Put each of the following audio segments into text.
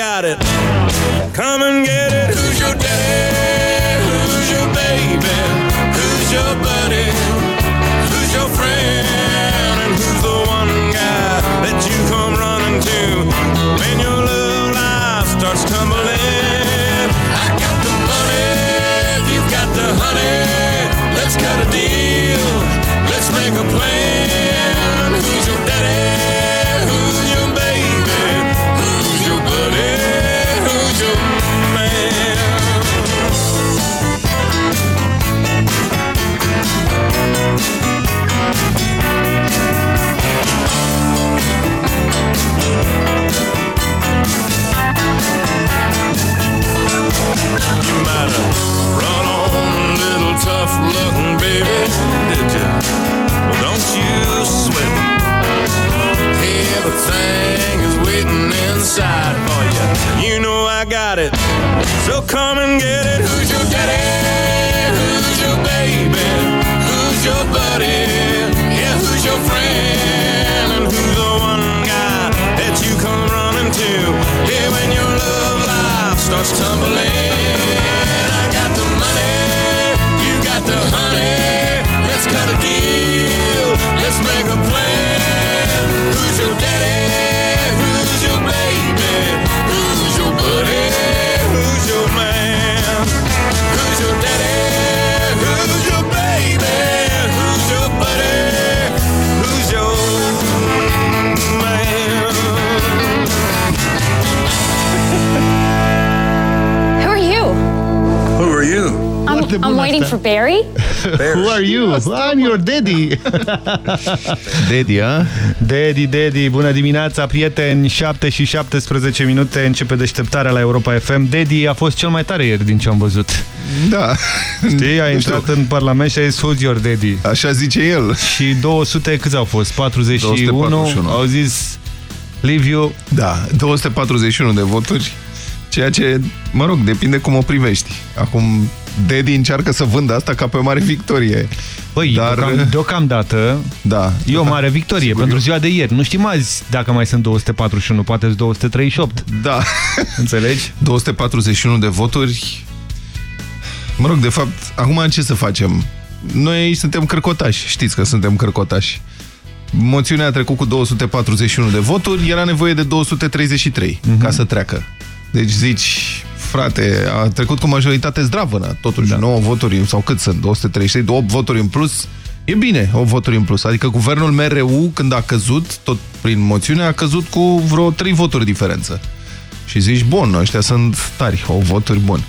got it. Come and get it. Tough looking baby, did you? Well, don't you sweat it. Everything is waiting inside for you. You know I got it. So come and get it. Who's your daddy? Who's your baby? Who's your buddy? Yeah, who's your friend? And who's the one guy that you come running to? Yeah, when your love life starts tumbling. A deal. Let's make a plan. Who's your daddy? You? I'm, Foarte I'm bun waiting asta. for Barry. Who are you? I'm your daddy. Daddy, a? Daddy, daddy, bună dimineața, prieteni, 7 și 17 minute, începe deșteptarea la Europa FM. Daddy a fost cel mai tare ieri din ce am văzut. Da. Știi, a Nu intrat știu. în Parlament și a zis, who's your daddy? Așa zice el. Și 200, câți au fost? 41, 241. au zis, leave you. Da, 241 de voturi, ceea ce, mă rog, depinde cum o privești. Acum, Daddy încearcă să vândă asta ca pe o mare victorie. Băi, Dar- deocam, deocamdată Da. e o mare victorie Sigur. pentru ziua de ieri. Nu știm azi dacă mai sunt 241, poate sunt 238. Da. Înțelegi? 241 de voturi. Mă rog, de fapt, acum ce să facem? Noi aici suntem cărcotași, știți că suntem cărcotași. Moțiunea a trecut cu 241 de voturi, era nevoie de 233 Mhm. ca să treacă. Deci zici, frate, a trecut cu majoritate zdravănă, totuși, da. 9 voturi, sau cât sunt, 233, 8 voturi în plus, e bine, 8 voturi în plus. Adică guvernul MRU, când a căzut, tot prin moțiune, a căzut cu vreo 3 voturi diferență. Și zici, bun, ăștia sunt tari, au voturi buni.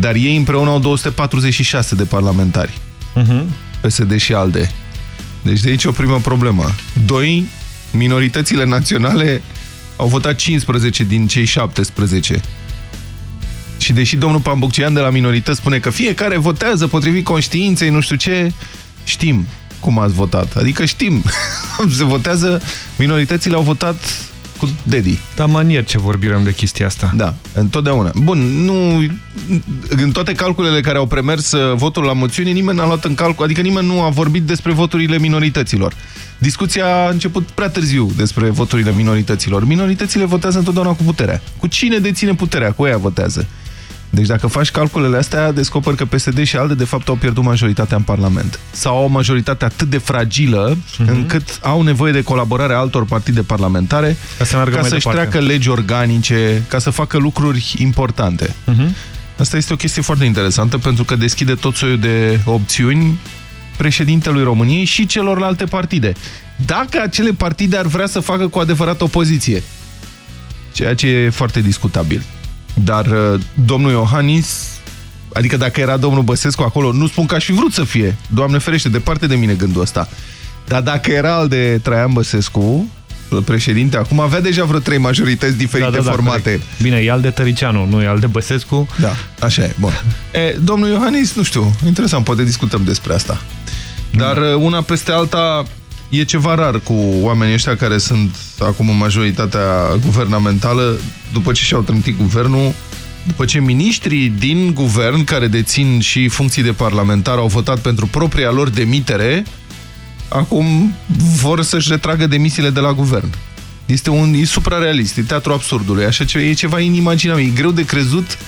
Dar ei împreună au 246 de parlamentari. Mhm. PSD și ALDE. Deci de aici o primă problemă. Doi, minoritățile naționale au votat 15 din cei 17. Și deși domnul Pambuccian de la minorități spune că fiecare votează potrivit conștiinței, nu știu ce, știm cum ați votat. Adică știm. Se votează, minoritățile au votat cu Dedi. Da, manier ce vorbim de chestia asta. Da, întotdeauna. Bun, nu, în toate calculele care au premers uh, votul la moțiune, nimeni n-a luat în calcul, adică nimeni nu a vorbit despre voturile minorităților. Discuția a început prea târziu despre voturile minorităților. Minoritățile votează întotdeauna cu puterea. Cu cine deține puterea? Cu ea votează. Deci dacă faci calculele astea, descoperi că PSD și ALDE de fapt au pierdut majoritatea în Parlament. Sau au o majoritate atât de fragilă Mhm. încât au nevoie de colaborarea altor partide parlamentare Ca să meargă ca mai să-și departe. treacă legi organice, ca să facă lucruri importante. Mhm. Asta este o chestie foarte interesantă pentru că deschide tot soiul de opțiuni președintelui României și celorlalte partide. Dacă acele partide ar vrea să facă cu adevărat opoziție, ceea ce e foarte discutabil. Dar uh, domnul Iohannis, adică dacă era domnul Băsescu acolo, nu spun că aș fi vrut să fie, Doamne ferește, departe de mine gândul ăsta. Dar dacă era al de Traian Băsescu, președinte, acum avea deja vreo trei majorități diferite Da, da, da, formate. corect. Bine, e al de Tăricianu, nu e al de Băsescu. Da, așa e, bun. E, domnul Iohannis, nu știu, interesant, poate discutăm despre asta. Dar uh, una peste alta e ceva rar cu oamenii ăștia care sunt acum în majoritatea guvernamentală, după ce și-au trântit guvernul, după ce miniștrii din guvern, care dețin și funcții de parlamentar, au votat pentru propria lor demitere, acum vor să-și retragă demisiile de la guvern. Este, un, e suprarealist, e teatru absurdului, așa ce e ceva inimaginabil, e greu de crezut.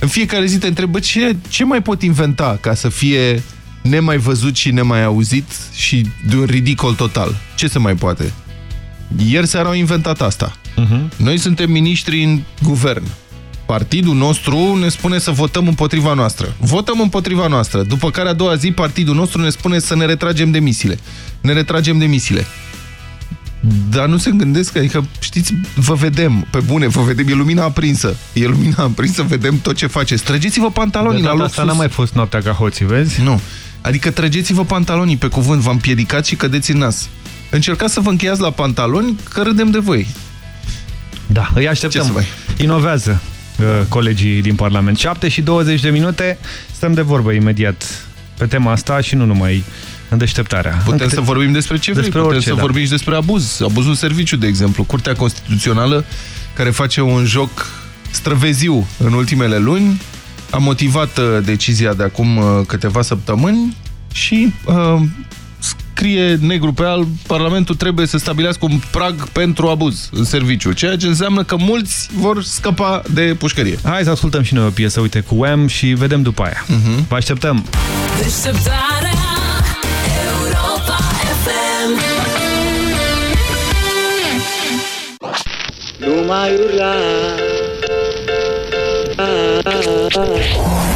În fiecare zi te întrebă ce, ce mai pot inventa ca să fie nemai văzut și nemai auzit și de un ridicol total. Ce se mai poate? Ieri seara au inventat asta. Uh Mhm. -huh. Noi suntem miniștri în guvern. Partidul nostru ne spune să votăm împotriva noastră. Votăm împotriva noastră. După care a doua zi partidul nostru ne spune să ne retragem demisiile. Ne retragem demisiile. Dar nu se gândesc, adică, știți, vă vedem, pe bune, vă vedem, e lumina aprinsă. E lumina aprinsă, vedem tot ce faceți. Trăgeți-vă pantalonii De la data loc asta sus. n-a mai fost noaptea ca hoții, vezi? Nu. Adică trăgeți-vă pantalonii pe cuvânt, v-am piedicat și cădeți în nas. Încercați să vă încheiați la pantaloni, că râdem de voi. Da, îi Ce așteptăm. să mai- Inovează uh, colegii din Parlament. 7 și 20 de minute, stăm de vorbă imediat pe tema asta și nu numai în deșteptarea. Putem în să vorbim despre ce vrei, Despre putem orice, să da. vorbim și despre abuz. Abuzul serviciu, de exemplu. Curtea Constituțională, care face un joc străveziu în ultimele luni, a motivat uh, decizia de acum uh, câteva săptămâni și uh, scrie negru pe alb, Parlamentul trebuie să stabilească un prag pentru abuz în serviciu, ceea ce înseamnă că mulți vor scăpa de pușcărie. Hai să ascultăm și noi o piesă, uite, cu Wham și vedem după aia. Mhm. Vă așteptăm! Deșteptarea Europa FM Nu mai urla Muzica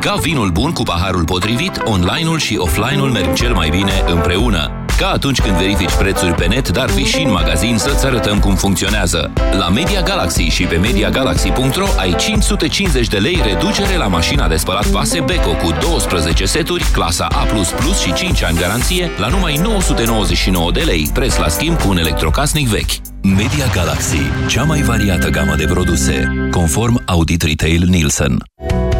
Ca vinul bun cu paharul potrivit, online-ul și offline-ul merg cel mai bine împreună. Ca atunci când verifici prețuri pe net, dar vii și în magazin să-ți arătăm cum funcționează. La Media Galaxy și pe MediaGalaxy.ro ai 550 de lei reducere la mașina de spălat vase Beko cu 12 seturi, clasa A++ și 5 ani garanție, la numai 999 de lei, preț la schimb cu un electrocasnic vechi. Media Galaxy, cea mai variată gamă de produse, conform Audit Retail Nielsen.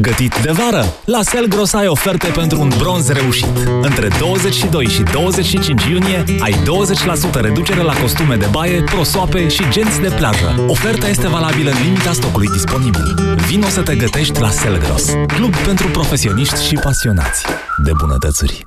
Gătit de vară? La Selgros ai oferte pentru un bronz reușit. Între 22 și 25 iunie ai 20% reducere la costume de baie, prosoape și genți de plajă. Oferta este valabilă în limita stocului disponibil. Vino să te gătești la Selgros, club pentru profesioniști și pasionați de bunătățuri.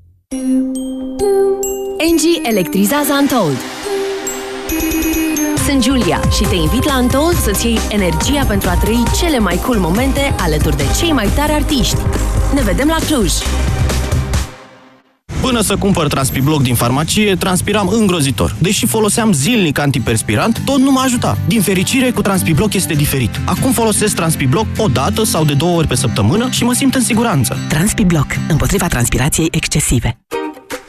Engie electrizează Untold. Sunt Julia și te invit la Untold să-ți iei energia pentru a trăi cele mai cool momente alături de cei mai tari artiști. Ne vedem la Cluj! Până să cumpăr Transpibloc din farmacie, transpiram îngrozitor. Deși foloseam zilnic antiperspirant, tot nu mă ajuta. Din fericire, cu Transpibloc este diferit. Acum folosesc Transpibloc o dată sau de două ori pe săptămână și mă simt în siguranță. Transpibloc. Împotriva transpirației excesive.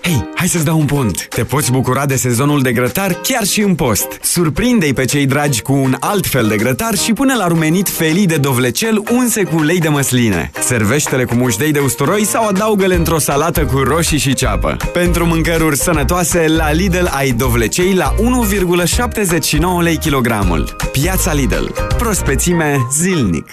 Hei, hai să-ți dau un pont! Te poți bucura de sezonul de grătar chiar și în post. Surprinde-i pe cei dragi cu un alt fel de grătar și pune la rumenit felii de dovlecel unse cu ulei de măsline. Servește-le cu muștei de usturoi sau adaugă-le într-o salată cu roșii și ceapă. Pentru mâncăruri sănătoase, la Lidl ai dovlecei la 1,79 lei kilogramul. Piața Lidl. Prospețime zilnic.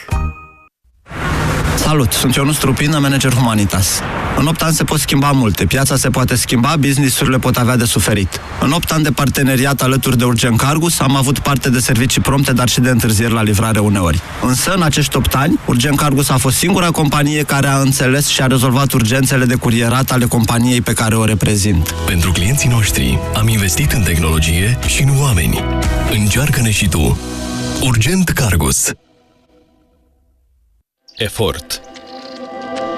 Salut, sunt Ionus Trupină, manager Humanitas. În 8 ani se pot schimba multe, piața se poate schimba, businessurile pot avea de suferit. În 8 ani de parteneriat alături de Urgent Cargus am avut parte de servicii prompte, dar și de întârzieri la livrare uneori. Însă, în acești 8 ani, Urgent Cargus a fost singura companie care a înțeles și a rezolvat urgențele de curierat ale companiei pe care o reprezint. Pentru clienții noștri am investit în tehnologie și în oameni. Încearcă-ne și tu. Urgent Cargus. Efort.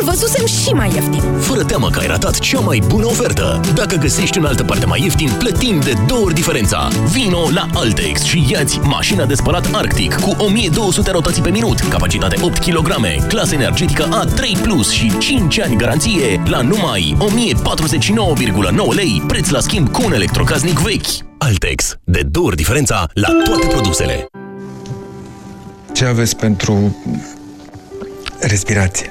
îl văzusem și mai ieftin. Fără teamă că ai ratat cea mai bună ofertă. Dacă găsești în altă parte mai ieftin, plătim de două ori diferența. Vino la Altex și iați mașina de spălat Arctic cu 1200 rotații pe minut, capacitate 8 kg, clasă energetică A3+, Plus și 5 ani garanție la numai 1049,9 lei, preț la schimb cu un electrocasnic vechi. Altex. De două ori diferența la toate produsele. Ce aveți pentru respirație?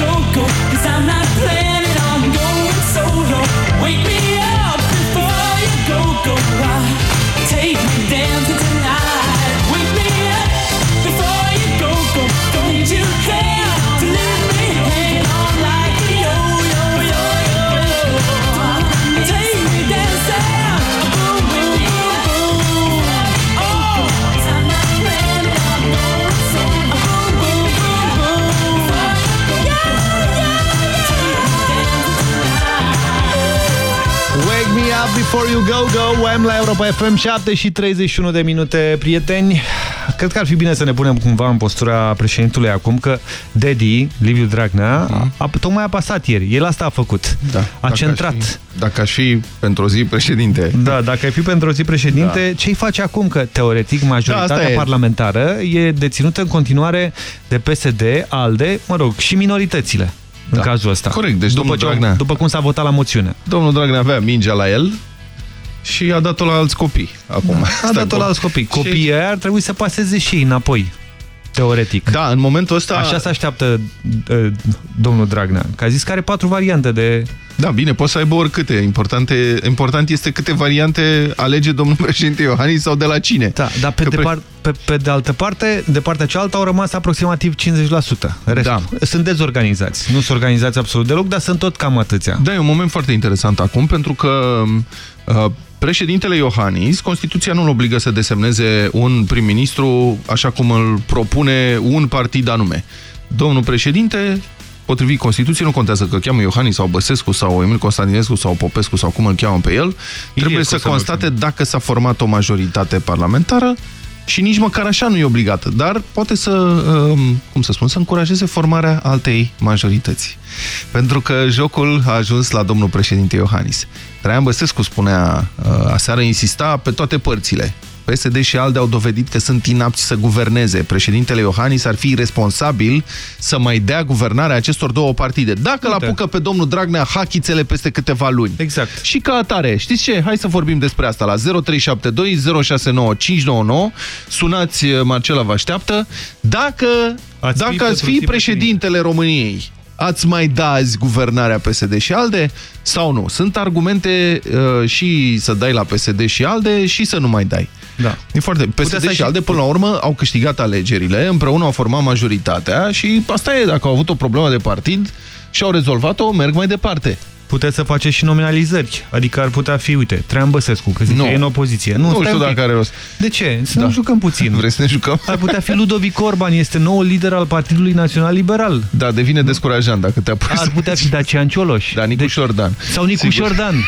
go, go. Cause I'm not planning on going solo. Wake me up before you go, go. Why? Wake me up before you go, go Wham la Europa FM 7 și 31 de minute, prieteni Cred că ar fi bine să ne punem cumva în postura președintului acum Că Daddy, Liviu Dragnea, Mhm. a, tocmai a pasat ieri El asta a făcut Da, A dacă centrat Aș fi, dacă aș fi pentru o zi președinte. Da, dacă ai fi pentru o zi președinte, Da. ce-i face acum? Că, teoretic, majoritatea Da, asta e. parlamentară e deținută în continuare de PSD, ALDE, mă rog, și minoritățile, în cazul ăsta. Corect, deci după, domnul ce, Dragnea- după cum s-a votat la moțiune. Domnul Dragnea avea mingea la el și a dat-o la alți copii. Acum. A dat-o la alți copii. Copiii ăia ar trebui să paseze și ei înapoi. Teoretic. Da, în momentul ăsta... Așa se așteaptă uh, domnul Dragnea. Că a zis că are patru variante de... Da, bine, poți să aibă oricâte. Important, e, important este câte variante alege domnul președinte Iohannis sau de la cine. Da, dar pe, de, pre... par, pe, pe de altă parte, de partea cealaltă au rămas aproximativ 50%. Restul. Da. Sunt dezorganizați. Nu sunt organizați absolut deloc, dar sunt tot cam atâția. Da, e un moment foarte interesant acum, pentru că uh, președintele Iohannis, Constituția nu-l obligă să desemneze un prim-ministru așa cum îl propune un partid anume. Domnul președinte, potrivit Constituției, nu contează că îl cheamă Iohannis sau Băsescu sau Emil Constantinescu sau Popescu sau cum îl cheamă pe el, trebuie să constate dacă s-a format o majoritate parlamentară și nici măcar așa nu e obligată, dar poate să, um, cum să spun, să încurajeze formarea altei majorități. Pentru că jocul a ajuns la domnul președinte Iohannis. Traian Băsescu spunea, uh, aseară insista pe toate părțile. PSD și ALDE au dovedit că sunt inapți să guverneze. Președintele Iohannis ar fi responsabil să mai dea guvernarea acestor două partide. Dacă l apucă pe domnul Dragnea hachițele peste câteva luni. Exact. Și ca atare, știți ce? Hai să vorbim despre asta la 0372 069 599. Sunați, Marcela vă așteaptă. Dacă Ați dacă fi ați fi pentru președintele României, ați mai da azi guvernarea PSD și ALDE sau nu? Sunt argumente uh, și să dai la PSD și ALDE și să nu mai dai. Da. E foarte... PSD să ai și și- ALDE până la urmă au câștigat alegerile, împreună au format majoritatea și asta e, dacă au avut o problemă de partid și au rezolvat-o, merg mai departe. Puteți să faceți și nominalizări. Adică ar putea fi, uite, Traian Băsescu, că zice Nu. că e în opoziție. Nu stai știu un pic. dacă are rost. De ce? Să Da. ne jucăm puțin. Vrei să ne jucăm? Ar putea fi Ludovic Orban, este noul lider al Partidului Național Liberal. Da, devine descurajant dacă te apuci. Ar putea fi Dacian Cioloș. Da, Nicu Șordan. Sau Nicu Sigur. Șordan.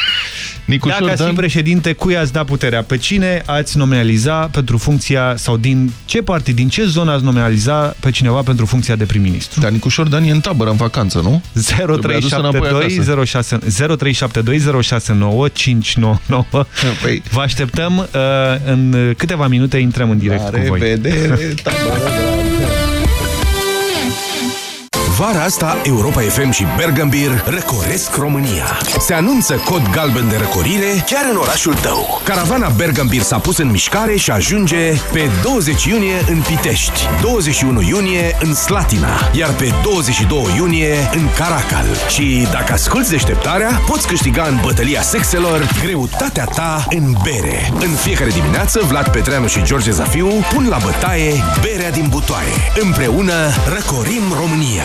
Nicu Dacă ați fi Șordan. președinte, cui ați da puterea? Pe cine ați nominaliza pentru funcția, sau din ce partid, din ce zonă ați nominaliza pe cineva pentru funcția de prim-ministru? Da, Nicu Șordan e în tabără, în vacanță, nu? Trebuie adus înapoi 0372 06 0372 069 599 Păi- Vă așteptăm uh, în câteva minute intrăm în direct La cu voi. revedere, tabără Vara asta, Europa FM și Bergambir răcoresc România. Se anunță cod galben de răcorire chiar în orașul tău. Caravana Bergambir s-a pus în mișcare și ajunge pe 20 iunie în Pitești, 21 iunie în Slatina, iar pe 22 iunie în Caracal. Și dacă asculti deșteptarea, poți câștiga în bătălia sexelor greutatea ta în bere. În fiecare dimineață, Vlad Petreanu și George Zafiu pun la bătaie berea din butoaie. Împreună răcorim România.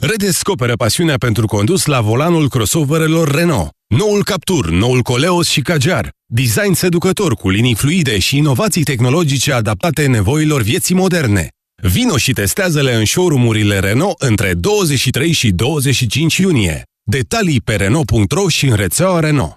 Redescoperă pasiunea pentru condus la volanul crossoverelor Renault. Noul Captur, noul Coleos și Cajar. Design seducător cu linii fluide și inovații tehnologice adaptate nevoilor vieții moderne. Vino și testează-le în showroom-urile Renault între 23 și 25 iunie. Detalii pe Renault.ro și în rețeaua Renault.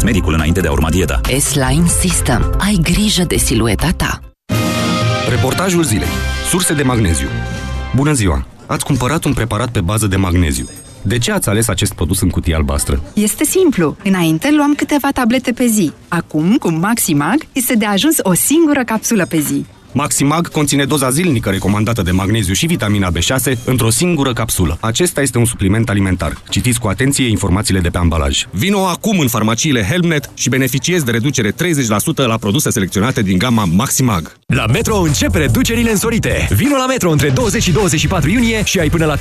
medicul înainte de a urma dieta. S-Line System. Ai grijă de silueta ta. Reportajul zilei. Surse de magneziu. Bună ziua! Ați cumpărat un preparat pe bază de magneziu. De ce ați ales acest produs în cutie albastră? Este simplu. Înainte luam câteva tablete pe zi. Acum, cu Maximag, este de ajuns o singură capsulă pe zi. Maximag conține doza zilnică recomandată de magneziu și vitamina B6 într-o singură capsulă. Acesta este un supliment alimentar. Citiți cu atenție informațiile de pe ambalaj. Vino acum în farmaciile Helmnet și beneficiezi de reducere 30% la produse selecționate din gama Maximag. La Metro încep reducerile însorite. Vino la Metro între 20 și 24 iunie și ai până la 30%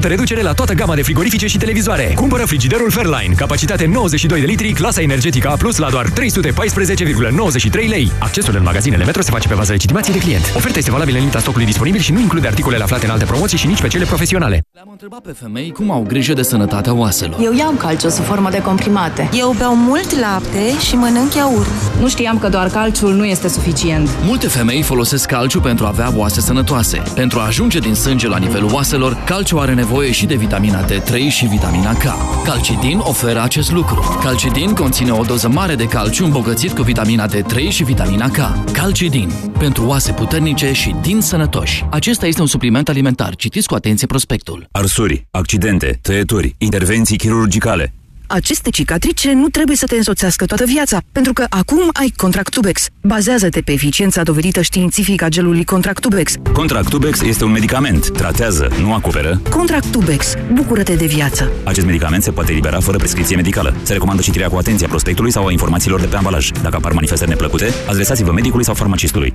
reducere la toată gama de frigorifice și televizoare. Cumpără frigiderul Fairline, capacitate 92 de litri, clasa energetică A+, la doar 314,93 lei. Accesul în magazinele Metro se face pe bază legitimației de client. Oferta este valabilă în limita stocului disponibil și nu include articolele aflate în alte promoții și nici pe cele profesionale. Pe femei cum au grijă de sănătatea oaselor. Eu iau calciu sub formă de comprimate. Eu beau mult lapte și mănânc iaurt. Nu știam că doar calciul nu este suficient. Multe femei folosesc calciu pentru a avea oase sănătoase. Pentru a ajunge din sânge la nivelul oaselor, calciu are nevoie și de vitamina D3 și vitamina K. Calcidin oferă acest lucru. Calcidin conține o doză mare de calciu îmbogățit cu vitamina D3 și vitamina K. Calcidin. Pentru oase puternice și din sănătoși. Acesta este un supliment alimentar. Citiți cu atenție prospectul. Arsuri, accidente, tăieturi, intervenții chirurgicale. Aceste cicatrice nu trebuie să te însoțească toată viața, pentru că acum ai Contractubex. Bazează-te pe eficiența dovedită științifică a gelului Contractubex. Contractubex este un medicament. Tratează, nu acoperă. Contractubex. Bucură-te de viață. Acest medicament se poate elibera fără prescripție medicală. Se recomandă citirea cu atenție a prospectului sau a informațiilor de pe ambalaj. Dacă apar manifestări neplăcute, adresați-vă medicului sau farmacistului.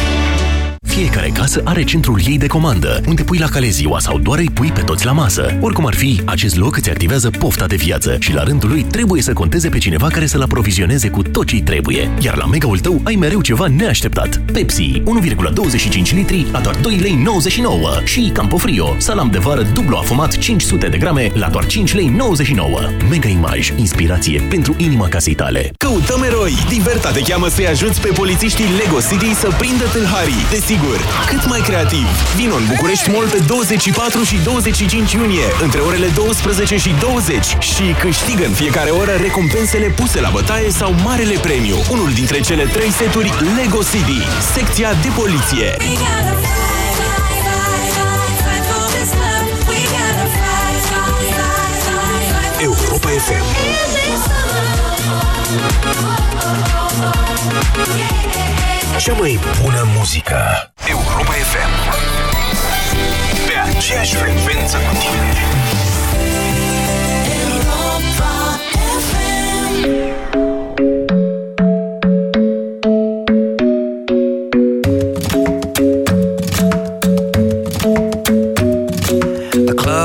Fiecare casă are centrul ei de comandă, unde pui la cale ziua sau doar îi pui pe toți la masă. Oricum ar fi, acest loc îți activează pofta de viață și la rândul lui trebuie să conteze pe cineva care să-l aprovizioneze cu tot ce trebuie. Iar la mega-ul tău ai mereu ceva neașteptat. Pepsi, 1,25 litri la doar 2,99 lei și Campofrio, salam de vară dublu afumat 500 de grame la doar 5,99 lei. Mega Image, inspirație pentru inima casei tale. Căutăm eroi! Liberta te cheamă să-i ajuți pe polițiștii Lego City să prindă tâlharii. Desigur, cât mai creativ. Vino în București Mall pe 24 și 25 iunie, între orele 12 și 20 și câștigă în fiecare oră recompensele puse la bătaie sau marele premiu. Unul dintre cele trei seturi Lego City, secția de poliție. Europa FM. Cea mai bună muzică. Europa FM. Pe aceeași frecvență cu tine.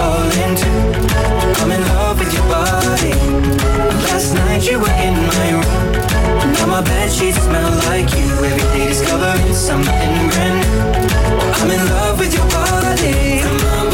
falling too. I'm in love with your body. Last night you were in my room. Now my bed sheets smell like you. Every day discovering something brand new. I'm in love with your body.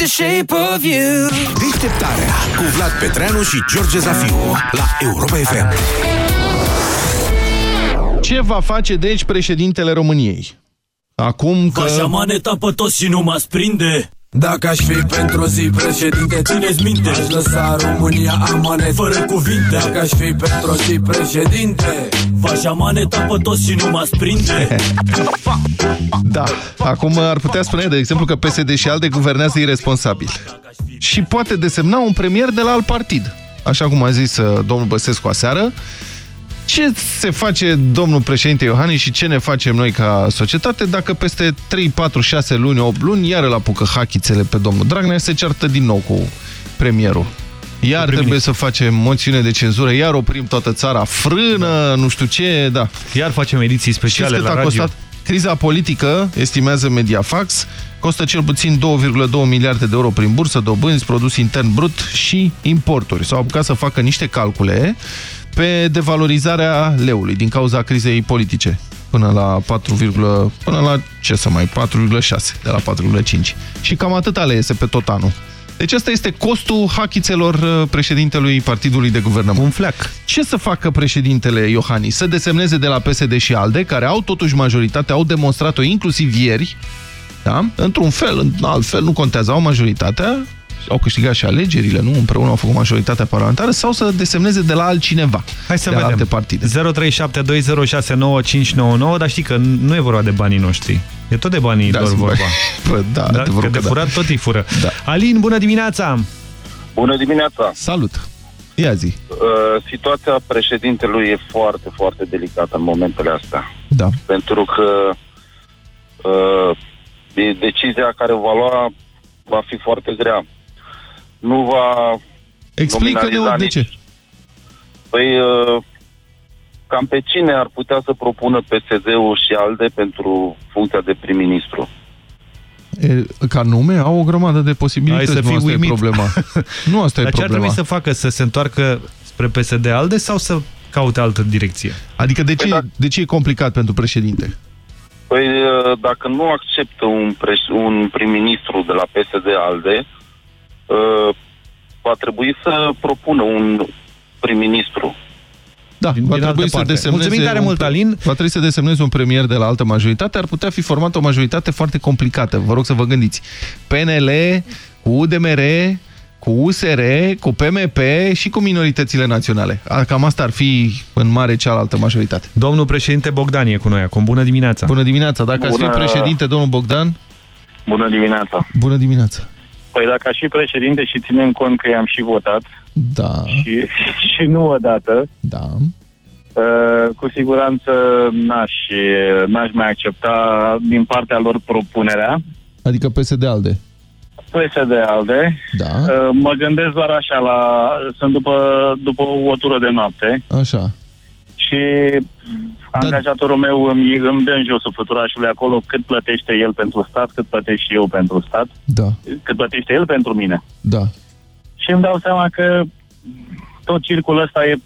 The shape of you. Deșteptarea cu Vlad Petreanu și George Zafiu la Europa FM. Ce va face, deci, președintele României? Acum că... Așa maneta pe toți și nu mă prinde Dacă aș fi pentru o zi președinte Țineți minte Aș lăsa România amanet Fără cuvinte. Dacă aș fi pentru o zi președinte V-aș amaneta pe toți și nu mă prinde Da, acum ar putea spune, de exemplu, că PSD și ALDE guvernează irresponsabil. Și poate desemna un premier de la alt partid. Așa cum a zis uh, domnul Băsescu aseară ce se face domnul președinte Iohannis și ce ne facem noi ca societate dacă peste 3, 4, 6 luni, 8 luni, iar îl apucă hachițele pe domnul Dragnea se ceartă din nou cu premierul. Iar trebuie să facem moțiune de cenzură, iar oprim toată țara, frână, nu știu ce, da. Iar facem ediții speciale la radio. Costat? Criza politică, estimează Mediafax, costă cel puțin 2,2 miliarde de euro prin bursă, dobânzi, produs intern brut și importuri. S-au apucat să facă niște calcule pe devalorizarea leului din cauza crizei politice până la 4, până la ce să mai 4,6 de la 4,5 și cam atâta le iese pe tot anul Deci asta este costul hachițelor uh, președintelui Partidului de Guvernământ. Un fleac. Ce să facă președintele Iohannis? Să desemneze de la PSD și ALDE, care au totuși majoritate, au demonstrat-o inclusiv ieri, da? într-un fel, în alt fel, nu contează, au majoritatea, au câștigat și alegerile, nu? Împreună au făcut majoritatea parlamentară, sau să desemneze de la altcineva. Hai să de vedem. alte partide. 0372069599, dar știi că nu e vorba de banii noștri. E tot de banii Da, lor sunt vorba. bani. Bă, da, da? adevărul Că de că da. furat tot îi fură. Da. Alin, bună dimineața! Bună dimineața! Salut! Ia zi! Uh, situația președintelui e foarte, foarte delicată în momentele astea. Da. Pentru că uh, de- decizia care va lua va fi foarte grea. Nu va Explică-ne nominaliza de nici- ce. Păi, uh, cam pe cine ar putea să propună PSD-ul și ALDE pentru funcția de prim-ministru? E, ca nume au o grămadă de posibilități, Hai să nu fii asta uimit. e problema. nu asta e Dar ce ar problema. trebui să facă? Să se întoarcă spre PSD-ALDE sau să caute altă direcție? Adică de ce, de ce e complicat pentru președinte? Păi, uh, dacă nu acceptă un, preș- un prim-ministru de la PSD-ALDE, uh, va trebui să propună un prim-ministru. Da, va altă trebui să parte. desemneze Mulțumim tare un- mult, Alin. Va trebui să desemneze un premier de la altă majoritate. Ar putea fi formată o majoritate foarte complicată. Vă rog să vă gândiți. PNL, cu UDMR, cu USR, cu PMP și cu minoritățile naționale. A, Cam asta ar fi în mare cealaltă majoritate. Domnul președinte Bogdan e cu noi acum. Bună dimineața! Bună dimineața! Dacă ați fi Bună- președinte, domnul Bogdan, Bună dimineața! bună dimineața! Păi dacă aș fi președinte și ținem cont că i-am și votat Da, și, și nu odată, da. uh, cu siguranță n-aș, n-aș mai accepta din partea lor propunerea. Adică PSD-ALDE. PSD ALDE. Da. Uh, mă gândesc doar așa la... Sunt după, după o tură de noapte Așa. Și angajatorul meu îmi, îmi dă în josul fluturașului acolo cât plătește el pentru stat, cât plătesc și eu pentru stat, Da, cât plătește el pentru mine. da. Și îmi dau seama că tot circul ăsta e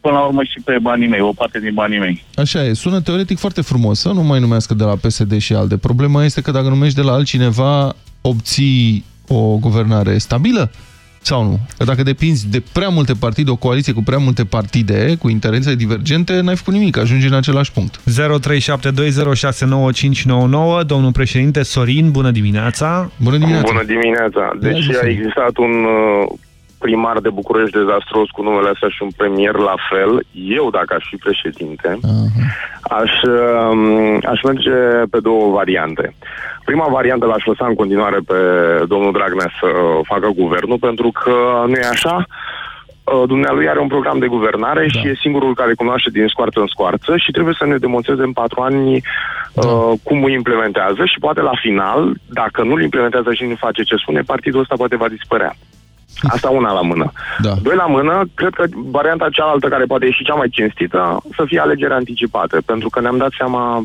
până la urmă și pe banii mei, o parte din banii mei. Așa e, sună teoretic foarte frumos să nu mai numească de la PSD și ALDE. Problema este că dacă numești de la altcineva, obții o guvernare stabilă sau nu? Că dacă depinzi de prea multe partide, o coaliție cu prea multe partide, cu interese divergente, n-ai făcut nimic, ajungi în același punct. 0372069599 Domnul președinte Sorin, bună dimineața! Bună Bună dimineața! Deci a existat un uh, primar de București dezastros cu numele ăsta și un premier la fel. Eu, dacă aș fi președinte, aș, um, aș merge pe două variante. Prima variantă l-aș lăsa în continuare pe domnul Dragnea să uh, facă guvernul, pentru că nu e așa, Uh, Dumnealui are un program de guvernare da. și e singurul care cunoaște din scoarță în scoarță și trebuie să ne demonstreze în patru ani da. uh, cum îl implementează și poate la final, dacă nu îl implementează și nu face ce spune, partidul ăsta poate va dispărea. Asta una la mână. Da. Doi la mână, cred că varianta cealaltă care poate ieși cea mai cinstită să fie alegeri anticipate, pentru că ne-am dat seama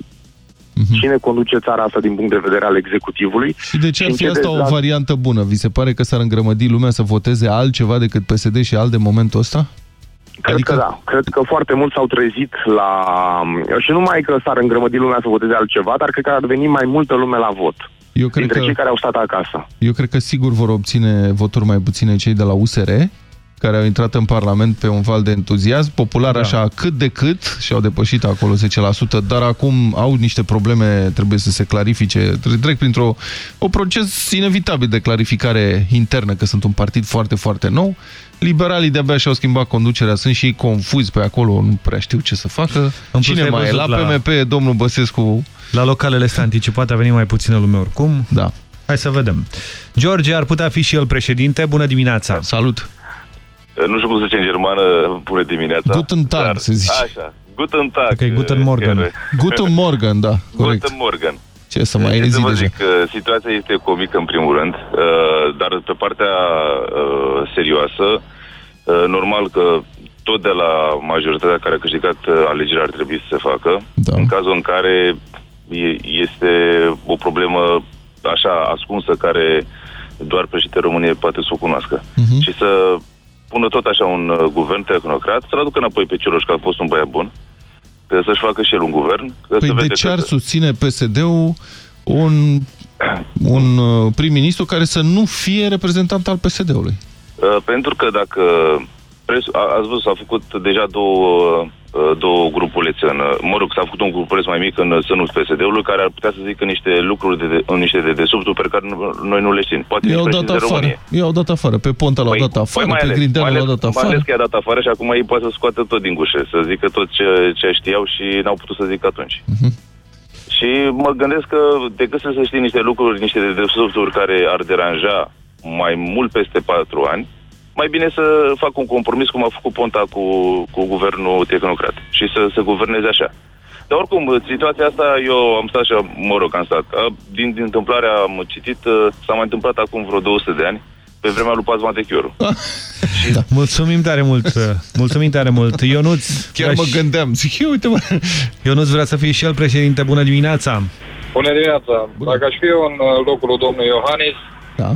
cine conduce țara asta din punct de vedere al executivului. Și de ce ar în fi ce asta o dezast- variantă bună? Vi se pare că s-ar îngrămădi lumea să voteze altceva decât PSD și ALDE în momentul ăsta? Cred adică... că da. Cred că foarte mulți s-au trezit la... Și nu mai că s-ar îngrămădi lumea să voteze altceva, dar cred că ar veni mai multă lume la vot. Eu cred dintre că- cei care au stat acasă. Eu cred că sigur vor obține voturi mai puține cei de la USR, care au intrat în Parlament pe un val de entuziasm, popular da. așa cât de cât, și au depășit acolo 10%, dar acum au niște probleme, trebuie să se clarifice, tre- trec printr-o o proces inevitabil de clarificare internă, că sunt un partid foarte, foarte nou. Liberalii de-abia și-au schimbat conducerea, sunt și ei confuzi pe acolo, nu prea știu ce să facă. plus Cine ai mai e? văzut La la- PMP, domnul Băsescu... La localele astea anticipate a venit mai puțină lume oricum. Da. Hai să vedem. George ar putea fi și el președinte. Bună dimineața! Salut! Nu știu cum se zice în germană, bună dimineața. Guten Tag, Dar- se zice. Așa, Guten Tag. Ok, Guten Morgen. chiar- Guten Morgen, da, corect. Guten Morgen. Ce să mai Ce să ezi vă deja? zic, uh, situația este comică în primul rând, uh, dar pe partea uh, serioasă, uh, normal că tot de la majoritatea care a câștigat uh, alegerea ar trebui să se facă, da. în cazul în care e- este o problemă așa ascunsă care doar președintele României poate să o cunoască. Mhm. Și să pună tot așa un uh, guvern tehnocrat, să-l aducă înapoi pe Cioloș, că a fost un băiat bun, că să-și facă și el un guvern. Că Păi să de vede ce că- ar susține PSD-ul un un uh, prim-ministru care să nu fie reprezentant al PSD-ului. Uh, pentru că dacă pres- a- ați văzut, s-au făcut deja două, uh, două grupulețe în, uh, mă rog, s-a făcut un grupuleț mai mic în uh, sânul PSD-ului care ar putea să zică niște lucruri de, de, niște de desubturi pe care nu- noi nu le știm. Poate nici I-au dat președintele afară. României. I-au dat afară. Pe Ponta l-au dat afară, mai pe ales, Grindeanu mai l-au ales, dat mai afară. ales că i-a dat afară și acum ei poate să scoată tot din gușe, să zică tot ce, ce știau și n-au putut să zică atunci. Mhm. Și mă gândesc că decât să se știe niște lucruri, niște dedesubturi care ar deranja mai mult peste patru ani, mai bine să fac un compromis cum a făcut Ponta cu, cu guvernul tehnocrat și să se guverneze așa. Dar oricum, situația asta, eu am stat și, mă rog, am stat. A, Din, din întâmplare am citit, uh, s-a mai întâmplat acum vreo 200 de ani, pe vremea lui Paz Matechioru. Da. Mulțumim tare mult. Mulțumim tare mult. Ionuț. Chiar mă gândeam. Zic, eu, uite, mă. Ionuț vrea să fie și el președinte. Bună dimineața. Bună dimineața! Dacă aș fi eu în uh, locul lui domnul Iohannis, da.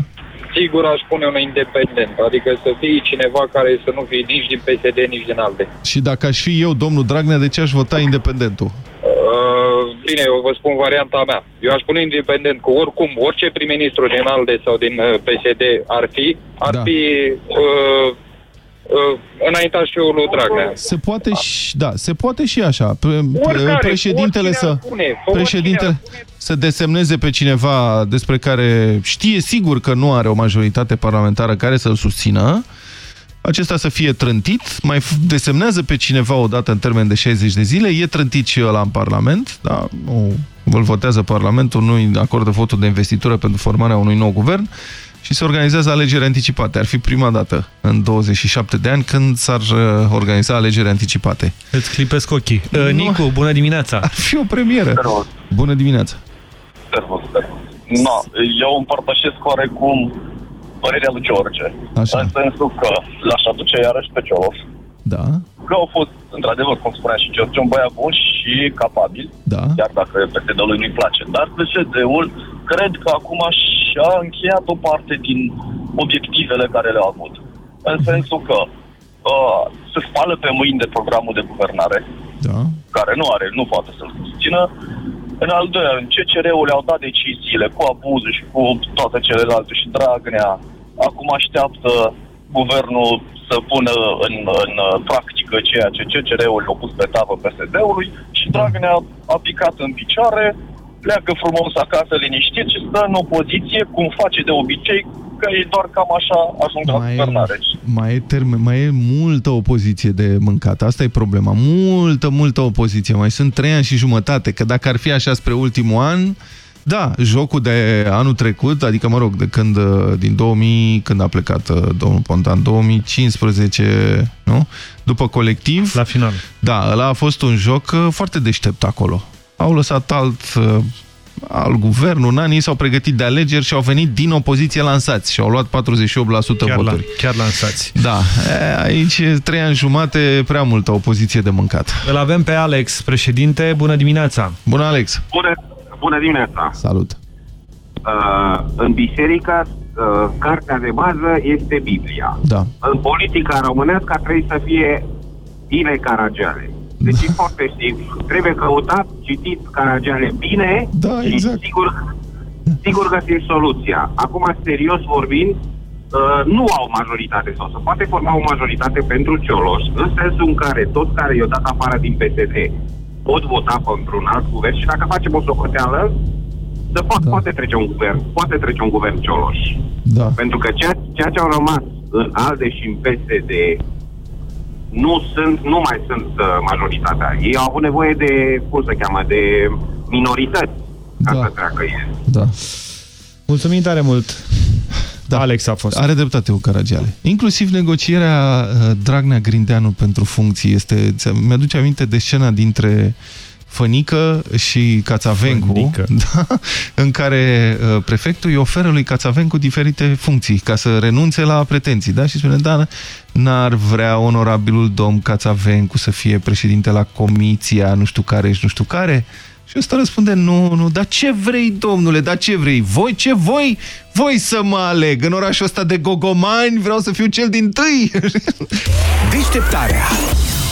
Sigur aș pune un independent, adică să fie cineva care să nu fie nici din PSD, nici din ALDE. Și dacă aș fi eu, domnul Dragnea, de ce aș vota independentul? Uh, bine, eu vă spun varianta mea. Eu aș pune independent cu oricum, orice prim-ministru din ALDE sau din uh, PSD ar fi, ar Da. fi uh, uh, înaintașul lui Dragnea. Se poate și, da, se poate și așa. Pre, Oricare, președintele oricine să ar spune, fă președintele să desemneze pe cineva despre care știe sigur că nu are o majoritate parlamentară care să-l susțină, acesta să fie trântit, mai f- desemnează pe cineva odată în termen de 60 de zile, e trântit și ăla în Parlament, da, nu, îl votează Parlamentul, nu îi acordă votul de investitură pentru formarea unui nou guvern și se organizează alegeri anticipate. Ar fi prima dată în 27 de ani când s-ar uh, organiza alegeri anticipate. Îți clipesc ochii. Uh, Nicu, bună dimineața. Ar fi o premieră. Bună dimineața. Servus, servus. No, eu împărtășesc oarecum părerea lui George. Așa. În sensul că l-aș aduce iarăși pe Cioloș. Da. Că au fost, într-adevăr, cum spunea și George, un băiat bun și capabil. Da. Chiar dacă PSD-ului nu-i place. Dar PSD-ul cred că acum și-a încheiat o parte din obiectivele care le-a avut. În sensul că uh, se spală pe mâini de programul de guvernare, Da. care nu are, nu poate să-l susțină. În al doilea rând, CCR-ul le-au dat deciziile cu abuzul și cu toate celelalte și Dragnea. Acum așteaptă guvernul să pună în, în uh, practică ceea ce CCR-ul le-a pus pe tavă PSD-ului și Dragnea a picat în picioare, pleacă frumos acasă liniștit și stă în opoziție, cum face de obicei, că e doar cam așa ajung la guvernare. Mai e, termen, mai e multă opoziție de mâncat. Asta e problema. Multă, multă opoziție. Mai sunt trei ani și jumătate. Că dacă ar fi așa spre ultimul an, da, jocul de anul trecut, adică, mă rog, de când, uh, din 2000, când a plecat uh, domnul Pontan, 2015, nu? După colectiv. La final. Da, ăla a fost un joc uh, foarte deștept acolo. Au lăsat alt uh, al guvernul, în anii s-au pregătit de alegeri și au venit din opoziție lansați și au luat 48% Chiar, la, voturi. chiar lansați. Da, e, aici trei ani jumate, prea multă opoziție de mâncat. Îl avem pe Alex, președinte. Bună dimineața. Bună, Alex. Bună, bună dimineața! Salut! Uh, în biserică, uh, cartea de bază este Biblia. Da. În politica românească ar trebui să fie bine Caragiale. Deci e foarte simplu. Trebuie căutat, citit Caragiale bine da, și exact. sigur, sigur găsim soluția. Acum, serios vorbind, uh, nu au majoritate sau se poate forma o majoritate pentru Cioloș, în sensul în care toți care i-au dat afară din PSD pot vota pentru un alt guvern și dacă facem o socoteală, de fapt da. poate trece un guvern, poate trece un guvern Cioloș. Da. Pentru că ceea, ceea ce au rămas în ALDE și în PSD nu sunt, nu mai sunt uh, majoritatea. Ei au avut nevoie de, cum se cheamă, de minorități ca Da. să treacă ei. Da. Mulțumim tare mult. Da. Alex a fost. Are dreptate cu Caragiale. Inclusiv negocierea uh, Dragnea-Grindeanu pentru funcții este... ți- Mi-aduce aminte de scena dintre Fănică și Cațavencu, Fănică. da, în care uh, prefectul îi oferă lui Cațavencu diferite funcții ca să renunțe la pretenții. Da? Și spune, da, n-ar vrea onorabilul domn Cațavencu să fie președinte la comisia nu știu care și nu știu care? Și ăsta răspunde, nu, nu, dar ce vrei, domnule, dar ce vrei? Voi, ce voi? Voi să mă aleg. În orașul ăsta de gogomani vreau să fiu cel din tâi. Deșteptarea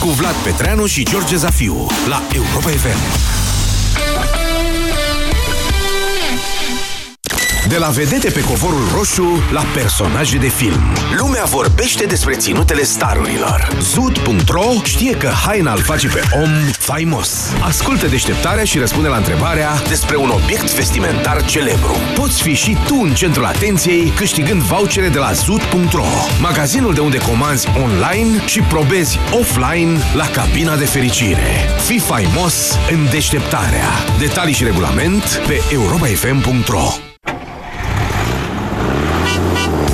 cu Vlad Petreanu și George Zafiu la Europa FM. De la vedete pe covorul roșu la personaje de film. Lumea vorbește despre ținutele starurilor. Zut.ro știe că haina îl face pe om faimos. Ascultă deșteptarea și răspunde la întrebarea despre un obiect vestimentar celebru. Poți fi și tu în centrul atenției câștigând vouchere de la Zut.ro, magazinul de unde comanzi online și probezi offline la cabina de fericire. Fii faimos în deșteptarea. Detalii și regulament pe europafm.ro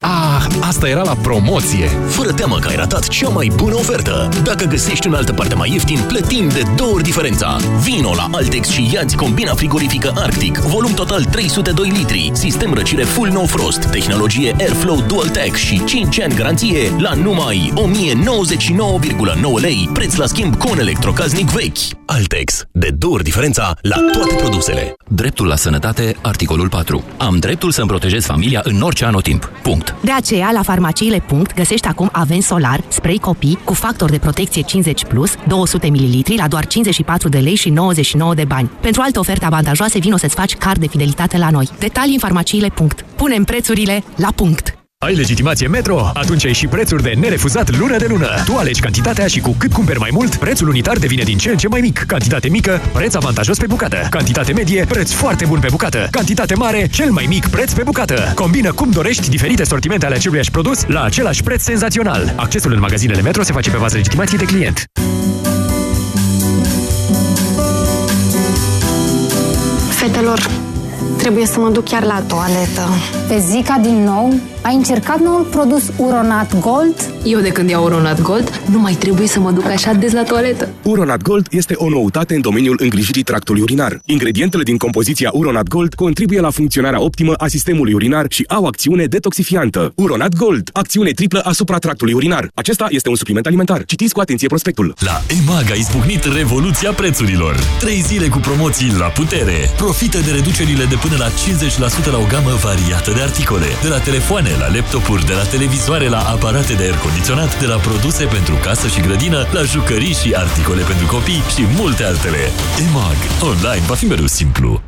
Ah, asta era la promoție! Fără teamă că ai ratat cea mai bună ofertă. Dacă găsești în altă parte mai ieftin, plătim de două ori diferența. Vino la Altex și iați combina frigorifică Arctic, volum total 302 litri, sistem răcire full no frost, tehnologie Airflow Dual Tech și 5 ani garanție la numai 1099,9 lei, preț la schimb cu un electrocaznic vechi. Altex, de două ori diferența la toate produsele. Dreptul la sănătate, articolul 4. Am dreptul să-mi protejez familia în orice anotimp. Punct. De aceea, la farmaciile. Punct, găsești acum Aven Solar, spray copii cu factor de protecție 50+, plus, 200 ml la doar 54 de lei și 99 de bani. Pentru alte oferte avantajoase, vino să-ți faci card de fidelitate la noi. Detalii în farmaciile. Punct. Punem prețurile la punct! Ai legitimație Metro? Atunci ai și prețuri de nerefuzat lună de lună. Tu alegi cantitatea și cu cât cumperi mai mult, prețul unitar devine din ce în ce mai mic. Cantitate mică, preț avantajos pe bucată. Cantitate medie, preț foarte bun pe bucată. Cantitate mare, cel mai mic preț pe bucată. Combină cum dorești diferite sortimente ale aceluiași produs la același preț senzațional. Accesul în magazinele Metro se face pe bază legitimației de client. Fetelor, trebuie să mă duc chiar la toaletă. Pe Zica din nou? Ai încercat noul produs Uronat Gold? Eu de când iau Uronat Gold, nu mai trebuie să mă duc așa des la toaletă. Uronat Gold este o noutate în domeniul îngrijirii tractului urinar. Ingredientele din compoziția Uronat Gold contribuie la funcționarea optimă a sistemului urinar și au acțiune detoxifiantă. Uronat Gold, acțiune triplă asupra tractului urinar. Acesta este un supliment alimentar. Citiți cu atenție prospectul. La EMAG a izbucnit revoluția prețurilor. Trei zile cu promoții la putere. Profită de reducerile de până la 50% la o gamă variată de articole. De la telefoane, la laptopuri, de la televizoare, la aparate de aer condiționat, de la produse pentru casă și grădină, la jucării și articole pentru copii și multe altele. EMAG. Online va fi mereu simplu.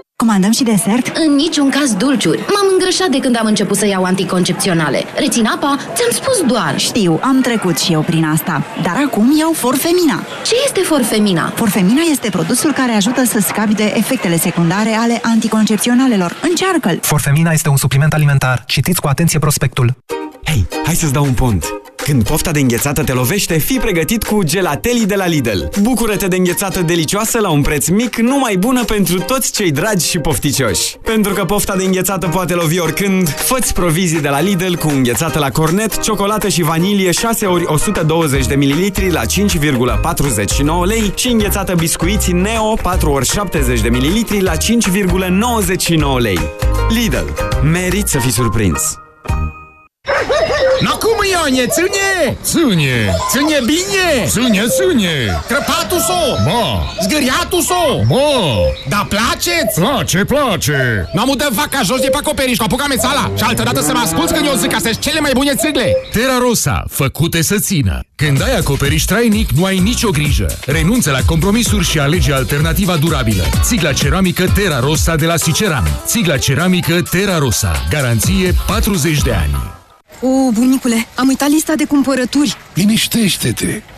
Comandăm și desert? În niciun caz dulciuri. M-am îngrășat de când am început să iau anticoncepționale. Rețin apa? Ți-am spus doar. Știu, am trecut și eu prin asta. Dar acum iau Forfemina. Ce este Forfemina? Forfemina este produsul care ajută să scapi de efectele secundare ale anticoncepționalelor. Încearcă-l! Forfemina este un supliment alimentar. Citiți cu atenție prospectul. Hei, hai să-ți dau un pont! Când pofta de înghețată te lovește, fii pregătit cu gelatelii de la Lidl. Bucură-te de înghețată delicioasă la un preț mic, numai bună pentru toți cei dragi și pofticioși. Pentru că pofta de înghețată poate lovi oricând, fă provizii de la Lidl cu înghețată la cornet, ciocolată și vanilie 6 ori 120 de ml la 5,49 lei și înghețată biscuiți Neo 4 ori 70 de ml la 5,99 lei. Lidl. Merit să fii surprins! No cum, Ionie, ține! Ține! Ține bine! Ține, ține! Crăpatul so! Ma! Zgâriatul so! Ma! Da place-ți? Place, place! Nu am dat vaca jos de pe acoperiș cu apucame sala și altă dată să mă asculți când eu zic că sunt cele mai bune țigle! Terra Rosa, făcute să țină. Când ai acoperiș trainic, nu ai nicio grijă. Renunță la compromisuri și alege alternativa durabilă. Țigla ceramică Terra Rosa de la Siceran. Țigla ceramică Terra Rosa. Garanție 40 de ani. O, bunicule, am uitat lista de cumpărături. Liniștește-te!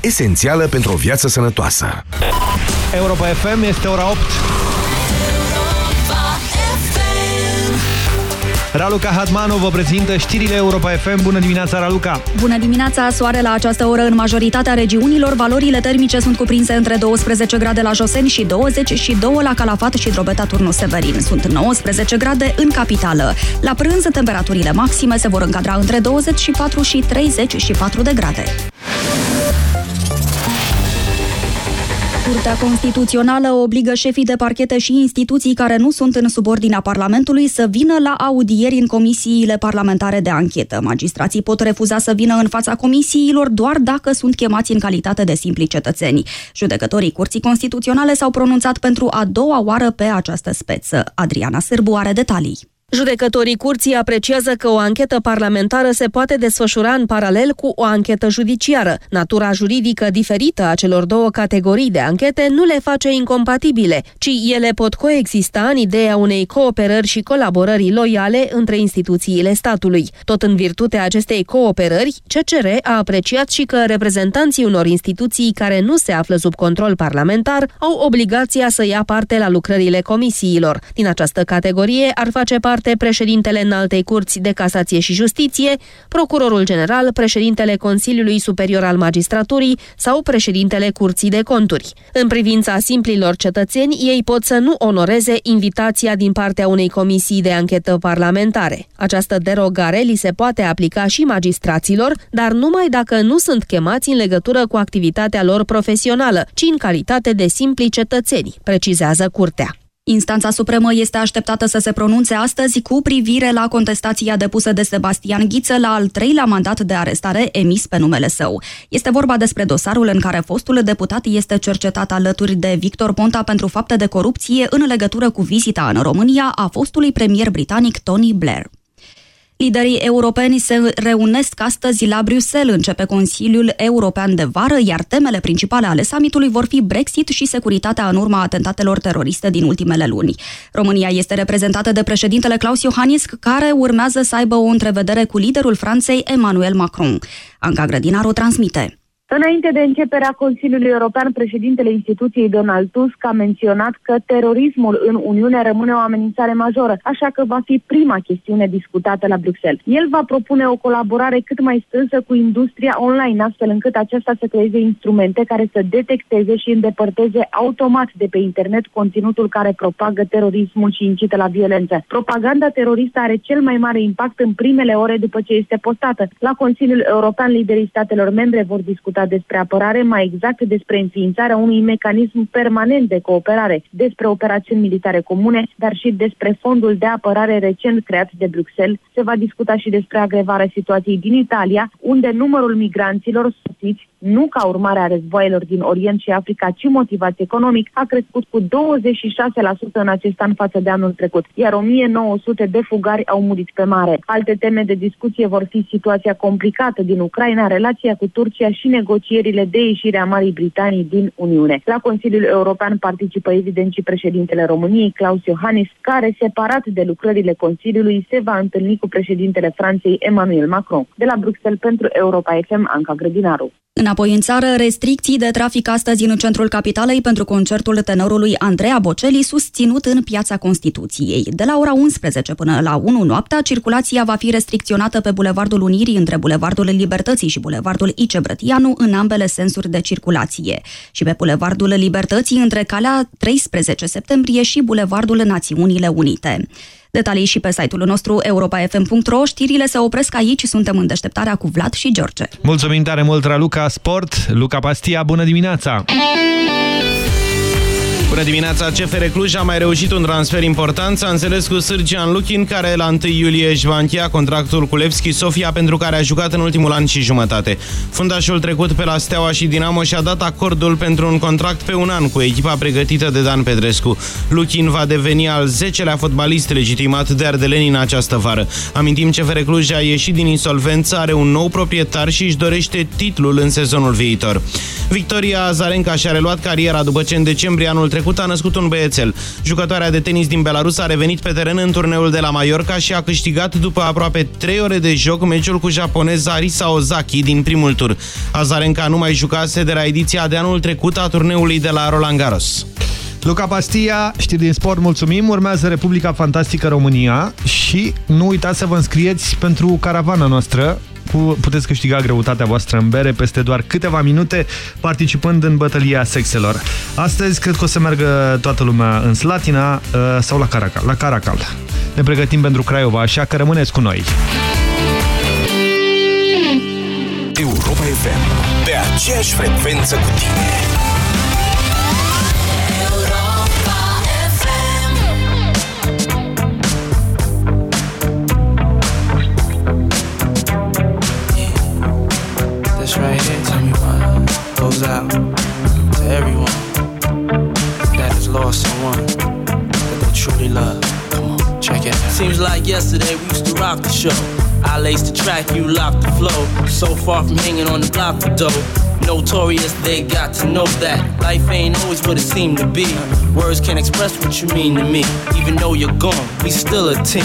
esențială pentru o viață sănătoasă. Europa FM este ora 8. Raluca Hadmanu vă prezintă știrile Europa FM. Bună dimineața, Raluca! Bună dimineața! Soare la această oră în majoritatea regiunilor. Valorile termice sunt cuprinse între 12 grade la Joseni și 22 la Calafat și Drobeta Turnu Severin. Sunt 19 grade în capitală. La prânz, temperaturile maxime se vor încadra între 24 și 34 de grade. Curtea Constituțională obligă șefii de parchete și instituții care nu sunt în subordinea Parlamentului să vină la audieri în comisiile parlamentare de anchetă. Magistrații pot refuza să vină în fața comisiilor doar dacă sunt chemați în calitate de simpli cetățeni. Judecătorii Curții Constituționale s-au pronunțat pentru a doua oară pe această speță. Adriana Sârbu are detalii. Judecătorii curții apreciază că o anchetă parlamentară se poate desfășura în paralel cu o anchetă judiciară. Natura juridică diferită a celor două categorii de anchete nu le face incompatibile, ci ele pot coexista în ideea unei cooperări și colaborări loiale între instituțiile statului. Tot în virtutea acestei cooperări, CCR a apreciat și că reprezentanții unor instituții care nu se află sub control parlamentar au obligația să ia parte la lucrările comisiilor. Din această categorie ar face parte parte președintele Înaltei Curți de Casație și Justiție, procurorul general, președintele Consiliului Superior al Magistraturii sau președintele Curții de Conturi. În privința simplilor cetățeni, ei pot să nu onoreze invitația din partea unei comisii de anchetă parlamentare. Această derogare li se poate aplica și magistraților, dar numai dacă nu sunt chemați în legătură cu activitatea lor profesională, ci în calitate de simpli cetățeni, precizează Curtea. Instanța Supremă este așteptată să se pronunțe astăzi cu privire la contestația depusă de Sebastian Ghiță la al treilea mandat de arestare emis pe numele său. Este vorba despre dosarul în care fostul deputat este cercetat alături de Victor Ponta pentru fapte de corupție în legătură cu vizita în România a fostului premier britanic Tony Blair. Liderii europeni se reunesc astăzi la Bruxelles, începe Consiliul European de vară, iar temele principale ale summitului vor fi Brexit și securitatea în urma atentatelor teroriste din ultimele luni. România este reprezentată de președintele Claus Iohannis, care urmează să aibă o întrevedere cu liderul Franței Emmanuel Macron. Anca Grădinaru transmite. Înainte de începerea Consiliului European, președintele instituției Donald Tusk a menționat că terorismul în Uniune rămâne o amenințare majoră, așa că va fi prima chestiune discutată la Bruxelles. El va propune o colaborare cât mai strânsă cu industria online, astfel încât aceasta să creeze instrumente care să detecteze și îndepărteze automat de pe internet conținutul care propagă terorismul și incită la violență. Propaganda teroristă are cel mai mare impact în primele ore după ce este postată. La Consiliul European, liderii statelor membre vor discuta discutat despre apărare, mai exact despre înființarea unui mecanism permanent de cooperare, despre operațiuni militare comune, dar și despre fondul de apărare recent creat de Bruxelles. Se va discuta și despre agrevarea situației din Italia, unde numărul migranților sosiți nu ca urmare a războaielor din Orient și Africa, ci motivați economic, a crescut cu 26% în acest an față de anul trecut, iar 1900 de fugari au murit pe mare. Alte teme de discuție vor fi situația complicată din Ucraina, relația cu Turcia și negocierile de ieșire a Marii Britanii din Uniune. La Consiliul European participă evident și președintele României, Claus Iohannis, care, separat de lucrările Consiliului, se va întâlni cu președintele Franței, Emmanuel Macron. De la Bruxelles pentru Europa FM, Anca Grădinaru. Înapoi în țară, restricții de trafic astăzi în centrul capitalei pentru concertul tenorului Andreea Bocelli, susținut în Piața Constituției. De la ora 11 până la 1 noaptea, circulația va fi restricționată pe Bulevardul Unirii între Bulevardul Libertății și Bulevardul Ice Brătianu în ambele sensuri de circulație și pe Bulevardul Libertății între calea 13 septembrie și Bulevardul Națiunile Unite. Detalii și pe site-ul nostru europafm.ro. Știrile se opresc aici, suntem în deșteptarea cu Vlad și George. Mulțumim tare mult, Raluca Sport. Luca Pastia, bună dimineața! Bună dimineața! CFR Cluj a mai reușit un transfer important. S-a înțeles cu Sârgean Luchin, care la 1 iulie își va încheia contractul cu Levski Sofia, pentru care a jucat în ultimul an și jumătate. Fundașul trecut pe la Steaua și Dinamo și-a dat acordul pentru un contract pe un an cu echipa pregătită de Dan Pedrescu. Luchin va deveni al 10-lea fotbalist legitimat de ardeleni în această vară. Amintim, CFR Cluj a ieșit din insolvență, are un nou proprietar și își dorește titlul în sezonul viitor. Victoria Azarenka și-a reluat cariera după ce în decembrie anul trecut a născut un băiețel. Jucătoarea de tenis din Belarus a revenit pe teren în turneul de la Mallorca și a câștigat după aproape 3 ore de joc meciul cu japoneza Arisa Ozaki din primul tur. Azarenka nu mai jucase de la ediția de anul trecut a turneului de la Roland Garros. Luca Pastia, știri din sport, mulțumim. Urmează Republica Fantastică România și nu uitați să vă înscrieți pentru caravana noastră cu, puteți câștiga greutatea voastră în bere peste doar câteva minute participând în bătălia sexelor. Astăzi cred că o să meargă toată lumea în Slatina uh, sau la Caracal. La Caracal. Ne pregătim pentru Craiova, așa că rămâneți cu noi. Europa FM. Pe aceeași frecvență cu tine. Goes out to everyone that has lost someone that they truly love. Come on, check it out. Seems like yesterday we used to rock the show. I laced the track, you locked the flow. So far from hanging on the block for dough. Notorious, they got to know that life ain't always what it seemed to be. Words can't express what you mean to me. Even though you're gone, we still a team.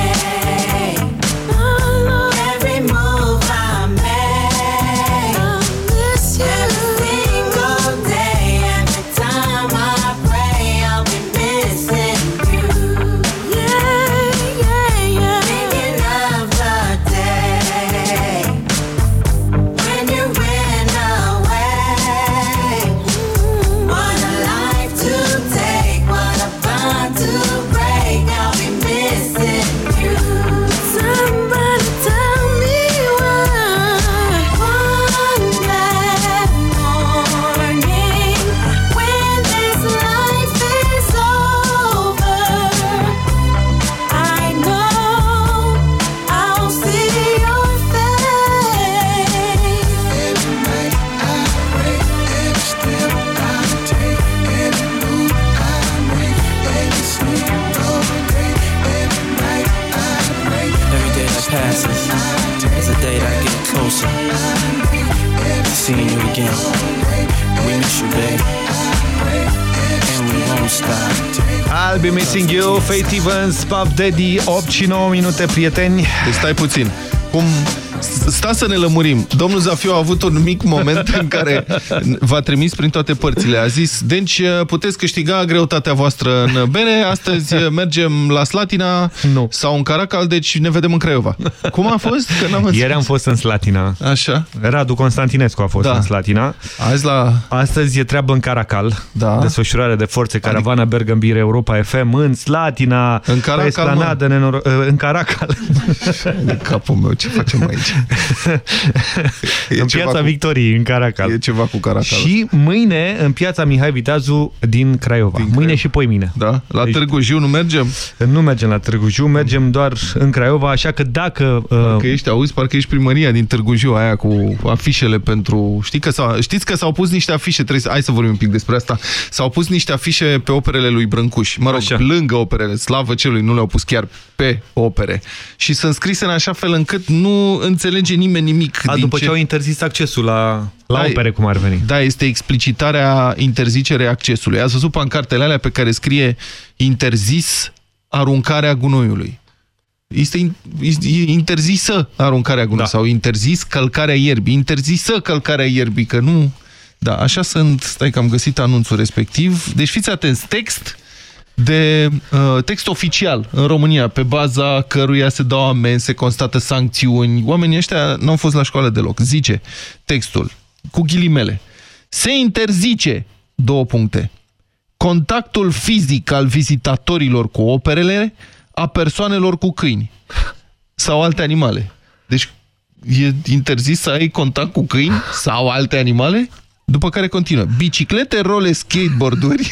I'll be missing you, Faith Evans, Puff Daddy, 8 și 9 minute, prieteni. Deci stai puțin. Cum Sta să ne lămurim. Domnul Zafiu a avut un mic moment în care v-a trimis prin toate părțile. A zis, deci puteți câștiga greutatea voastră în bere, astăzi mergem la Slatina nu. sau în Caracal, deci ne vedem în Craiova. Cum a fost? Că am Ieri am fost în Slatina. Așa. Radu Constantinescu a fost Da. în Slatina. Azi la... Astăzi e treabă în Caracal. Da. Desfășurare de forțe Caravana Bergambir Europa FM în Slatina. În Caracal, pe Esplanadă, nenoro... în Caracal. De capul meu, ce facem aici? în ceva piața cu- Victoriei, în Caracal. E ceva cu Caracal. Și mâine în piața Mihai Viteazu din Craiova. Din mâine și poi mine. Da? La Târgu Jiu nu mergem? Nu mergem la Târgu Jiu, mergem doar în Craiova, așa că dacă... Parcă ești, auzi, parcă ești primăria din Târgu Jiu, aia cu afișele pentru... Știi că s-au- știți că s-au pus niște afișe, trebuie să... hai să vorbim un pic despre asta. S-au pus niște afișe pe operele lui Brâncuș. Mă rog, așa. lângă operele, slavă celui, nu le-au pus chiar pe opere. Și sunt scrise în așa fel încât nu înțelege nimeni nimic. A, din după ce au interzis accesul la, la Da, opere, cum ar veni. Da, este explicitarea interzicerea accesului. Ați văzut pancartele alea pe care scrie interzis aruncarea gunoiului. Este in- e interzisă aruncarea gunoiului da. sau interzis călcarea ierbii. Interzisă călcarea ierbii, că nu... Da, așa sunt, stai că am găsit anunțul respectiv. Deci fiți atenți, text de uh, text oficial în România, pe baza căruia se dau amenzi, se constată sancțiuni. Oamenii ăștia nu au fost la școală deloc. Zice textul, cu ghilimele. Se interzice, două puncte, contactul fizic al vizitatorilor cu operele a persoanelor cu câini sau alte animale. Deci e interzis să ai contact cu câini sau alte animale? După care continuă. Biciclete, role, skateboarduri,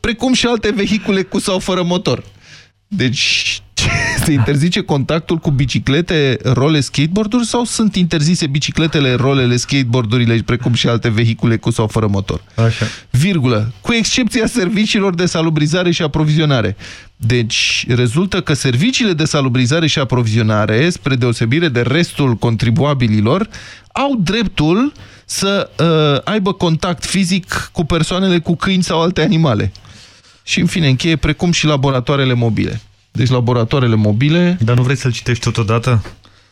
precum și alte vehicule cu sau fără motor. Deci se interzice contactul cu biciclete, role, skateboarduri sau sunt interzise bicicletele, rolele, skateboardurile, precum și alte vehicule cu sau fără motor? Așa. Virgulă. Cu excepția serviciilor de salubrizare și aprovizionare. Deci rezultă că serviciile de salubrizare și aprovizionare, spre deosebire de restul contribuabililor, au dreptul să uh, aibă contact fizic cu persoanele cu câini sau alte animale. Și în fine încheie precum și laboratoarele mobile. Deci laboratoarele mobile... Dar nu vrei să-l citești totodată?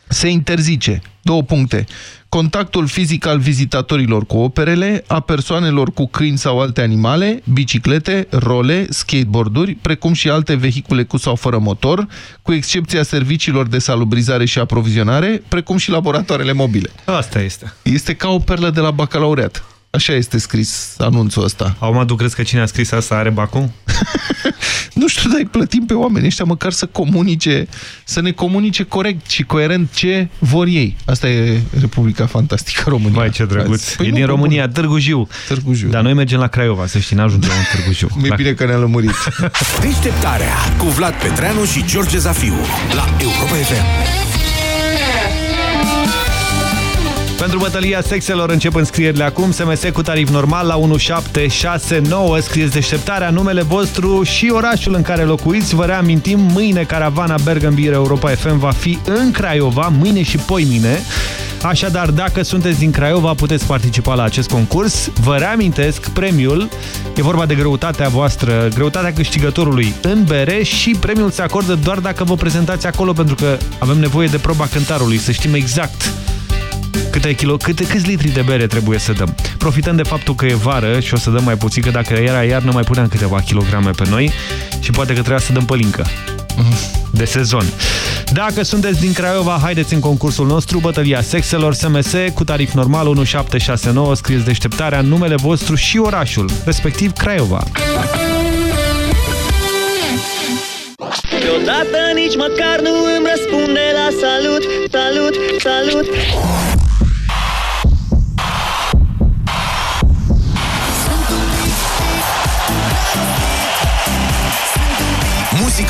Se interzice. Două puncte. Contactul fizic al vizitatorilor cu operele, a persoanelor cu câini sau alte animale, biciclete, role, skateboarduri, precum și alte vehicule cu sau fără motor, cu excepția serviciilor de salubrizare și aprovizionare, precum și laboratoarele mobile. Asta este. Este ca o perlă de la bacalaureat. Așa este scris anunțul ăsta. Acum tu crezi că cine a scris asta are bacul? Nu știu, dar îi plătim pe oameni ăștia măcar să comunice, să ne comunice corect și coerent ce vor ei. Asta e Republica Fantastică România. Mai ce drăguț. Păi e nu, din pe România, Târgu Jiu. Târgu Jiu. Dar noi mergem la Craiova, să știi, n-ajungem în Târgu Jiu. E bine că ne-a lămurit. Deșteptarea cu Vlad Petreanu și George Zafiu la Europa FM. Pentru bătălia sexelor încep înscrierile acum. SMS cu tarif normal la 1769. Scrieți deșteptarea, numele vostru și orașul în care locuiți. Vă reamintim, mâine caravana Bergambir Europa FM va fi în Craiova, mâine și poimine. Așadar, dacă sunteți din Craiova, puteți participa la acest concurs. Vă reamintesc, premiul e vorba de greutatea voastră, greutatea câștigătorului în bere și premiul se acordă doar dacă vă prezentați acolo, pentru că avem nevoie de proba cântarului, să știm exact câte kilo, câte, câți litri de bere trebuie să dăm. Profităm de faptul că e vară și o să dăm mai puțin, că dacă era iarnă mai puneam câteva kilograme pe noi și poate că trebuia să dăm pălincă de sezon. Dacă sunteți din Craiova, haideți în concursul nostru, bătălia sexelor SMS cu tarif normal 1769, scrieți deșteptarea, numele vostru și orașul, respectiv Craiova. Deodată nici măcar nu îmi răspunde la salut, salut, salut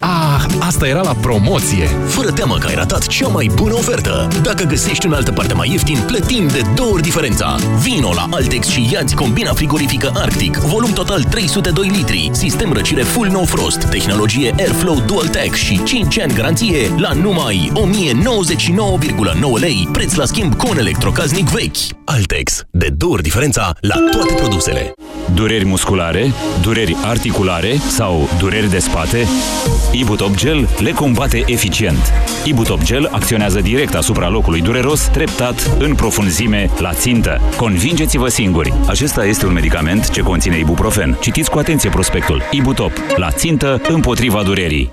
Ah, asta era la promoție! Fără teamă că ai ratat cea mai bună ofertă. Dacă găsești în altă parte mai ieftin, plătim de două ori diferența. Vino la Altex și iați combina frigorifică Arctic, volum total 302 litri, sistem răcire full no frost, tehnologie Airflow Dual Tech și 5 ani garanție la numai 1099,9 lei, preț la schimb cu un electrocaznic vechi. Altex, de două ori diferența la toate produsele. Dureri musculare, dureri articulare sau dureri de spate? Ibutop Gel le combate eficient. Ibutop Gel acționează direct asupra locului dureros, treptat, în profunzime, la țintă. Convingeți-vă singuri! Acesta este un medicament ce conține ibuprofen. Citiți cu atenție prospectul. Ibutop. La țintă, împotriva durerii.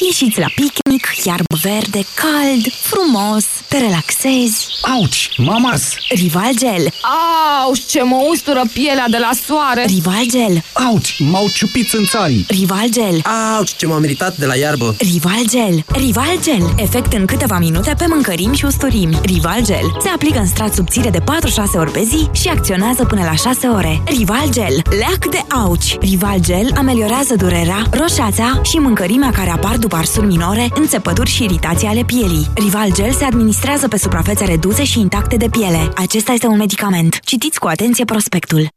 Ieșiți la picnic, iarbă verde, cald, frumos, te relaxezi. Auci, mamas! Rival Gel. Auzi, ce mă ustură pielea de la soare! Rival Gel. Auci, m-au ciupit țânțarii! Rival Gel. Auci, ce m-am meritat de la iarbă! Rival Gel. Rival Gel. Efect în câteva minute pe mâncărimi și usturimi. Rival Gel. Se aplică în strat subțire de 4-6 ori pe zi și acționează până la 6 ore. Rival Gel. Leac de auci. Rival Gel ameliorează durerea, roșața și mâncărimea care apar după arsuri minore, înțepături și iritații ale pielii. Rival Gel se administrează pe suprafețe reduse și intacte de piele. Acesta este un medicament. Citiți cu atenție prospectul.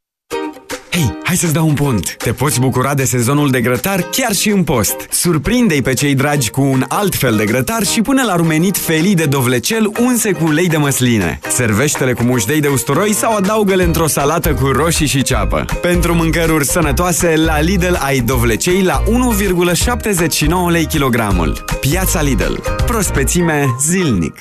Hei, hai să-ți dau un pont! Te poți bucura de sezonul de grătar chiar și în post. Surprinde-i pe cei dragi cu un alt fel de grătar și pune la rumenit felii de dovlecel unse cu ulei de măsline. Servește-le cu mușdei de usturoi sau adaugă-le într-o salată cu roșii și ceapă. Pentru mâncăruri sănătoase, la Lidl ai dovlecei la 1,79 lei kilogramul. Piața Lidl. Prospețime zilnic.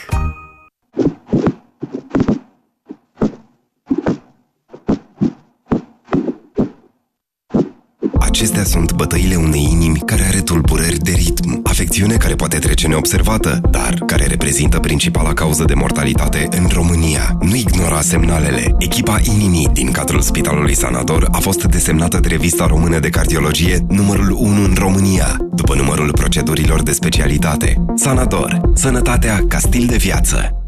Acestea sunt bătăile unei inimi care are tulburări de ritm, afecțiune care poate trece neobservată, dar care reprezintă principala cauză de mortalitate în România. Nu ignora semnalele. Echipa inimii din cadrul Spitalului Sanador a fost desemnată de revista română de cardiologie numărul 1 în România, după numărul procedurilor de specialitate. Sanador. Sănătatea ca stil de viață.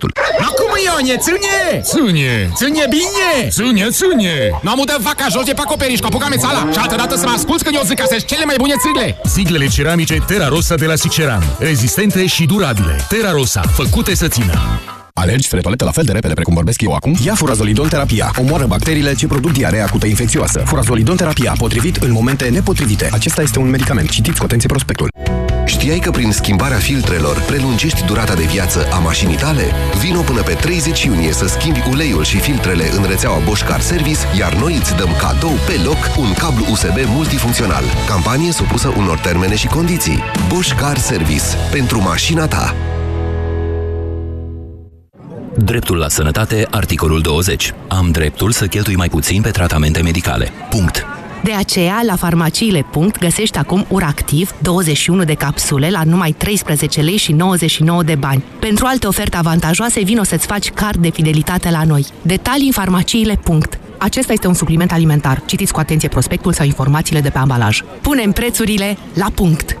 prospectul. Acum, Ionie, ține! Ține! Ține bine! Ține, ține! Nu am udat vaca jos de pe acoperiș, cu apucame țala! Și altă dată să mă asculți când eu zic că sunt cele mai bune țigle! Siglele ceramice Terra Rosa de la Siceran. Rezistente și durabile. Terra Rosa. Făcute să țină. Alergi spre toaletă la fel de repede precum vorbesc eu acum? Ia furazolidon terapia. Omoară bacteriile ce produc diarea acută infecțioasă. Furazolidon terapia, potrivit în momente nepotrivite. Acesta este un medicament. Citiți cu atenție prospectul. Știai că prin schimbarea filtrelor prelungești durata de viață a mașinii tale? Vino până pe 30 iunie să schimbi uleiul și filtrele în rețeaua Bosch Car Service, iar noi îți dăm cadou pe loc un cablu USB multifuncțional. Campanie supusă unor termene și condiții. Bosch Car Service. Pentru mașina ta. Dreptul la sănătate, articolul 20. Am dreptul să cheltui mai puțin pe tratamente medicale. Punct. De aceea, la farmaciile. Punct, găsești acum Uractiv 21 de capsule la numai 13 lei și 99 de bani. Pentru alte oferte avantajoase, vino să-ți faci card de fidelitate la noi. Detalii în farmaciile. Punct. Acesta este un supliment alimentar. Citiți cu atenție prospectul sau informațiile de pe ambalaj. Punem prețurile la punct!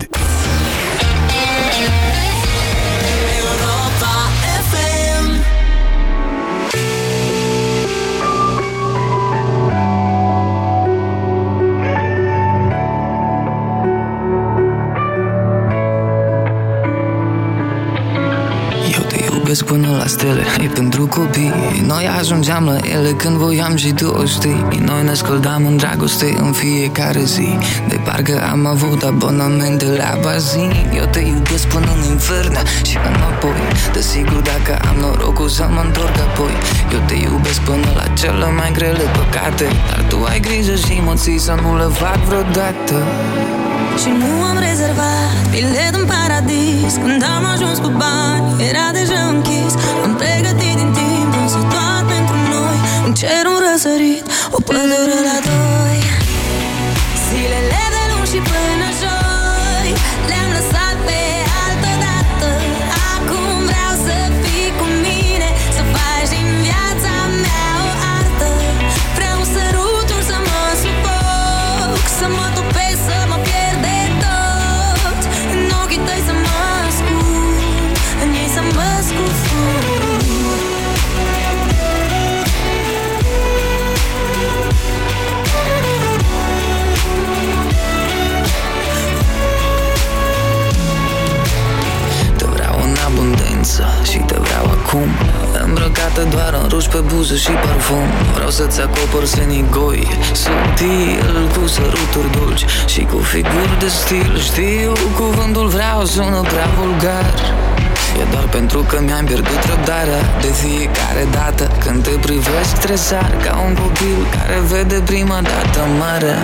Solide. Stele. E pentru copii. Noi ajungeam la ele când voiam și tu o știi. Noi ne scăldam în dragoste în fiecare zi. De parcă am avut abonamente la bazin Eu te iubesc până în infern și înapoi. Desigur dacă am norocul să mă întorc apoi. Eu te iubesc până la cele mai grele păcate. Dar tu ai grijă și emoții să nu le fac vreodată. Și nu am rezervat bilet în paradis. Când am ajuns cu bani, era deja închis. Am pregătit din timp, însă doar pentru noi. Un cer, un răsărit, o pădure la doi abundență și te vreau acum. Îmbrăcată doar în ruși pe buză și parfum. Vreau să-ți acopăr senigoi Subtil, cu săruturi dulci Și cu figuri de stil. Știu, cuvântul vreau sună prea vulgar. E doar pentru că mi-am pierdut răbdarea De fiecare dată. Când te privesc Tresar ca un copil care vede prima dată marea.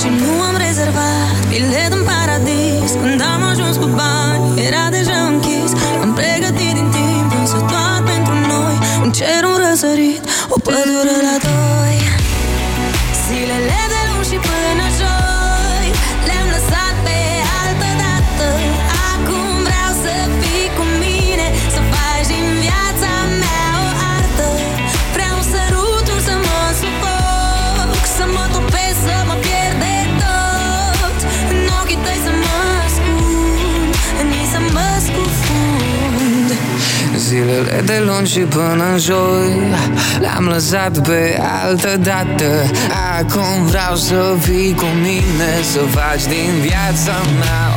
Și nu am rezervat bilet în paradis. Când am ajuns cu bani, era deja închis. Am pregătit din timp, însă doar pentru noi. Un cer, un răsărit, o pădure la doi Zilele de luni și până în joi. Le-am lăsat pe altă dată. Acum vreau să fii cu mine Să faci din viața mea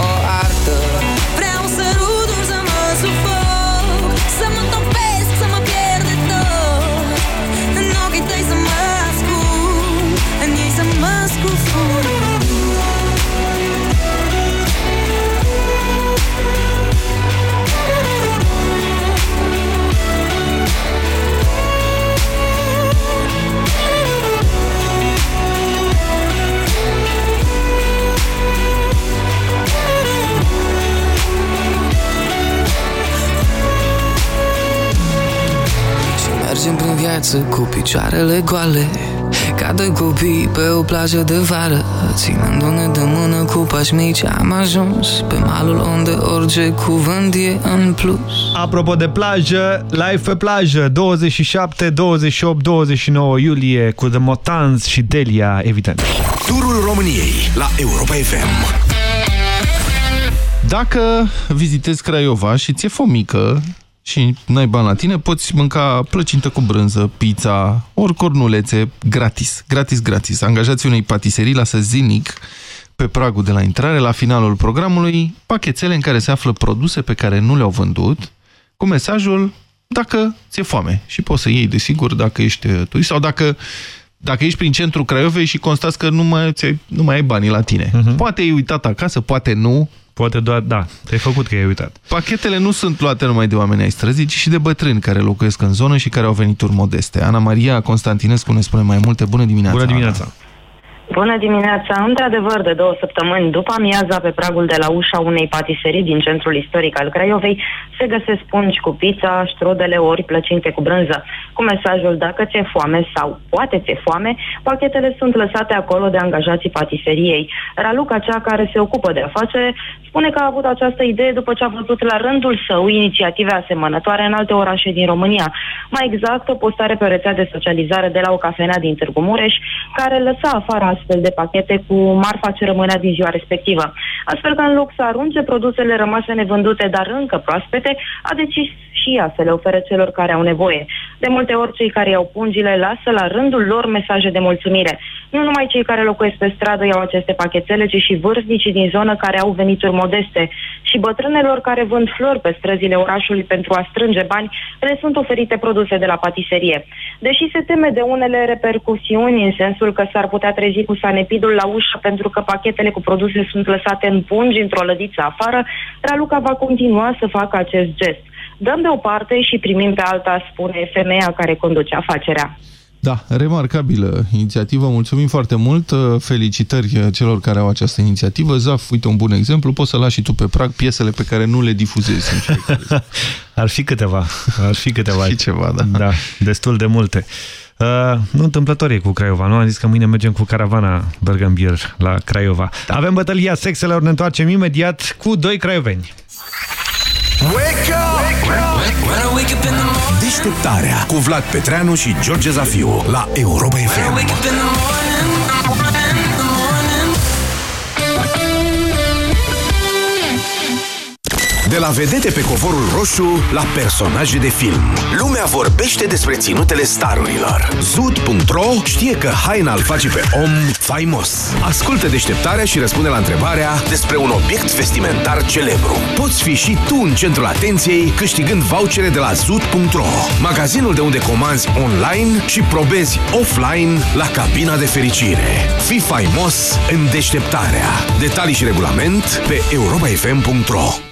mergem prin viață cu picioarele goale Ca doi copii pe o plajă de vară Ținându-ne de mână cu pași mici Am ajuns pe malul unde orice cuvânt e în plus Apropo de plajă, live pe plajă, 27, 28, 29 iulie cu The Motans și Delia, evident. Turul României la Europa FM. Dacă vizitezi Craiova și ți-e fomică și n-ai bani la tine, poți mânca plăcintă cu brânză, pizza, ori cornulețe, gratis. Gratis, gratis. Angajați unei patiserii la zinic pe pragul de la intrare, la finalul programului, pachetele în care se află produse pe care nu le-au vândut, cu mesajul dacă ți-e foame. Și poți să iei, desigur, dacă ești turist sau dacă, dacă ești prin centrul Craiovei și constați că nu mai, nu mai ai banii la tine. Uh -huh. Poate ai uitat acasă, poate nu, Poate doar, da, te-ai făcut că ai uitat. Pachetele nu sunt luate numai de oameni ai străzii, ci și de bătrâni care locuiesc în zonă și care au venituri modeste. Ana Maria Constantinescu ne spune mai multe. Bună dimineața! Bună dimineața! Ana. Bună dimineața! Într-adevăr, de două săptămâni după amiaza pe pragul de la ușa unei patiserii din centrul istoric al Craiovei se găsesc pungi cu pizza, ștrudele ori plăcinte cu brânză. Cu mesajul dacă ți-e foame sau poate ți-e foame, pachetele sunt lăsate acolo de angajații patiseriei. Raluca, cea care se ocupă de afacere, spune că a avut această idee după ce a văzut la rândul său inițiative asemănătoare în alte orașe din România. Mai exact, o postare pe o rețea de socializare de la o cafenea din Târgu Mureș, care lăsa afară astfel de pachete cu marfa ce rămânea din ziua respectivă. Astfel că în loc să arunce produsele rămase nevândute, dar încă proaspete, a decis și ea să le ofere celor care au nevoie. De multe ori, cei care iau pungile lasă la rândul lor mesaje de mulțumire. Nu numai cei care locuiesc pe stradă iau aceste pachetele, ci și vârstnicii din zonă care au venituri modeste. Și bătrânelor care vând flori pe străzile orașului pentru a strânge bani, le sunt oferite produse de la patiserie. Deși se teme de unele repercusiuni în sensul că s-ar putea trezi cu sanepidul la ușă pentru că pachetele cu produse sunt lăsate în pungi într-o lădiță afară, Raluca va continua să facă acest gest. Dăm de o parte și primim pe alta, spune femeia care conduce afacerea. Da, remarcabilă inițiativă. Mulțumim foarte mult. Felicitări celor care au această inițiativă. Zaf, uite un bun exemplu. Poți să lași și tu pe prag piesele pe care nu le difuzezi. Ar fi câteva. Ar fi câteva. și ceva, da. Da, destul de multe. Uh, nu întâmplător e cu Craiova, nu? Am zis că mâine mergem cu caravana Bergambier la Craiova. Da. Avem bătălia sexelor, ne întoarcem imediat cu doi craioveni. Wake up! Wake up! Deșteptarea cu Vlad Petreanu și George Zafiu la Europa FM. De la vedete pe covorul roșu la personaje de film. Lumea vorbește despre ținutele starurilor. Zud.ro știe că haina îl face pe om faimos. Ascultă deșteptarea și răspunde la întrebarea despre un obiect vestimentar celebru. Poți fi și tu în centrul atenției câștigând vouchere de la Zud.ro, magazinul de unde comanzi online și probezi offline la cabina de fericire. Fii faimos în deșteptarea. Detalii și regulament pe europafm.ro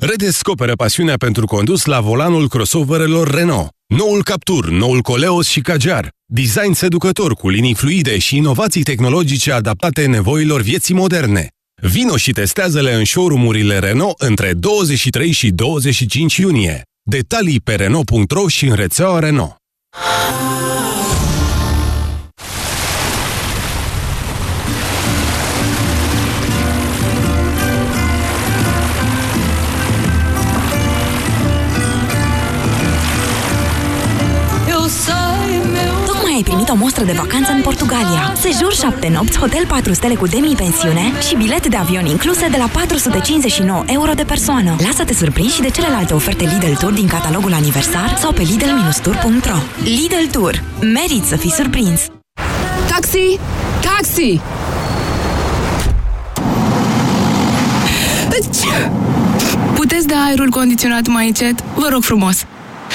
Redescoperă pasiunea pentru condus la volanul crossoverelor Renault. Noul Captur, noul Coleos și Cajar. Design seducător cu linii fluide și inovații tehnologice adaptate nevoilor vieții moderne. Vino și testează-le în showroom-urile Renault între 23 și 25 iunie. Detalii pe Renault.ro și în rețeaua Renault. Ai primit o mostră de vacanță în Portugalia. Sejur 7 nopți, hotel 4 stele cu demi-pensiune și bilet de avion incluse de la 459 euro de persoană. Lasă-te surprins și de celelalte oferte Lidl Tour din catalogul aniversar sau pe lidl-tour.ro Lidl Tour. Merit să fii surprins! Taxi! Taxi! Puteți da aerul condiționat mai încet? Vă rog frumos!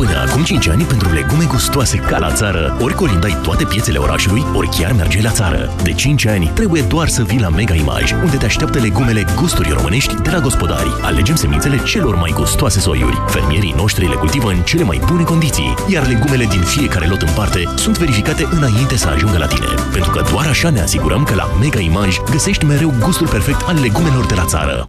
Până acum 5 ani, pentru legume gustoase ca la țară, ori colindai toate piețele orașului, ori chiar mergeai la țară. De 5 ani, trebuie doar să vii la Mega Image, unde te așteaptă legumele gusturi românești de la gospodari. Alegem semințele celor mai gustoase soiuri. Fermierii noștri le cultivă în cele mai bune condiții, iar legumele din fiecare lot în parte sunt verificate înainte să ajungă la tine. Pentru că doar așa ne asigurăm că la Mega Image găsești mereu gustul perfect al legumelor de la țară.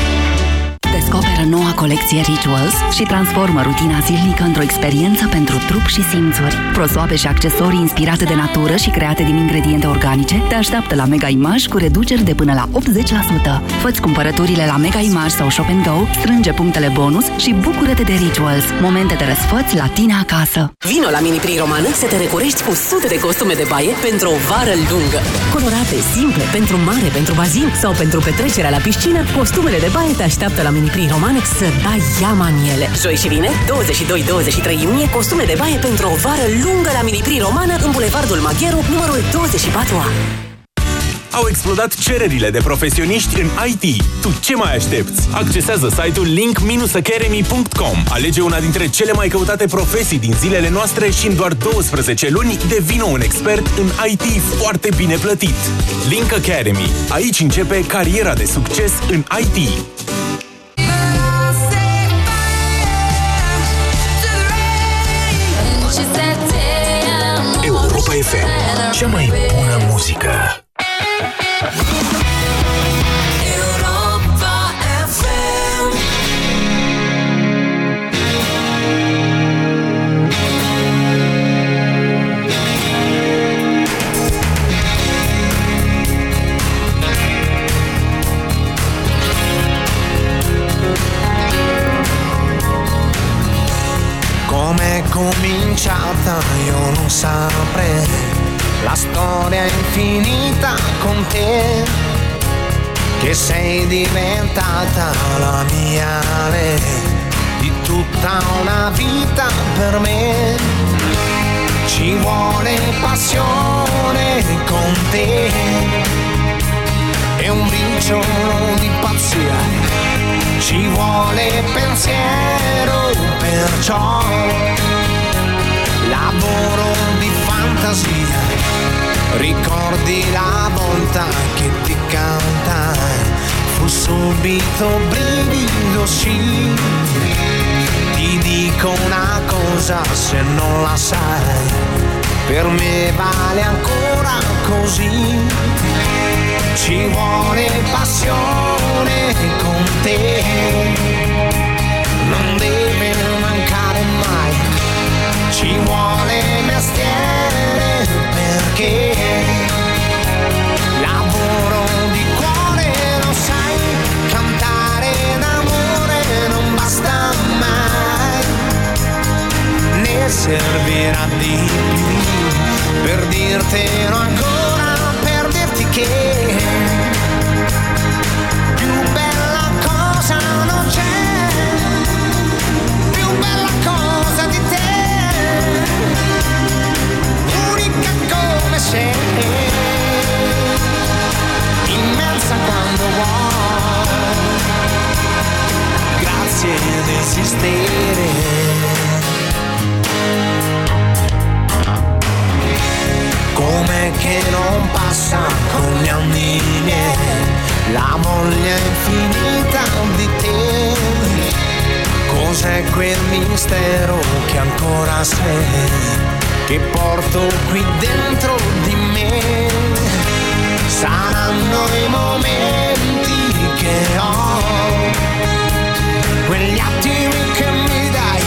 Descoperă noua colecție Rituals și transformă rutina zilnică într-o experiență pentru trup și simțuri. Prosoape și accesorii inspirate de natură și create din ingrediente organice te așteaptă la Mega Image cu reduceri de până la 80%. Fă-ți cumpărăturile la Mega Image sau Shop Go, strânge punctele bonus și bucură-te de Rituals, momente de răsfăț la tine acasă. Vino la Mini Pri Roman să te recurești cu sute de costume de baie pentru o vară lungă. Colorate, simple, pentru mare, pentru bazin sau pentru petrecerea la piscină, costumele de baie te așteaptă la Mini Pri Roman să dai iama în ele. Joi și vineri, 22-23 iunie, costume de baie pentru o vară lungă la Mini Pri Romană în Bulevardul Magheru, numărul 24A. Au explodat cererile de profesioniști în IT. Tu ce mai aștepți? Accesează site-ul link-academy.com. Alege una dintre cele mai căutate profesii din zilele noastre și în doar 12 luni devină un expert în IT foarte bine plătit. Link Academy. Aici începe cariera de succes în IT. FM. Cea mai bună muzică. Cominciata io non saprei. La storia infinita con te Che sei diventata la mia re Di tutta una vita per me. Ci vuole passione con te E un briciolo di pazzia. Ci vuole pensiero, perciò lavoro di fantasia. Ricordi la volta che ti cantai, fu subito brivido, sì. Ti dico una cosa se non la sai, per me vale ancora così. Ci vuole passione con te, non mai. Ci vuole mestiere perché lavoro di cuore, lo sai, cantare d'amore non basta mai, ne servirà di più per dirtelo ancora, per dirti che porto qui dentro di me? Saranno i momenti che ho, quegli attimi che mi dai,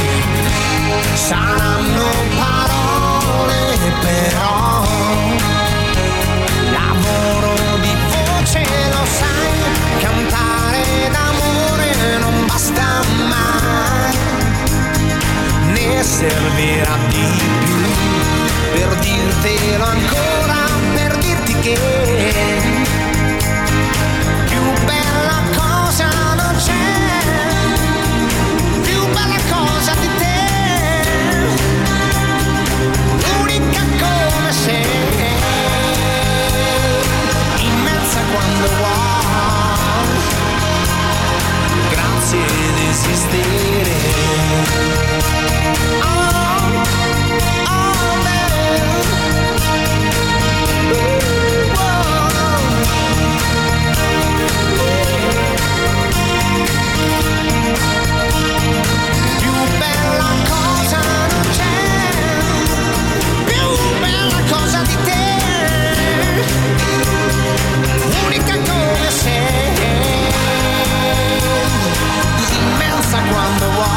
saranno parole però. Lavoro di voce, lo sai, cantare d'amore non basta mai, ne servirà di più per dirtelo ancora, per dirti che quando vuoi.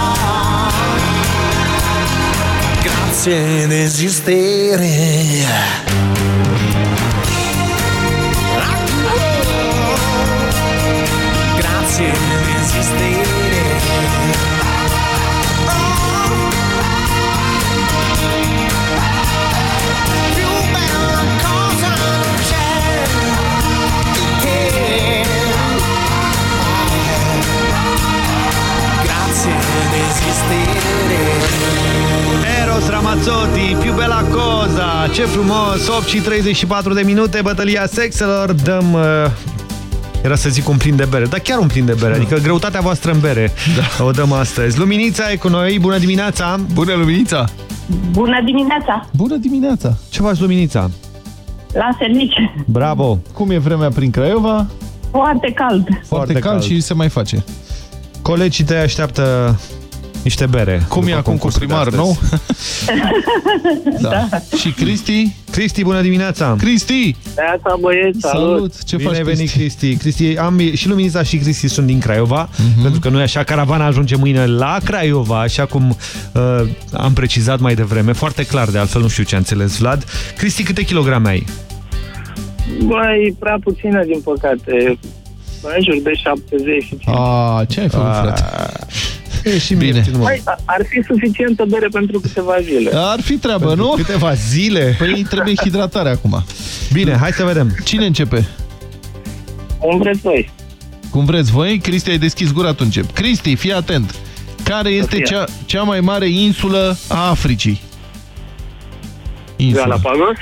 Grazie di esistere. Ramazzotti, più bella cosa, ce frumos, 8 și 34 de minute, bătălia sexelor, dăm... Uh, era să zic un plin de bere, dar chiar un plin de bere, adică greutatea voastră în bere da. o dăm astăzi. Luminița e cu noi, bună dimineața! Bună, Luminița! Bună dimineața! Bună dimineața! Ce faci, Luminița? La serviciu. Bravo! Cum e vremea prin Craiova? Foarte cald. Foarte, Foarte cald, cald și se mai face. Colegii tăi așteaptă niște bere. Cum e acum cu primar nou? da. da. Și Cristi? Cristi, bună dimineața! Cristi! Neața, băieți, salut! Salut! Ce Bine faci, ai venit, Cristi? Cristi. Cristi, am, și Luminița și Cristi sunt din Craiova, Mhm. pentru că noi așa, caravana ajunge mâine la Craiova, așa cum uh, am precizat mai devreme, foarte clar, de altfel nu știu ce a înțeles Vlad. Cristi, câte kilograme ai? Băi, prea puțină, din păcate. În jur de 75. A, ce ai făcut, A, frate? E și Bine. mie, Băi, a- ar fi suficientă bere pentru câteva zile. Ar fi treabă, nu? Câteva zile. Păi trebuie hidratare acum. Bine, hai să vedem. Cine începe? Cum vreți voi? Cum vreți voi, Cristi, ai deschis gura, tu încep. Cristi, fii atent. Care este fie. cea, cea mai mare insulă a Africii? Insulă. Galapagos?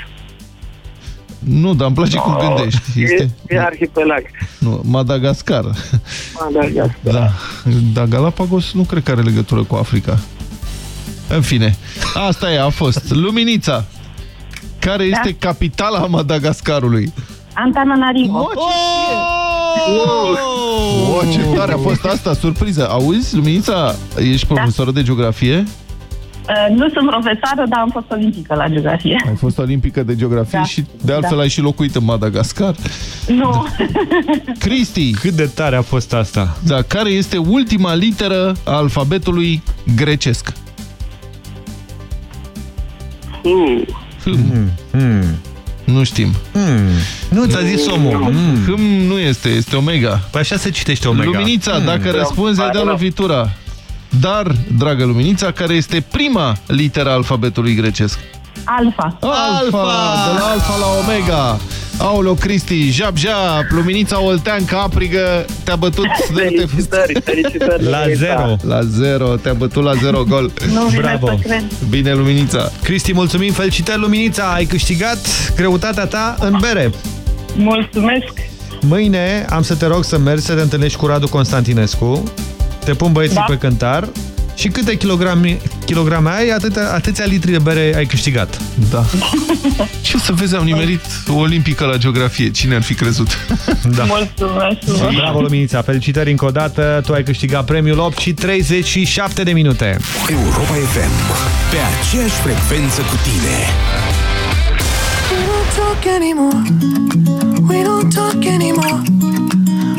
Nu, dar îmi place cum gândești. Este... E, e arhipelag. Nu, Madagascar. Madagascar. Da. Dar Galapagos nu cred că are legătură cu Africa. În fine, asta e, a fost. Luminița. Care este capitala Madagascarului? Antananarivo. Oh, ce tare a fost asta, surpriză. Auzi, Luminița, ești profesoră de geografie? Uh, Nu sunt profesoară, dar am fost olimpică la geografie. Ai fost olimpică de geografie Da. și de altfel Da. ai și locuit în Madagascar. Nu. Cristi! Cât de tare a fost asta? Da, care este ultima literă a alfabetului grecesc? Uh, Hmm. Hmm. Nu știm. Hmm. Nu, ți-a zis omul. Hmm. Hâm nu este, este omega. Păi așa se citește omega. Luminița, Hmm. dacă Da. răspunzi, ai dat Da. lovitura. Dar, dragă Luminița, care este prima literă a alfabetului grecesc? Alfa. Alfa! De la alfa la omega! Aoleo, Cristi, jap, jap, Luminița Olteancă, aprigă, te-a bătut... Felicitări, felicitări. La zero. La zero, te-a bătut la zero gol. Nu vine Bravo. să cred. Bine, Luminița. Cristi, mulțumim, felicitări, Luminița, ai câștigat greutatea ta în bere. Mulțumesc. Mâine am să te rog să mergi să te întâlnești cu Radu Constantinescu, te pun băieții Da. pe cântar și câte kilograme, kilograme ai, atâtea, atâția litri de bere ai câștigat. Da. Ce să vezi, am nimerit o olimpică la geografie. Cine ar fi crezut? Da. Mulțumesc. Bravo, Luminița, felicitări încă o dată, tu ai câștigat premiul 8 și 37 de minute. Europa FM. Pe aceeași frecvență cu tine. We don't talk anymore. We don't talk anymore.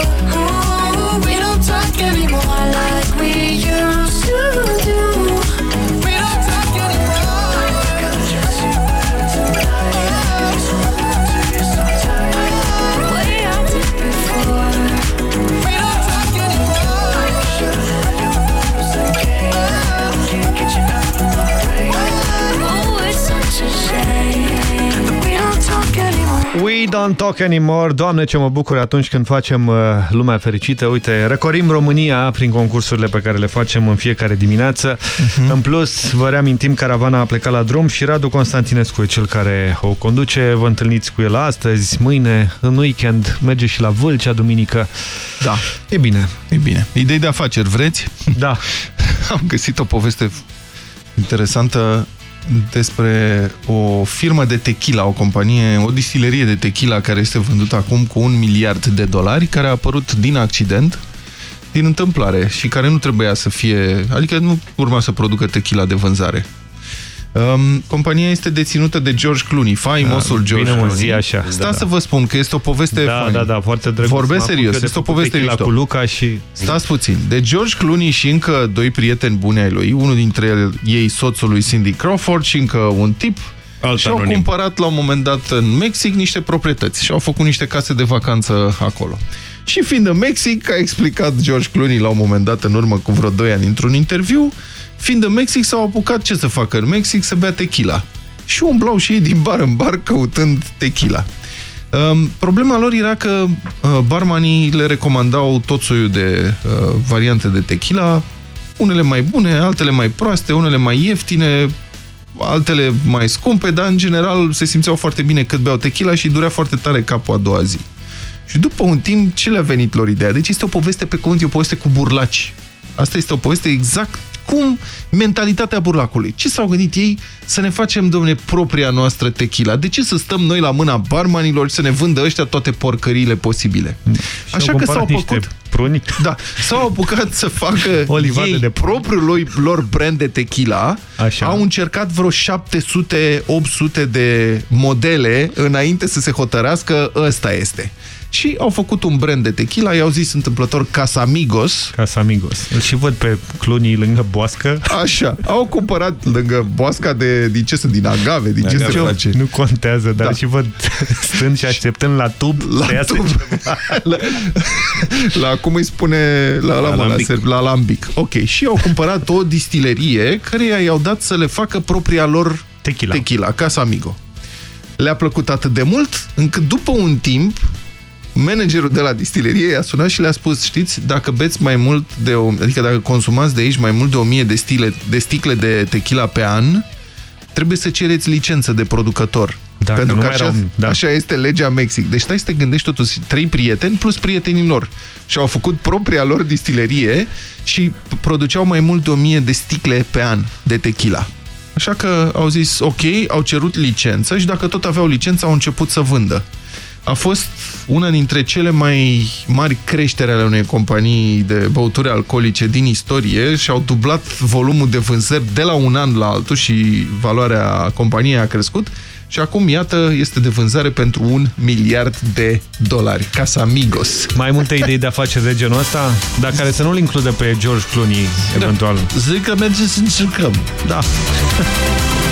Oh, we don't talk anymore like we used We don't talk anymore. Doamne, ce mă bucur atunci când facem uh, lumea fericită. Uite, recorim România prin concursurile pe care le facem în fiecare dimineață. Mhm. În plus, vă reamintim, caravana a plecat la drum și Radu Constantinescu e cel care o conduce. Vă întâlniți cu el astăzi, mâine, în weekend. Merge și la Vâlcea, duminică. Da. E bine. E bine. Idei de afaceri, vreți? Da. Am găsit o poveste interesantă despre o firmă de tequila, o companie, o distilerie de tequila care este vândută acum cu un miliard de dolari, care a apărut din accident, din întâmplare și care nu trebuia să fie, adică nu urma să producă tequila de vânzare. Um, compania este deținută de George Clooney, faimosul Da, George bine mă, Clooney. zi așa. Stați Da, să da. vă spun că este o poveste Da, funny. da, da, foarte drăguț. Vorbesc M-a serios, apucat de este o făcut poveste tequila mișto. cu Luca și... Stați puțin. De George Clooney și încă doi prieteni buni ai lui, unul dintre ei soțul lui Cindy Crawford și încă un tip, și-au anonim. cumpărat la un moment dat în Mexic niște proprietăți și au făcut niște case de vacanță acolo. Și fiind în Mexic, a explicat George Clooney la un moment dat, în urmă cu vreo 2 ani, într-un interviu, fiind în Mexic, s-au apucat ce să facă în Mexic? Să bea tequila. Și umblau și ei din bar în bar căutând tequila. Um, problema lor era că uh, barmanii le recomandau tot soiul de uh, variante de tequila, unele mai bune, altele mai proaste, unele mai ieftine, altele mai scumpe, dar în general se simțeau foarte bine cât beau tequila și durea foarte tare capul a doua zi. Și după un timp, ce le-a venit lor ideea? Deci este o poveste pe cuvânt, e o poveste cu burlaci. Asta este o poveste exact cum mentalitatea burlacului. Ce s-au gândit ei să ne facem, domne, propria noastră tequila? De ce să stăm noi la mâna barmanilor și să ne vândă ăștia toate porcăriile posibile? Așa că s-au făcut... pruni. Da, s-au apucat să facă Olivade ei de propriul lui, lor brand de tequila. Așa. Au încercat vreo 700-800 de modele înainte să se hotărească ăsta este. Și au făcut un brand de tequila, i-au zis întâmplător Casamigos. Casamigos. Îl și văd pe Clooney lângă boască. Așa. Au cumpărat lângă boasca de... Din ce sunt? Din agave? Din ce se Eu- face? Nu contează, dar Da. și văd stând și așteptând la tub La să iasă tub. ceva. la, la cum îi spune la, la, la, la, Alambic. la alambic. Ok, și au cumpărat o distilerie care i-au dat să le facă propria lor tequila, tequila Casa Amigo. Le-a plăcut atât de mult încât după un timp managerul de la distilerie i-a sunat și le-a spus, știți, dacă beți mai mult de o, adică dacă consumați de aici mai mult de 1000 de, stile, de sticle de tequila pe an, trebuie să cereți licență de producător. Dacă Pentru nu că mai așa, erau- da. așa este legea Mexic. Deci stai să te gândești totuși trei prieteni plus prietenii lor. Și au făcut propria lor distilerie și produceau mai mult de 1000 de sticle pe an de tequila. Așa că au zis, ok, au cerut licență și dacă tot aveau licență, au început să vândă. A fost una dintre cele mai mari creștere ale unei companii de băuturi alcoolice din istorie și au dublat volumul de vânzări de la un an la altul și valoarea companiei a crescut și acum, iată, este de vânzare pentru un miliard de dolari. Casa Migos. Mai multe idei de afaceri de genul ăsta, dar care să nu-l includă pe George Clooney, eventual. Da. Zic că merge să încercăm. Da.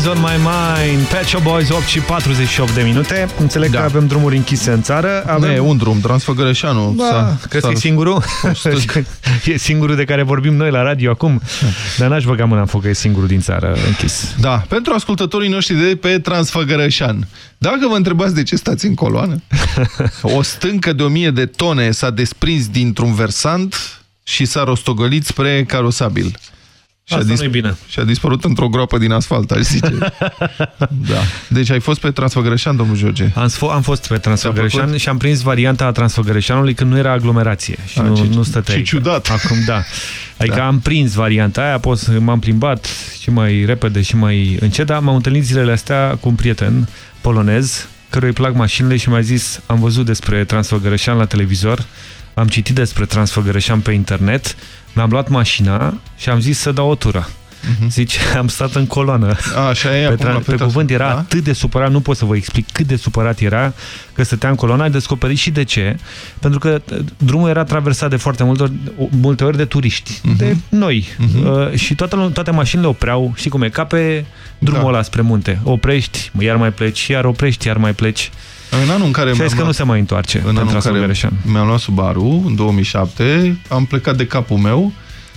Always on my mind Pet Shop Boys 8 și 48 de minute Înțeleg da. că avem drumuri închise în țară avem... Nu e un drum, Transfăgărășanu. Ba, crezi că e singurul? e singurul de care vorbim noi la radio acum? Dar n-aș băga mâna în foc că e singurul din țară închis. Da, pentru ascultătorii noștri de pe Transfăgărășan. Dacă vă întrebați de ce stați în coloană, o stâncă de 1000 de tone s-a desprins dintr-un versant și s-a rostogălit spre carosabil. Și Asta a, nu e bine. și a dispărut într-o groapă din asfalt, aș zice. da. Deci ai fost pe Transfăgărășan, domnul George? Am, am fost pe Transfăgărășan și am prins varianta a Transfăgărășanului când nu era aglomerație și A, nu, ce- nu stăteai. ce ciudat. Acum, da. Adică Da. am prins varianta aia, apoi m-am plimbat și mai repede și mai încet, dar m-am întâlnit zilele astea cu un prieten polonez căruia îi plac mașinile și mi-a zis, am văzut despre Transfăgărășan la televizor, am citit despre Transfăgărășan pe internet, mi-am luat mașina și am zis să dau o tură. Zice, am stat în coloană. A, așa e, pe, acum, tra- pe pe cuvânt era da? atât de supărat, nu pot să vă explic cât de supărat era că stătea în coloană. Ai descoperit și de ce. Pentru că uh, drumul era traversat de foarte multe ori, multe ori de turiști, Mhm. de noi. Uh, și toate, toate mașinile opreau, știi cum e, ca pe drumul Da. ăla spre munte. Oprești, iar mai pleci, iar oprești, iar mai pleci. În anul în care Și mi-am ai zis că luat- nu se mai întoarce În pentru anul în Trasul care Găreșan. mi-am luat Subaru, în 2007, am plecat de capul meu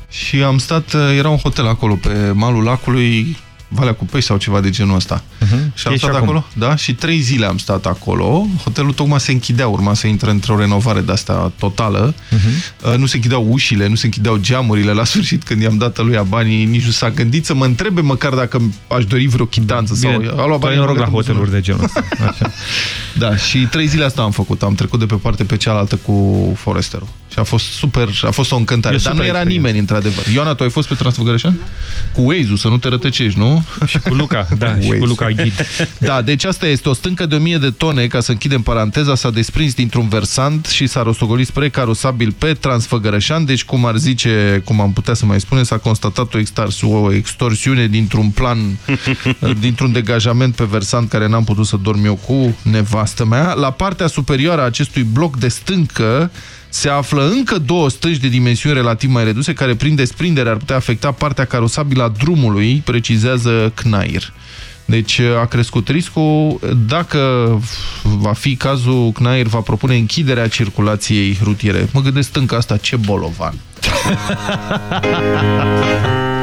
și am stat, era un hotel acolo pe malul lacului, Valea cu Pești sau ceva de genul ăsta. Uh-huh. Și am stat acolo, da, și trei zile am stat acolo. Hotelul tocmai se închidea, urma să intre într-o renovare de asta totală. Uh, Nu se închideau ușile, nu se închideau geamurile. La sfârșit, când i-am dat lui banii, nici nu s-a gândit să mă întrebe măcar dacă aș dori vreo chitanță. Bine, sau, a luat tu ai banii, noroc la am dat hoteluri de genul ăsta. Așa. Da, și trei zile asta am făcut. Am trecut de pe parte pe cealaltă cu Foresterul. Și a fost super, a fost o încântare. E Dar nu super era experiență. nimeni, într-adevăr. Ioana, tu ai fost pe Transfăgărășan? Cu Waze-ul, să nu te rătăcești, nu? Și cu Luca, da, și cu Luca Ghid. Da, deci asta este o stâncă de 1000 de tone, ca să închidem paranteza, s-a desprins dintr-un versant și s-a rostogolit spre carosabil pe Transfăgărășan, deci cum ar zice, cum am putea să mai spune, s-a constatat o, extars, o extorsiune dintr-un plan, dintr-un degajament pe versant care n-am putut să dorm eu cu nevastă mea. La partea superioară a acestui bloc de stâncă se află încă două stânci de dimensiuni relativ mai reduse, care prin desprindere ar putea afecta partea carosabilă a drumului, precizează CNAIR. Deci a crescut riscul. Dacă va fi cazul, CNAIR va propune închiderea circulației rutiere. Mă gândesc stânca asta, ce bolovan.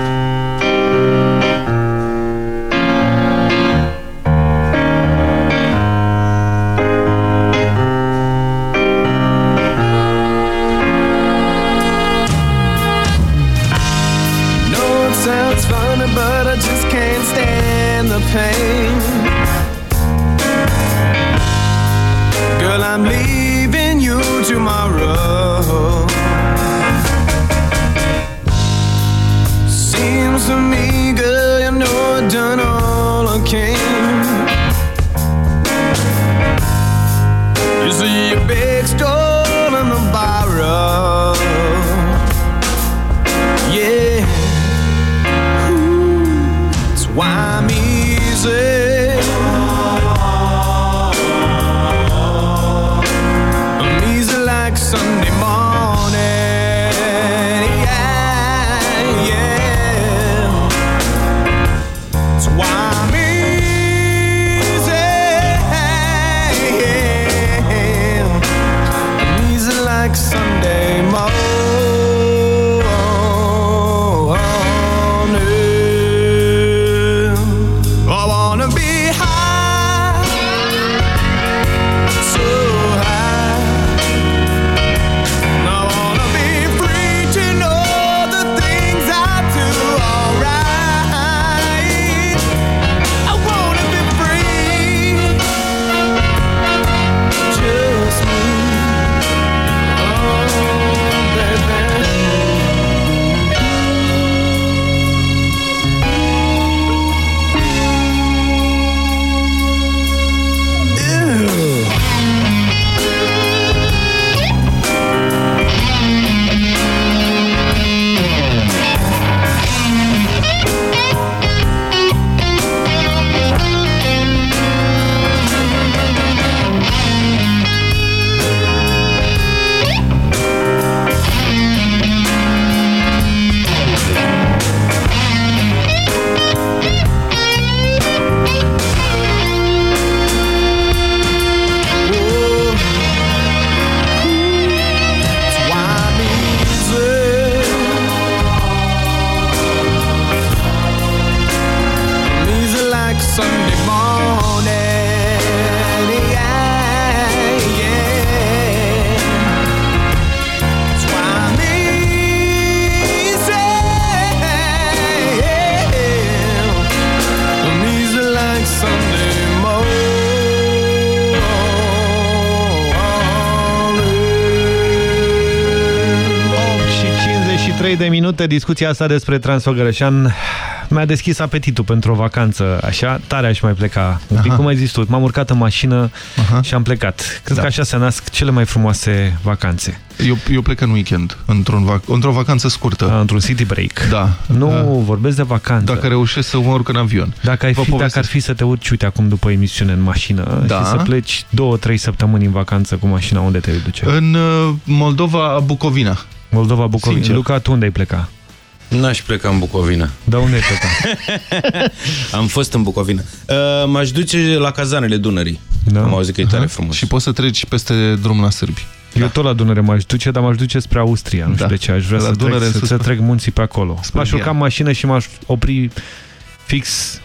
discuția asta despre Transfăgărășan mi-a deschis apetitul pentru o vacanță, așa, tare aș mai pleca. Un pic, cum ai zis tu, m-am urcat în mașină Aha. și am plecat. Cred da. că așa se nasc cele mai frumoase vacanțe. Eu, eu plec în weekend, într-o vac într vacanță scurtă. Într-un city break. Da. Nu, da. vorbesc de vacanță. Dacă reușesc să mă urc în avion. Dacă, ai fi, dacă ar fi să te urci, uite, acum după emisiune în mașină da. și să pleci două, trei săptămâni în vacanță cu mașina, unde te duce? În uh, Moldova, Bucovina. Moldova, Bucovina. Sincer. Luca, tu unde ai pleca? N-aș pleca în Bucovina. Da, unde ai pleca? Am fost în Bucovina. Uh, M-aș duce la cazanele Dunării. Da. Am auzit că e tare frumos. Și poți să treci peste drum la sârbi. Eu da. tot la Dunăre m-aș duce, dar m-aș duce spre Austria. Nu da. știu de ce, aș vrea la să, Dunăre trec, să, să trec munții pe acolo. M-aș urca în mașină și m-aș opri fix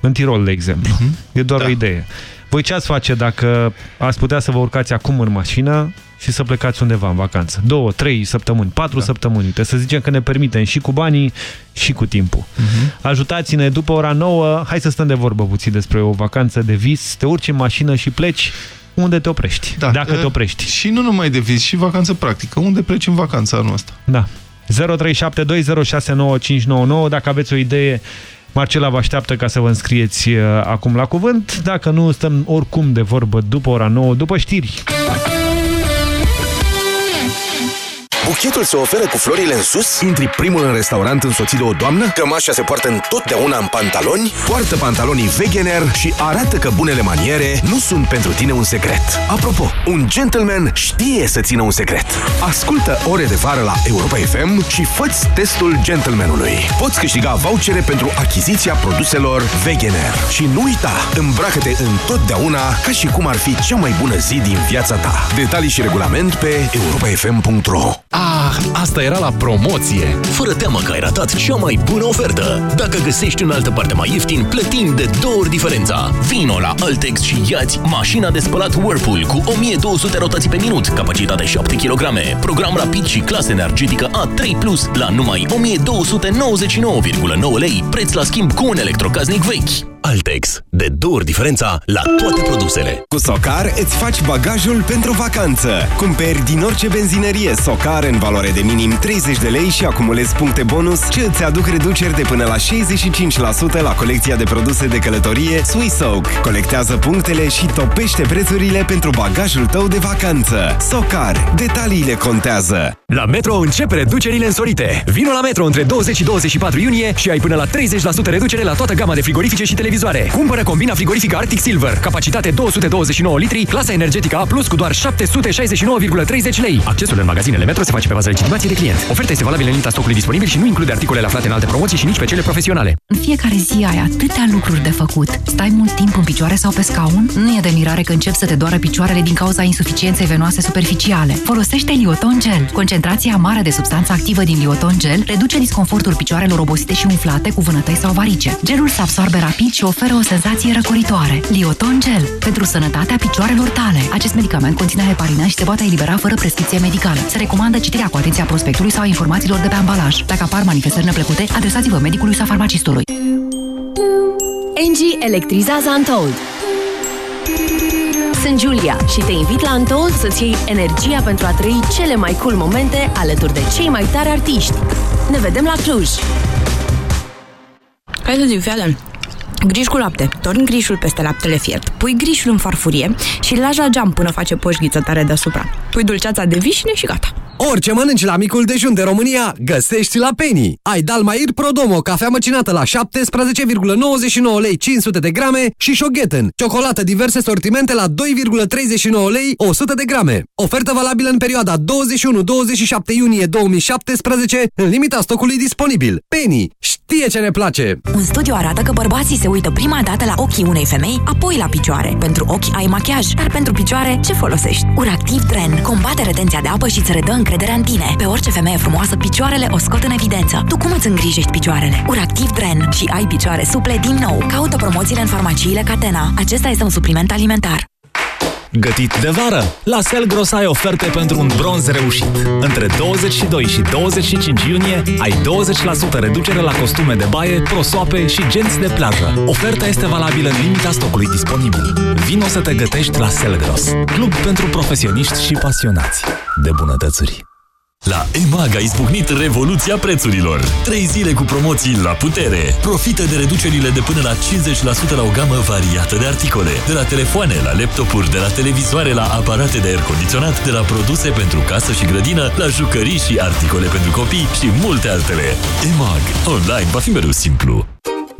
în Tirol, de exemplu. Uh -huh. E doar da. o idee. Voi ce ați face dacă ați putea să vă urcați acum în mașină și să plecați undeva în vacanță? Două, trei săptămâni, patru da. săptămâni. Uite, să zicem că ne permitem și cu banii și cu timpul. Uh mhm. -huh. Ajutați-ne după ora nouă. Hai să stăm de vorbă puțin despre o vacanță de vis. Te urci în mașină și pleci unde te oprești, da, dacă te oprești. Și nu numai de vis, și vacanță practică. Unde pleci în vacanța anul ăsta? Da. 0372069599 dacă aveți o idee Marcela vă așteaptă ca să vă înscrieți uh, acum la cuvânt. Dacă nu, stăm oricum de vorbă după ora 9, după știri. Buchetul se oferă cu florile în sus? Intri primul în restaurant însoțit de o doamnă? Cămașa se poartă întotdeauna în pantaloni? Poartă pantalonii Wegener și arată că bunele maniere nu sunt pentru tine un secret. Apropo, un gentleman știe să țină un secret. Ascultă ore de vară la Europa FM și fă testul gentlemanului. Poți câștiga vouchere pentru achiziția produselor Wegener. Și nu uita, îmbracă-te întotdeauna ca și cum ar fi cea mai bună zi din viața ta. Detalii și regulament pe europafm.ro Ah, asta era la promoție! Fără teamă că ai ratat cea mai bună ofertă! Dacă găsești în altă parte mai ieftin, plătim de două ori diferența! Vino la Altex și iați mașina de spălat Whirlpool cu 1200 rotații pe minut, capacitate 7 kg, program rapid și clasă energetică A3+, la numai 1299,9 lei, preț la schimb cu un electrocaznic vechi. Altex. De două ori diferența la toate produsele. Cu Socar îți faci bagajul pentru vacanță. Cumperi din orice benzinărie Socar în valoare de minim 30 de lei și acumulezi puncte bonus ce îți aduc reduceri de până la 65% la colecția de produse de călătorie Swissoak. Colectează punctele și topește prețurile pentru bagajul tău de vacanță. Socar. Detaliile contează. La Metro începe reducerile însorite. Vino la Metro între 20 și 24 iunie și ai până la 30% reducere la toată gama de frigorifice și televizoare. Cumpără combina frigorifică Arctic Silver, capacitate 229 litri, clasa energetică A+, cu doar 769,30 lei. Accesul în magazinele Metro se face pe bază legitimației de client. Oferta este valabilă în limita stocului disponibil și nu include articolele aflate în alte promoții și nici pe cele profesionale. În fiecare zi ai atâtea lucruri de făcut. Stai mult timp în picioare sau pe scaun? Nu e de mirare că încep să te doară picioarele din cauza insuficienței venoase superficiale. Folosește Lioton Gel. Concentrația mare de substanță activă din Lioton Gel reduce disconfortul picioarelor obosite și umflate cu vânătăi sau varice. Gelul se absorbe rapid și oferă o senzație răcoritoare. Lioton Gel. Pentru sănătatea picioarelor tale. Acest medicament conține heparina și se poate elibera fără prescripție medicală. Se recomandă citirea cu atenția prospectului sau informațiilor de pe ambalaj. Dacă apar manifestări neplăcute, adresați-vă medicului sau farmacistului. NG electrizează Untold. Sunt Julia și te invit la Untold să-ți iei energia pentru a trăi cele mai cool momente alături de cei mai tari artiști. Ne vedem la Cluj! Hai să zic, fii Griș cu lapte. Torni grișul peste laptele fiert. Pui grișul în farfurie și îl lași la geam până face poșghiță tare deasupra. Pui dulceața de vișine și gata. Orice mănânci la micul dejun de România, găsești la Penny. Ai Dalmair Prodomo, cafea măcinată la 17,99 lei 500 de grame și Shogeten, ciocolată diverse sortimente la 2,39 lei 100 de grame. Ofertă valabilă în perioada 21-27 iunie 2017, în limita stocului disponibil. Penny știe ce ne place! Un studiu arată că bărbații se uită prima dată la ochii unei femei, apoi la picioare. Pentru ochi ai machiaj, dar pentru picioare ce folosești? Uractiv Dren combate retenția de apă și îți redă încrederea în tine. Pe orice femeie frumoasă, picioarele o scot în evidență. Tu cum îți îngrijești picioarele? Uractiv Dren și ai picioare suple din nou. Caută promoțiile în farmaciile Catena. Acesta este un supliment alimentar. Gătit de vară! La Selgros ai oferte pentru un bronz reușit. Între 22 și 25 iunie ai 20% reducere la costume de baie, prosoape și genți de plajă. Oferta este valabilă în limita stocului disponibil. Vino să te gătești la Selgros, club pentru profesioniști și pasionați de bunătățuri. La EMAG a izbucnit revoluția prețurilor. Trei zile cu promoții la putere. Profită de reducerile de până la 50% la o gamă variată de articole. De la telefoane, la laptopuri, de la televizoare, la aparate de aer condiționat, de la produse pentru casă și grădină, la jucării și articole pentru copii și multe altele. EMAG. Online va fi mereu simplu.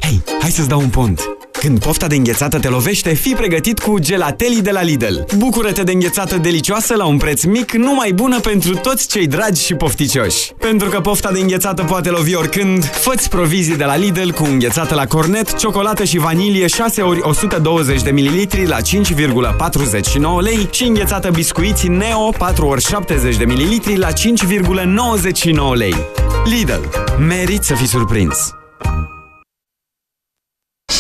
Hei, hai să-ți dau un pont! Când pofta de înghețată te lovește, fii pregătit cu gelatelii de la Lidl. Bucură-te de înghețată delicioasă la un preț mic, numai bună pentru toți cei dragi și pofticioși. Pentru că pofta de înghețată poate lovi oricând, fă provizii de la Lidl cu înghețată la cornet, ciocolată și vanilie 6 ori 120 de ml la 5,49 lei și înghețată biscuiți Neo 4 ori 70 de ml la 5,99 lei. Lidl. Merit să fii surprins!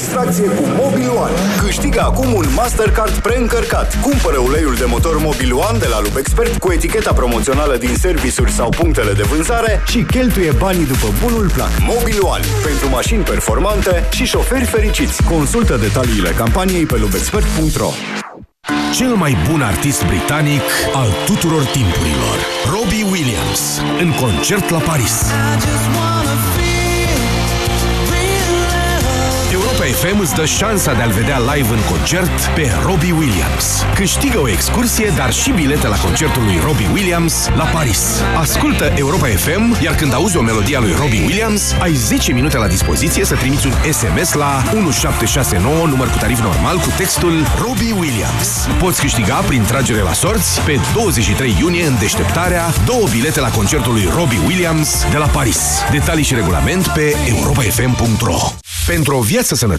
Bucură-te de distracție cu Mobil One. Câștigă acum un Mastercard preîncărcat. Cumpără uleiul de motor Mobil One de la Lubexpert cu eticheta promoțională din servisuri sau punctele de vânzare și cheltuie banii după bunul plac. Mobil One. Pentru mașini performante și șoferi fericiți. Consultă detaliile campaniei pe lubexpert.ro Cel mai bun artist britanic al tuturor timpurilor, Robbie Williams, în concert la Paris. Europa FM îți dă șansa de a-l vedea live în concert pe Robbie Williams. Câștigă o excursie, dar și bilete la concertul lui Robbie Williams la Paris. Ascultă Europa FM, iar când auzi o melodie a lui Robbie Williams, ai 10 minute la dispoziție să trimiți un SMS la 1769, număr cu tarif normal, cu textul Robbie Williams. Poți câștiga prin tragere la sorți pe 23 iunie în deșteptarea două bilete la concertul lui Robbie Williams de la Paris. Detalii și regulament pe europafm.ro Pentru o viață sănătoasă,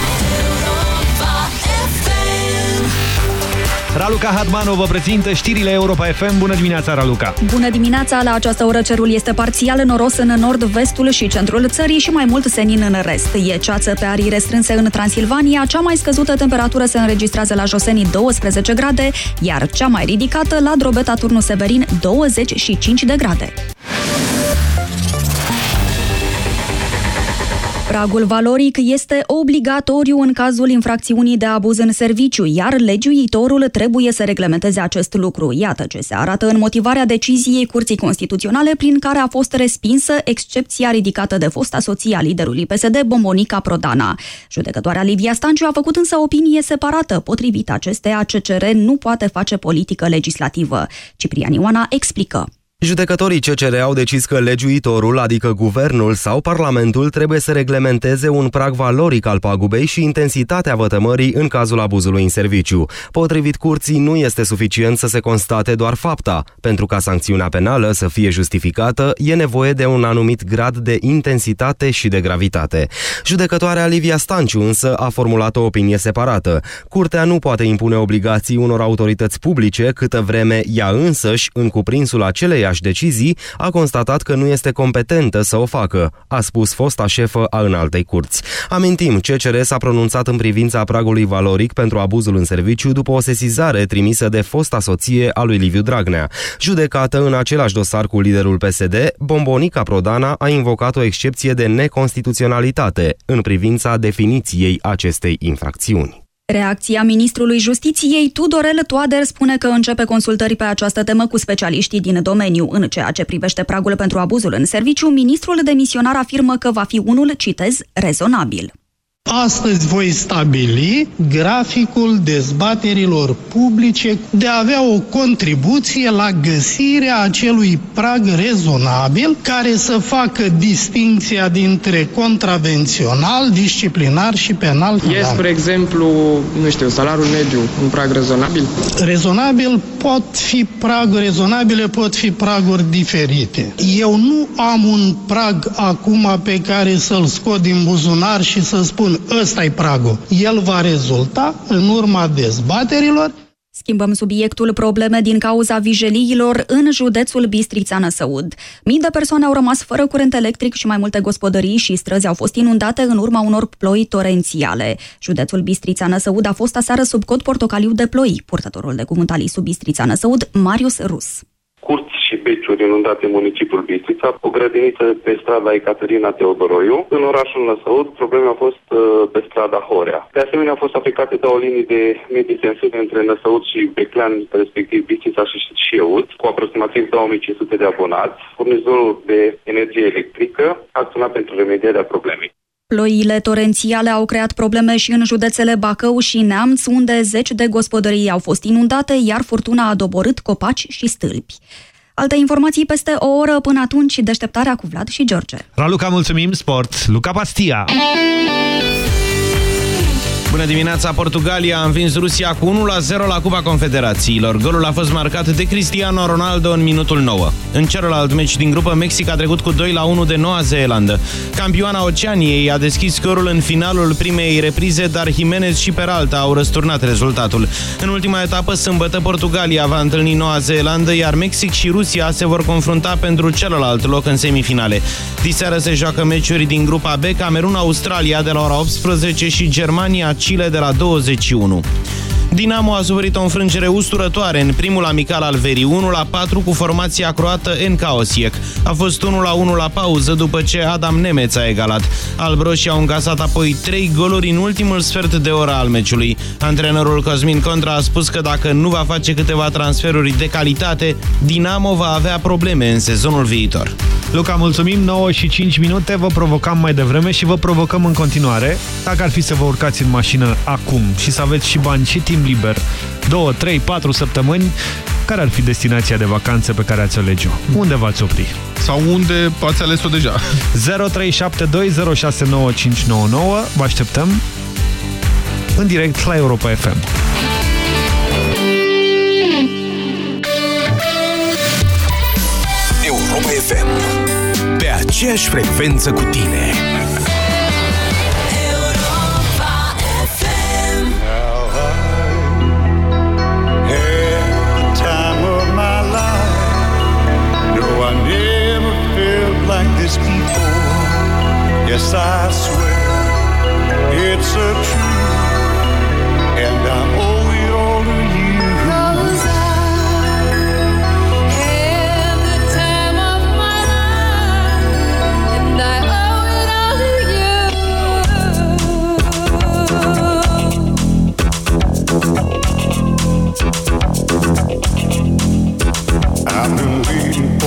Raluca Hadmanu vă prezintă știrile Europa FM. Bună dimineața, Raluca! Bună dimineața! La această oră cerul este parțial noros în nord, vestul și centrul țării și mai mult senin în rest. E ceață pe arii restrânse în Transilvania, cea mai scăzută temperatură se înregistrează la Josenii 12 grade, iar cea mai ridicată la Drobeta Turnu Severin 25 de grade. Pragul valoric este obligatoriu în cazul infracțiunii de abuz în serviciu, iar legiuitorul trebuie să reglementeze acest lucru. Iată ce se arată în motivarea deciziei Curții Constituționale prin care a fost respinsă excepția ridicată de fosta soție a liderului PSD, Bombonica Prodana. Judecătoarea Livia Stanciu a făcut însă opinie separată. Potrivit acesteia, CCR nu poate face politică legislativă. Ciprian Ioana explică. Judecătorii CCR au decis că legiuitorul, adică guvernul sau parlamentul, trebuie să reglementeze un prag valoric al pagubei și intensitatea vătămării în cazul abuzului în serviciu. Potrivit curții, nu este suficient să se constate doar fapta. Pentru ca sancțiunea penală să fie justificată, e nevoie de un anumit grad de intensitate și de gravitate. Judecătoarea Livia Stanciu însă a formulat o opinie separată. Curtea nu poate impune obligații unor autorități publice câtă vreme ea însăși, în cuprinsul aceleiași decizii, a constatat că nu este competentă să o facă, a spus fosta șefă a înaltei curți. Amintim, CCR s-a pronunțat în privința pragului valoric pentru abuzul în serviciu după o sesizare trimisă de fosta soție a lui Liviu Dragnea. Judecată în același dosar cu liderul PSD, Bombonica Prodana a invocat o excepție de neconstituționalitate în privința definiției acestei infracțiuni. Reacția ministrului Justiției Tudorel Toader spune că începe consultări pe această temă cu specialiștii din domeniu. În ceea ce privește pragul pentru abuzul în serviciu, ministrul demisionar afirmă că va fi unul, citez, rezonabil. Astăzi voi stabili graficul dezbaterilor publice de a avea o contribuție la găsirea acelui prag rezonabil care să facă distinția dintre contravențional, disciplinar și penal. E, spre exemplu, nu știu, salariul mediu, un prag rezonabil? Rezonabil pot fi praguri rezonabile, pot fi praguri diferite. Eu nu am un prag acum pe care să-l scot din buzunar și să spun spun ăsta e pragul. El va rezulta în urma dezbaterilor Schimbăm subiectul probleme din cauza vijeliilor în județul Bistrița-Năsăud. Mii de persoane au rămas fără curent electric și mai multe gospodării și străzi au fost inundate în urma unor ploi torențiale. Județul Bistrița-Năsăud a fost aseară sub cod portocaliu de ploi. Purtătorul de cuvânt al sub Bistrița-Năsăud, Marius Rus curți și beciuri inundate în municipiul Bistrița, o grădiniță pe strada Ecaterina Teodoroiu. În orașul Năsăud, probleme au fost uh, pe strada Horea. De asemenea, au fost aplicate două linii de medii tensiune între Năsăud și Beclean, respectiv Bistrița și Șieut, cu aproximativ 2500 de abonați. Furnizorul de energie electrică a acționat pentru remedierea problemei. Ploile torențiale au creat probleme și în județele Bacău și Neamț, unde zeci de gospodării au fost inundate, iar furtuna a doborât copaci și stâlpi. Alte informații peste o oră până atunci, deșteptarea cu Vlad și George. Raluca, mulțumim, sport, Luca Pastia! Bună dimineața! Portugalia a învins Rusia cu 1-0 la Cupa Confederațiilor. Golul a fost marcat de Cristiano Ronaldo în minutul 9. În celălalt meci din grupă, Mexic a trecut cu 2-1 de Noua Zeelandă. Campioana Oceaniei a deschis scorul în finalul primei reprize, dar Jimenez și Peralta au răsturnat rezultatul. În ultima etapă, sâmbătă, Portugalia va întâlni Noua Zeelandă, iar Mexic și Rusia se vor confrunta pentru celălalt loc în semifinale. Diseară se joacă meciuri din grupa B, Camerun-Australia de la ora 18 și Germania Chile de la 21. Dinamo a suferit o înfrângere usturătoare în primul amical al verii 1 la 4 cu formația croată NK Osijek. A fost 1 la 1 la pauză după ce Adam Nemeț a egalat. Albroșii au încasat apoi 3 goluri în ultimul sfert de oră al meciului. Antrenorul Cosmin Contra a spus că dacă nu va face câteva transferuri de calitate, Dinamo va avea probleme în sezonul viitor. Luca, mulțumim, 9 și 5 minute, vă provocam mai devreme și vă provocăm în continuare. Dacă ar fi să vă urcați în mașină acum și să aveți și bani și timp liber, 2, 3, 4 săptămâni, care ar fi destinația de vacanță pe care ați alege -o? Unde v-ați opri? Sau unde ați ales-o deja? 0372069599 Vă așteptăm în direct la Europa FM. Europa FM. Pe aceeași frecvență cu tine. Yes, I swear it's a truth,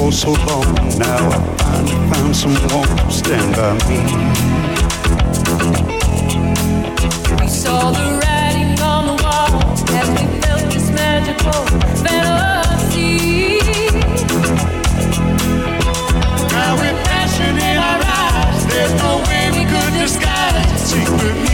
for so long now. I finally found someone to stand by me. We saw the writing on the wall as we felt this magical fantasy. Now with passion in our eyes, there's no way we could disguise secretly.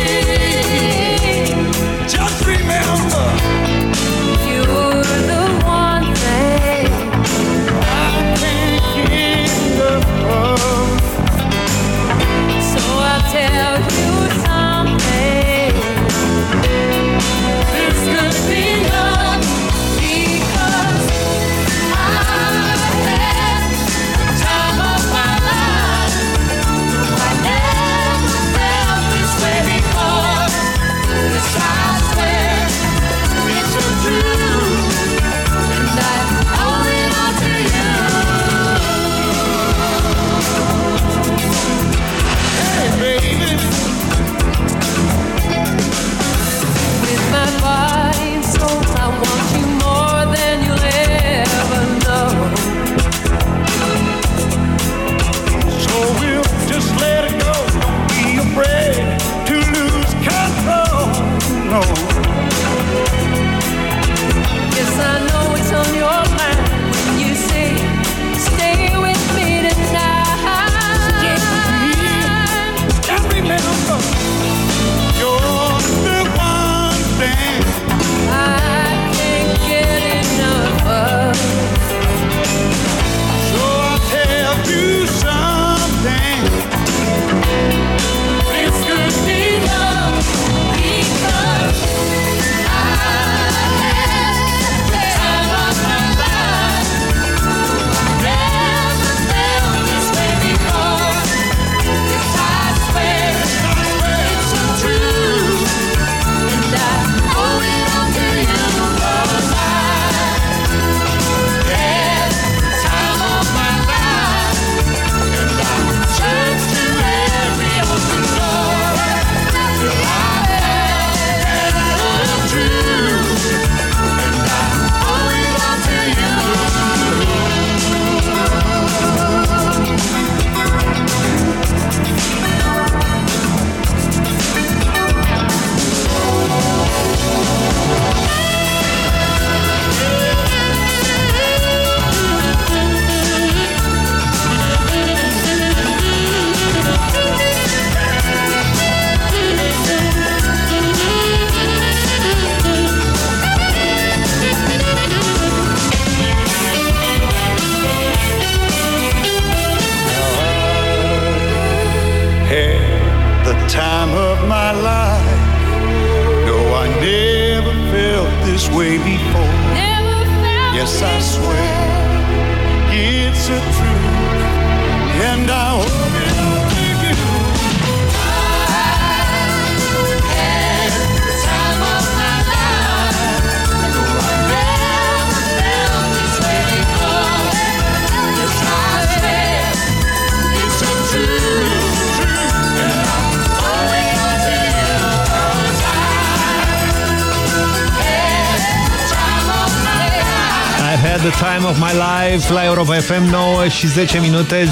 La Europa FM 9 și 10 minute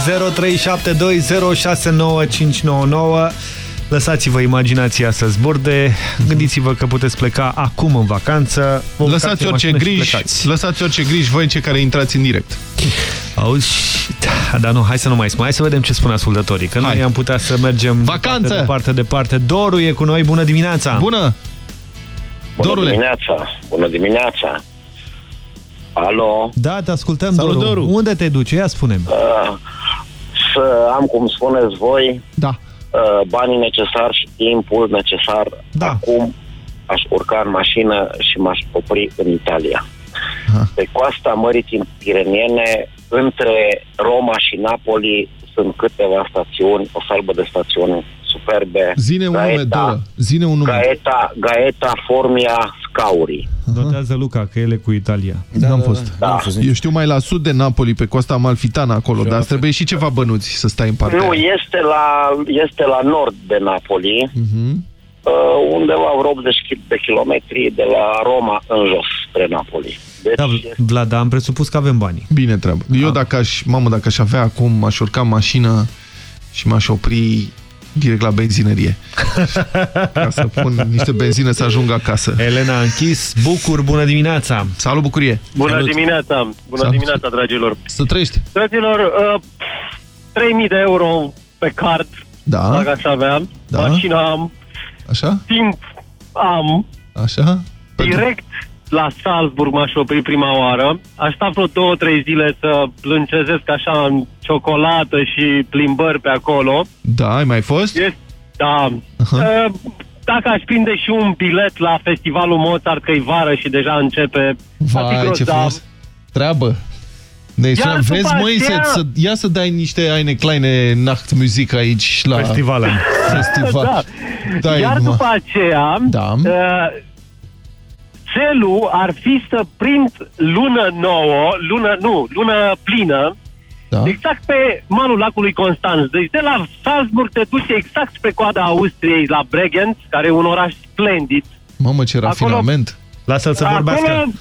0372069599 Lăsați-vă imaginația să zburde Gândiți-vă că puteți pleca acum în vacanță Vă urcați Lăsați în orice mașină și griji, plecați. lăsați orice griji voi cei care intrați în direct. Auzi, da, dar nu, hai să nu mai spun Hai să vedem ce spun ascultătorii Că noi am putea să mergem Vacanță! Departe, departe, departe Doru e cu noi, bună dimineața Bună! Bună dimineața! Bună dimineața! Alo? Da, te ascultăm, Salut, Doru. Doru. Unde te duci? Ia spune Uh, să am, cum spuneți voi, da. uh, banii necesari și timpul necesar. Da. Acum aș urca în mașină și m-aș opri în Italia. Pe coasta Mării Pireniene, între Roma și Napoli, sunt câteva stațiuni, o salbă de stațiuni superbe. Zine un nume, două. Zine un nume. Gaeta, Gaeta Formia Scauri. Notează Luca că ele cu Italia Da, N-am fost. Da. Eu știu mai la sud de Napoli, pe coasta Amalfitana acolo, dar îți trebuie și ceva bănuți să stai în partea Nu, aia. este la, este la nord de Napoli, Mhm. uh, undeva vreo 80 de kilometri de la Roma în jos, spre Napoli. Deci, Da, Vlad, dar am presupus că avem banii Bine treabă. Eu dacă aș, mamă, dacă aș avea acum, aș urca în mașină și m-aș opri direct la benzinărie. Ca să pun niște benzină să ajung acasă. Elena a închis. Bucur, bună dimineața! Salut, bucurie! Bună Salut. dimineața! Bună Salut. dimineața, dragilor! Să trăiești! Dragilor, uh, 3000 de euro pe card, Da. dacă aș avea. Da. Mașina am, Așa? timp am, Așa? direct la Salzburg m-aș opri prima oară. Aș sta vreo două, trei zile să plâncezesc așa în ciocolată și plimbări pe acolo. Da, ai mai fost? Este, da. Uh, dacă aș prinde și un bilet la festivalul Mozart, că e vară și deja începe, ar fi Vai, ce grozav. frumos! Treabă! Ne Iar sună, după vezi, măi, aceea- să, să, ia să dai niște Eine Kleine Nachtmusik aici la Festival. festival. da. Dai, Iar mă. după aceea, Da. uh, celul ar fi să prind lună nouă, lună, nu, lună plină, da. exact pe malul lacului Constanț. Deci de la Salzburg te duci exact spre coada Austriei, la Bregenz, care e un oraș splendid. Mamă, ce rafinament! Lasă-l să Acolo, vorbească.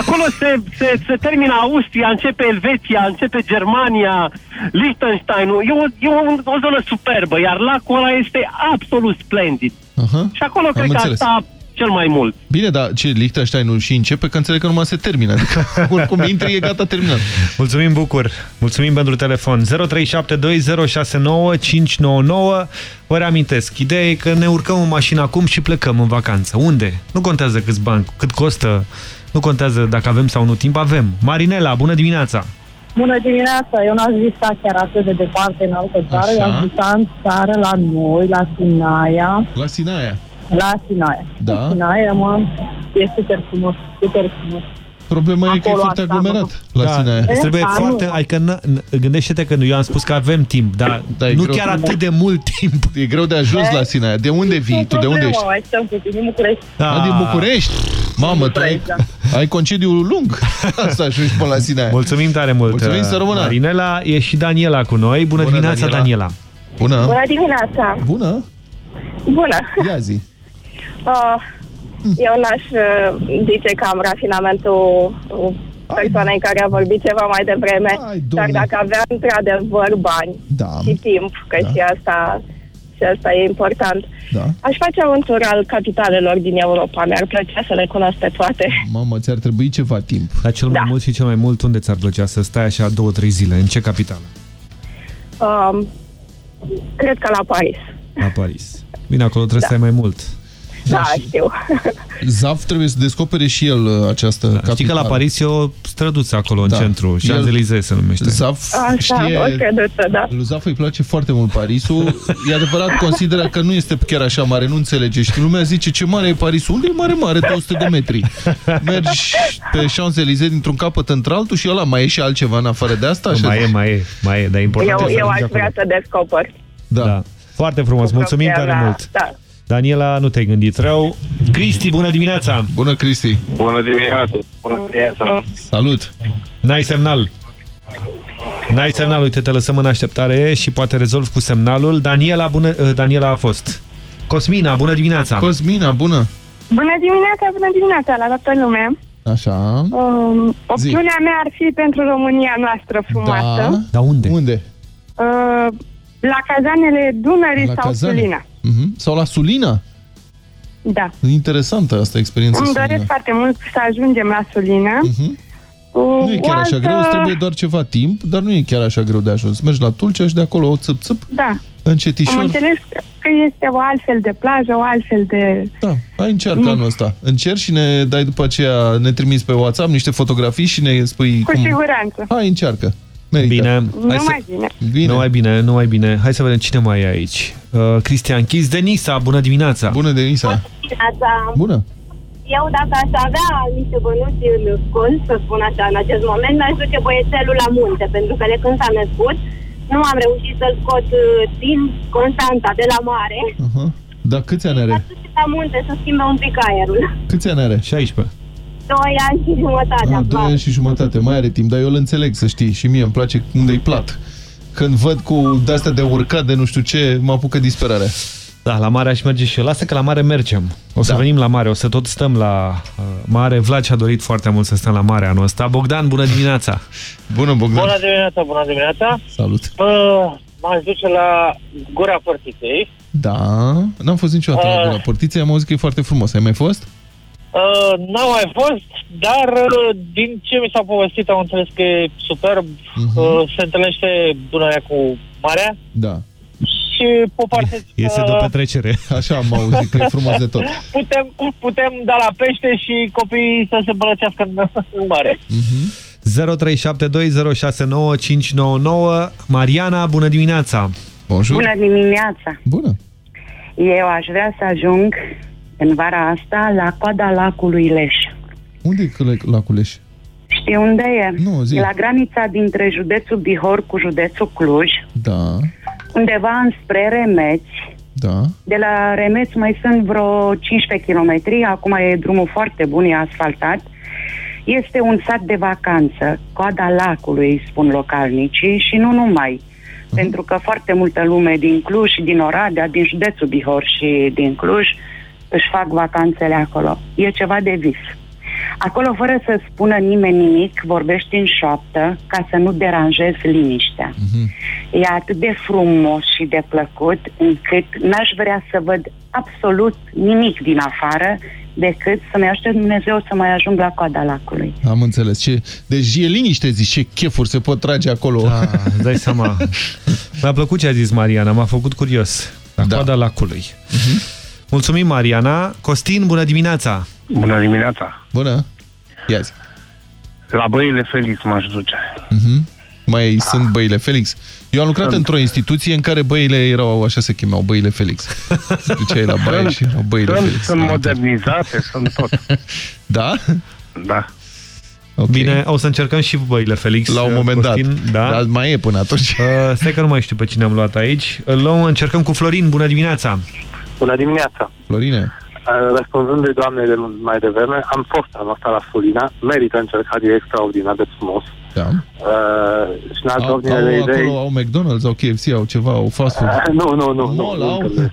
acolo se, se, se termină Austria, începe Elveția, începe Germania, Liechtenstein. E, o, e o, o zonă superbă, iar lacul ăla este absolut splendid. Aha. Și acolo Am cred că înțeles. asta cel mai mult. Bine, dar ce, Liechtensteinul și începe, că înțeleg că numai se termină. Adică, oricum intri, e gata, terminat. Mulțumim, Bucur. Mulțumim pentru telefon. 0372069599. Vă reamintesc, ideea e că ne urcăm în mașină acum și plecăm în vacanță. Unde? Nu contează câți bani, cât costă, nu contează dacă avem sau nu timp, avem. Marinela, bună dimineața! Bună dimineața! Eu n-aș visa chiar atât de departe în altă țară. Așa. Eu aș visa în țară la noi, la Sinaia. La Sinaia. La Sinaia. Da. Sinaia, mă, e super frumos, super frumos. Problema e că e Acolo foarte asta, aglomerat la Da, Sinaia. îți trebuie E, foarte... nu. Adică, n- n- gândește-te că eu am spus că avem timp, dar Da, e nu greu. chiar atât de mult timp. E greu de ajuns la Sinaia. De unde vii? Tu de unde ești? Mai stăm puțin din București. Da. din București? Mamă, tu ai, ai concediu lung să ajungi până la Sinaia. Mulțumim tare mult, Mulțumim să rămână. Marinela. E și Daniela cu noi. Bună, Bună, dimineața, Daniela. Daniela. Bună. Bună dimineața! Bună. Bună! Ia zi. Uh, eu n-aș uh, zice că am rafinamentul uh, persoanei care a vorbit ceva mai devreme, dar dacă avea într-adevăr bani da. și timp, că și asta și asta e important. Da. Aș face un tur al capitalelor din Europa. Mi-ar plăcea să le cunosc pe toate. Mamă, ți-ar trebui ceva timp. Dar cel mai Da. mult și cel mai mult unde ți-ar plăcea să stai așa două, trei zile? În ce capitală? Um, cred că la Paris. La Paris. Bine, acolo trebuie să stai mai mult. Da, știu. Zaf trebuie să descopere și el uh, această da, Știi că la Paris e o străduță acolo, Da. în centru, El- Champs-Élysées se numește. Zaf Așa, știe... o creduță, da. Lui Zaf îi place foarte mult Parisul. E adevărat, consideră că nu este chiar așa mare, nu înțelege. Și lumea zice, ce mare e Parisul? Unde e mare, mare, 200 de metri? Mergi pe Champs-Élysées dintr-un capăt într-altul și ăla mai e și altceva în afară de asta? Așa mai e, zici? mai e, mai e, dar e important Eu, să eu ajungi aș vrea acolo. să descoper. Da. da. Foarte frumos, Cu mulțumim propria tare mea- mult. Da. Daniela, nu te-ai gândit rău. Cristi, bună dimineața! Bună, Cristi! Bună dimineața! Bună dimineața! Salut! N-ai semnal. N-ai semnal, uite, te lăsăm în așteptare și poate rezolv cu semnalul. Daniela, bună, uh, Daniela a fost. Cosmina, bună dimineața! Cosmina, bună! Bună dimineața, bună dimineața la toată lumea. Așa. Um, opțiunea mea ar fi pentru România noastră frumoasă. Da. Dar unde? Unde? Uh, la cazanele Dunării La sau Cazane? Sulina. Mhm. Sau la Sulina? Da. Interesantă asta experiența Îmi Sulina. doresc foarte mult să ajungem la Sulina. Mhm. Cu Nu e chiar o așa altă... greu, îți trebuie doar ceva timp, dar nu e chiar așa greu de ajuns. Mergi la Tulcea și de acolo o țâp-țâp, Da. Am încetișor. înțeles că este o altfel de plajă, o altfel de... Da, hai încearcă anul ăsta. Încerci și ne dai după aceea, ne trimiți pe WhatsApp niște fotografii și ne spui Cu cum... siguranță. Hai, încearcă. Merită. Bine. Nu mai bine. Bine. Nu mai bine, nu mai bine. Hai să vedem cine mai e aici. Uh, Cristian Chis, Denisa, bună dimineața! Bună, Denisa! Dimineața. Bună! Eu, dacă aș avea niște bănuți în cont, să spun așa, în acest moment, mi-aș duce băiețelul la munte, pentru că de când s-a născut, nu am reușit să-l scot uh, din Constanța, de la mare. Aha. Dar câți ani are? Duce la munte să schimbe un pic aerul. Câți ani are? 16. Doi ani și jumătate. Ah, acum. doi ani și jumătate, mai are timp, dar eu îl înțeleg, să știi, și mie îmi place unde-i plat. Când văd cu de-astea de urcat, de nu știu ce, mă apucă disperare. Da, la mare aș merge și eu. Lasă că la mare mergem. O să Da. venim la mare, o să tot stăm la uh, mare. Vlad și-a dorit foarte mult să stăm la mare anul ăsta. Bogdan, bună dimineața! Bună, Bogdan! Bună dimineața, bună dimineața! Salut! Uh, M-aș duce la Gura Părtiței. Da, n-am fost niciodată la Ah. Gura Portiței, am auzit că e foarte frumos. Ai mai fost? Uh, N-am mai fost, dar uh, din ce mi s-a povestit am înțeles că e superb. Mhm. Uh, se întâlnește Dunărea cu Marea Da. și pe o parte Este de o petrecere. Așa am auzit că e frumos de tot. putem, putem da la pește și copiii să se bălăcească în, în mare. 0372069599 Mariana, bună dimineața! Bonjour! Bună dimineața! Bună! Eu aș vrea să ajung în vara asta la coada lacului Leș. Unde e Căle- lacul Leș? Știi unde e? Nu, zi. E la granița dintre județul Bihor cu județul Cluj, Da, undeva înspre Remeți. da. De la Remeți mai sunt vreo 15 km, acum e drumul foarte bun, e asfaltat. Este un sat de vacanță, coada lacului, îi spun localnicii, și nu numai. Pentru că foarte multă lume din Cluj și din Oradea, din județul Bihor și din Cluj, își fac vacanțele acolo. E ceva de vis. Acolo, fără să spună nimeni nimic, vorbești în șoaptă ca să nu deranjezi liniștea. E atât de frumos și de plăcut încât n-aș vrea să văd absolut nimic din afară decât să-mi aștept Dumnezeu să mai ajung la coada lacului. Am înțeles. Ce... Deci e liniște, zici, ce chefuri se pot trage acolo. Da, îți dai seama. Mi-a plăcut ce a zis Mariana, m-a făcut curios. La da. coada lacului. Mulțumim, Mariana. Costin, bună dimineața! Bună dimineața! Bună! Ia zi. La băile Felix m-aș duce. Mhm. Mai sunt băile Felix. Eu am lucrat într-o instituție în care băile erau, așa se chemeau, băile Felix. Se duceai la baie și erau băile sunt, Felix. sunt modernizate, sunt tot. Da? Da. Okay. Bine, o să încercăm și băile, Felix. La un moment Costin, dat. Da. Dar mai e până atunci. Uh, stai că nu mai știu pe cine am luat aici. Îl luăm, încercăm cu Florin. Bună dimineața! Bună dimineața! Florine. Uh, Răspunzându-i doamnei de mai devreme, am fost anul ăsta la Sulina, merită încercat, e extraordinar de frumos. Da. Uh, și în altă Au, ordine au, de idei... acolo au McDonald's, au KFC, au ceva, au fast food. Uh, nu, nu, nu, nu, Mall nu, au? întâlnesc.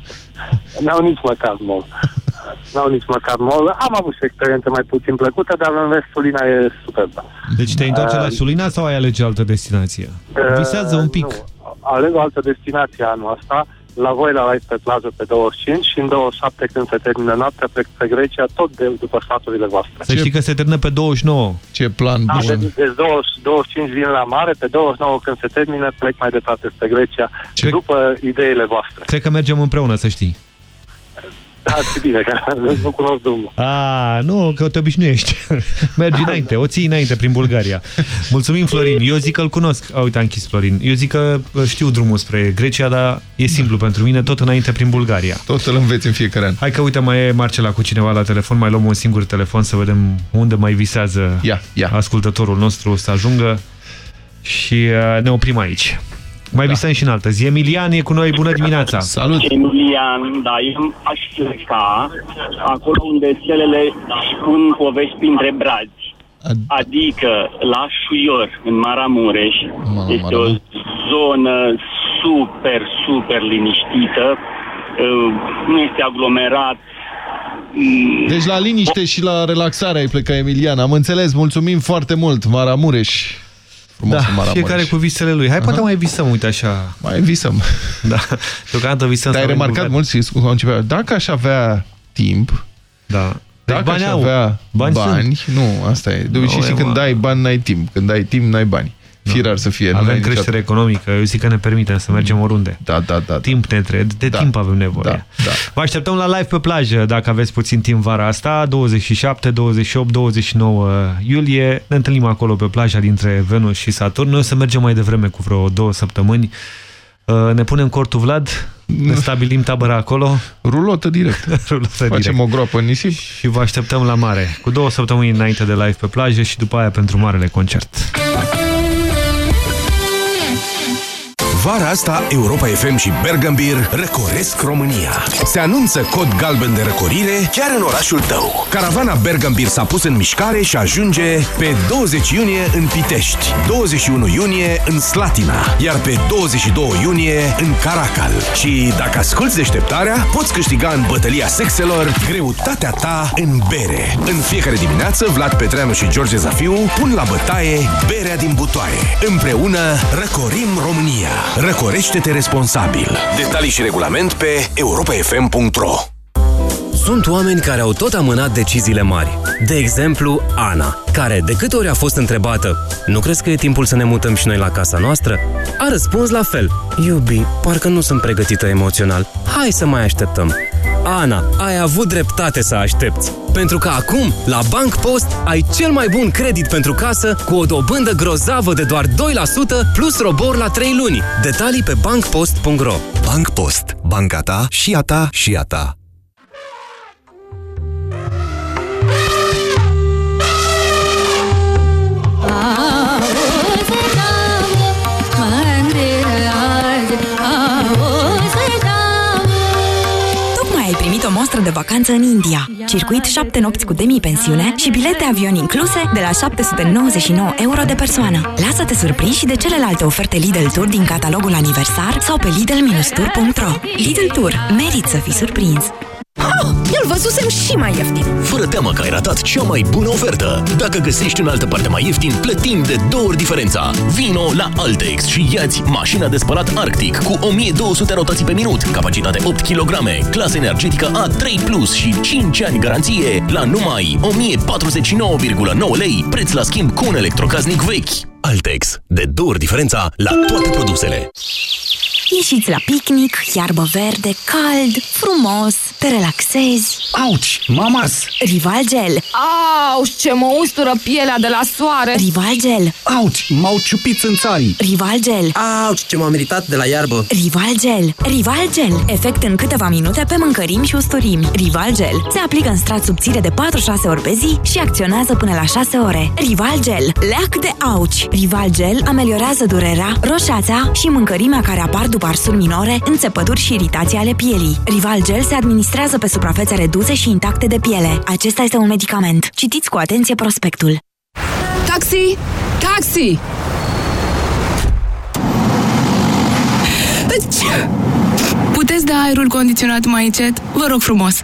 N-au nici măcar mall. N-au nici măcar mall. Am avut și experiențe mai puțin plăcute, dar în rest Sulina e superbă. Deci te întorci la Uh, Sulina sau ai alege altă destinație? Visează un pic. Nu. Aleg o altă destinație anul ăsta. La voi la Live pe plajă pe 25 și în 27 când se termină noaptea plec pe Grecia tot de, după sfaturile voastre. Să știi că se termină pe 29. Ce plan Da, deci, deci 20, 25 vin la mare, pe 29 când se termină plec mai departe spre Grecia, Ce? după ideile voastre. Cred că mergem împreună, să știi. Da, ce bine, că nu cunosc drumul. A, nu, că te obișnuiești. Mergi înainte, o ții înainte prin Bulgaria. Mulțumim, Florin. Eu zic că îl cunosc. A, uite, a închis Florin. Eu zic că știu drumul spre Grecia, dar e simplu pentru mine, tot înainte prin Bulgaria. Tot îl înveți în fiecare an. Hai că, uite, mai e Marcela cu cineva la telefon, mai luăm un singur telefon să vedem unde mai visează ia, ia. ascultătorul nostru să ajungă și uh, ne oprim aici. Mai da. visăm și în altă zi. Emilian e cu noi, bună dimineața! Salut! Emilian, da, eu aș pleca acolo unde stelele spun povești printre brazi. Adică la Șuior, în Maramureș, Mama, este o zonă super, super liniștită, uh, nu este aglomerat, Mm, Deci la liniște și la relaxare ai plecat, Emilian. Am înțeles, mulțumim foarte mult, Maramureș. Frumos Da, Maramureș. fiecare cu visele lui. Hai, poate mai visăm, uite așa. Mai visăm. Da, deocamdată visăm. Dar ai să avem remarcat guvern. mulți cum au început. Dacă aș avea timp, da. dacă bani aș au. avea Bani bani, sunt. nu, asta e. De obicei Nu, și e, când mă. ai bani, n-ai timp. Când ai timp, n-ai bani. Firar să fie. nu Avem ai creștere economică, eu zic că ne permitem să mergem oriunde. Da, da, da. Timp ne trebuie, de timp avem nevoie. Da, da. Vă așteptăm la live pe plajă, dacă aveți puțin timp vara asta, 27, 28, 29 iulie. Ne întâlnim acolo pe plaja dintre Venus și Saturn. Noi o să mergem mai devreme cu vreo două săptămâni. Uh, Ne punem cortul Vlad, ne stabilim tabăra acolo. Rulotă direct. Rulotă Facem direct. o groapă în nisip. Și vă așteptăm la mare, cu două săptămâni înainte de live pe plajă și după aia pentru marele concert. Vara asta, Europa FM și Bergambir răcoresc România. Se anunță cod galben de răcorire chiar în orașul tău. Caravana Bergambir s-a pus în mișcare și ajunge pe 20 iunie în Pitești, 21 iunie în Slatina, iar pe 22 iunie în Caracal. Și dacă asculti deșteptarea, poți câștiga în bătălia sexelor greutatea ta în bere. În fiecare dimineață, Vlad Petreanu și George Zafiu pun la bătaie berea din butoaie. Împreună răcorim România. Răcorește-te responsabil. Detalii și regulament pe europafm.ro Sunt oameni care au tot amânat deciziile mari. De exemplu, Ana, care de câte ori a fost întrebată Nu crezi că e timpul să ne mutăm și noi la casa noastră? A răspuns la fel Iubi, parcă nu sunt pregătită emoțional. Hai să mai așteptăm. Ana, ai avut dreptate să aștepți. Pentru că acum, la Bank Post, ai cel mai bun credit pentru casă cu o dobândă grozavă de doar 2% plus robor la 3 luni. Detalii pe bankpost.ro Bank Post. Banca ta și a ta și a ta. Primit o mostră de vacanță în India. Circuit 7 nopți cu demi-pensiune și bilete avion incluse de la 799 euro de persoană. Lasă-te surprins și de celelalte oferte Lidl Tour din catalogul aniversar sau pe lidl-tour.ro Lidl Tour. Merit să fii surprins! Îl văzusem și mai ieftin. Fără teamă că ai ratat cea mai bună ofertă. Dacă găsești în altă parte mai ieftin, plătim de două ori diferența. Vino la Altex și iați mașina de spălat Arctic cu 1200 rotații pe minut, capacitate 8 kg, clasă energetică A3+, Plus și 5 ani garanție la numai 1049,9 lei, preț la schimb cu un electrocasnic vechi. Altex. De două ori diferența la toate produsele. Ieșiți la picnic, iarbă verde, cald, frumos, te relaxezi. Auci, mamas! Rival Gel. Au, ce mă ustură pielea de la soare! Rival Gel. Auci, m-au ciupit în țarii! Rival Gel. Auci, ce m-am meritat de la iarbă! Rival Gel. Rival Gel. Efect în câteva minute pe mâncărimi și usturimi. Rival Gel. Se aplică în strat subțire de 4-6 ori pe zi și acționează până la 6 ore. Rival Gel. Leac de auci. Rival Gel ameliorează durerea, roșața și mâncărimea care apar după arsuri minore, înțepături și iritații ale pielii. Rival Gel se administrează pe suprafețe reduse și intacte de piele. Acesta este un medicament. Citiți cu atenție prospectul. Taxi! Taxi! Puteți da aerul condiționat mai încet? Vă rog frumos!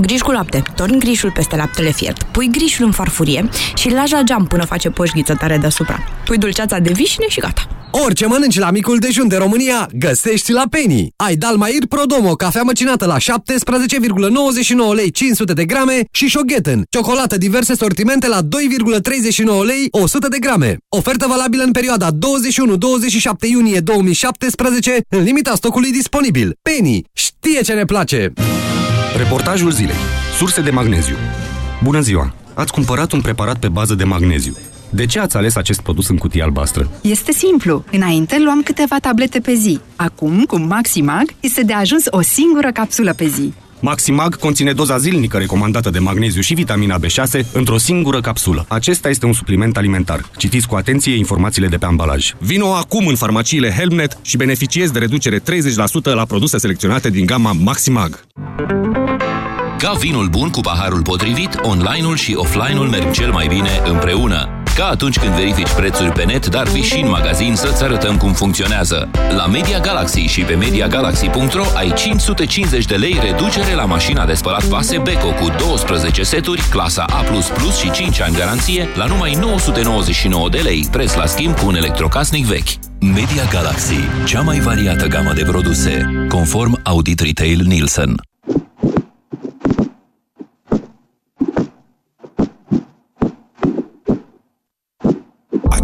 Griș cu lapte. Torni grișul peste laptele fiert. Pui grișul în farfurie și îl lași la geam până face poșghiță tare deasupra. Pui dulceața de vișine și gata. Orice mănânci la micul dejun de România, găsești la Penny. Ai Dalmair Prodomo, cafea măcinată la 17,99 lei 500 de grame și Shogeten, ciocolată diverse sortimente la 2,39 lei 100 de grame. Ofertă valabilă în perioada 21-27 iunie 2017, în limita stocului disponibil. Penny știe ce ne place! Reportajul zilei. Surse de magneziu. Bună ziua! Ați cumpărat un preparat pe bază de magneziu. De ce ați ales acest produs în cutie albastră? Este simplu. Înainte luam câteva tablete pe zi. Acum, cu Maximag, este de ajuns o singură capsulă pe zi. Maximag conține doza zilnică recomandată de magneziu și vitamina B6 într-o singură capsulă. Acesta este un supliment alimentar. Citiți cu atenție informațiile de pe ambalaj. Vino acum în farmaciile Helmnet și beneficiezi de reducere 30% la produse selecționate din gama Maximag. Ca vinul bun cu paharul potrivit, online-ul și offline-ul merg cel mai bine împreună. Ca atunci când verifici prețuri pe net, dar vii și în magazin să-ți arătăm cum funcționează. La Media Galaxy și pe MediaGalaxy.ro ai 550 de lei reducere la mașina de spălat vase Beko cu 12 seturi, clasa A++ și 5 ani garanție la numai 999 de lei, preț la schimb cu un electrocasnic vechi. Media Galaxy, cea mai variată gamă de produse, conform Audit Retail Nielsen.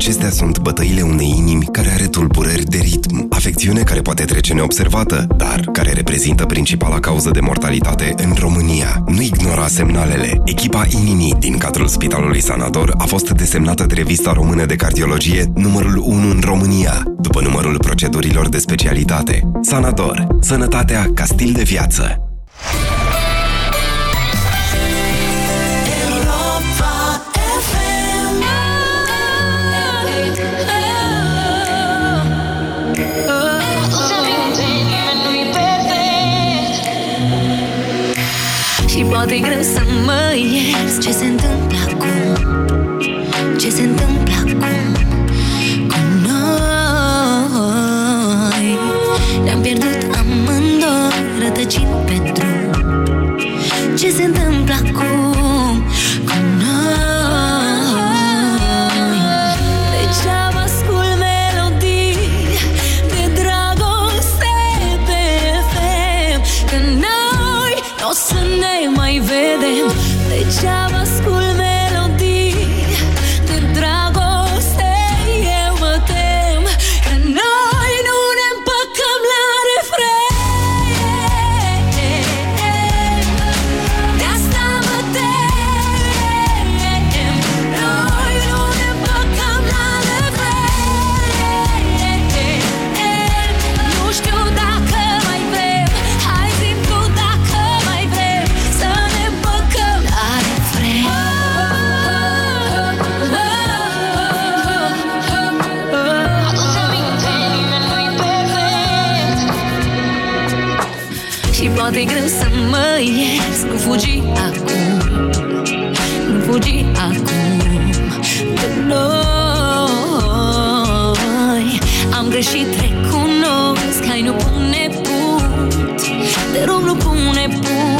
Acestea sunt bătăile unei inimi care are tulburări de ritm, afecțiune care poate trece neobservată, dar care reprezintă principala cauză de mortalitate în România. Nu ignora semnalele. Echipa inimii din cadrul Spitalului Sanator a fost desemnată de revista română de cardiologie numărul 1 în România, după numărul procedurilor de specialitate. Sanator. Sănătatea ca stil de viață. Poate e greu să mă ierți Ce se întâmplă acum? Ce se întâmplă acum Cu noi? Ne-am pierdut amândoi Rătăcind pe drum. Ce se întâmplă nu pune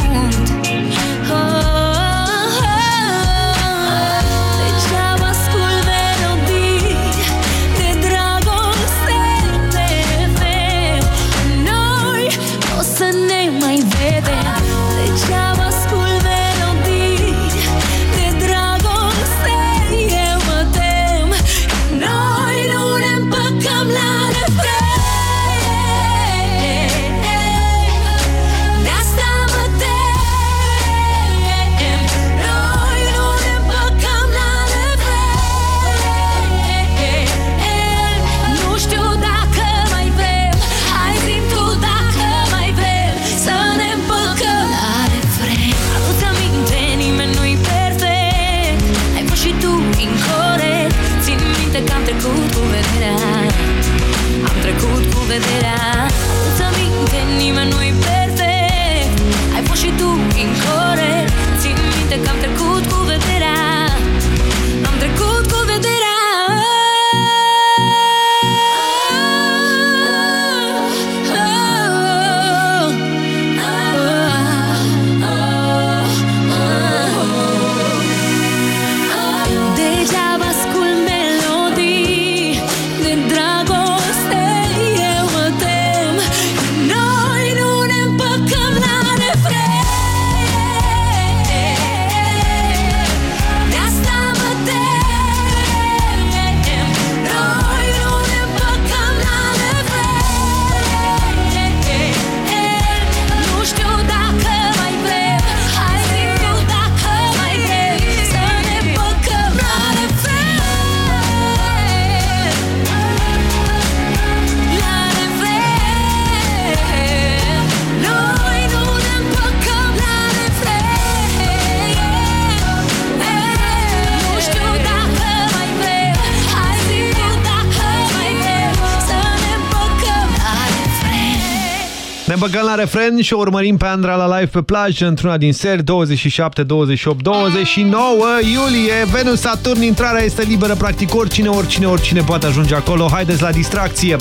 refren și o urmărim pe Andra la live pe plajă într-una din seri, 27, 28, 29 iulie. Venus Saturn, intrarea este liberă, practic oricine, oricine, oricine poate ajunge acolo. Haideți la distracție!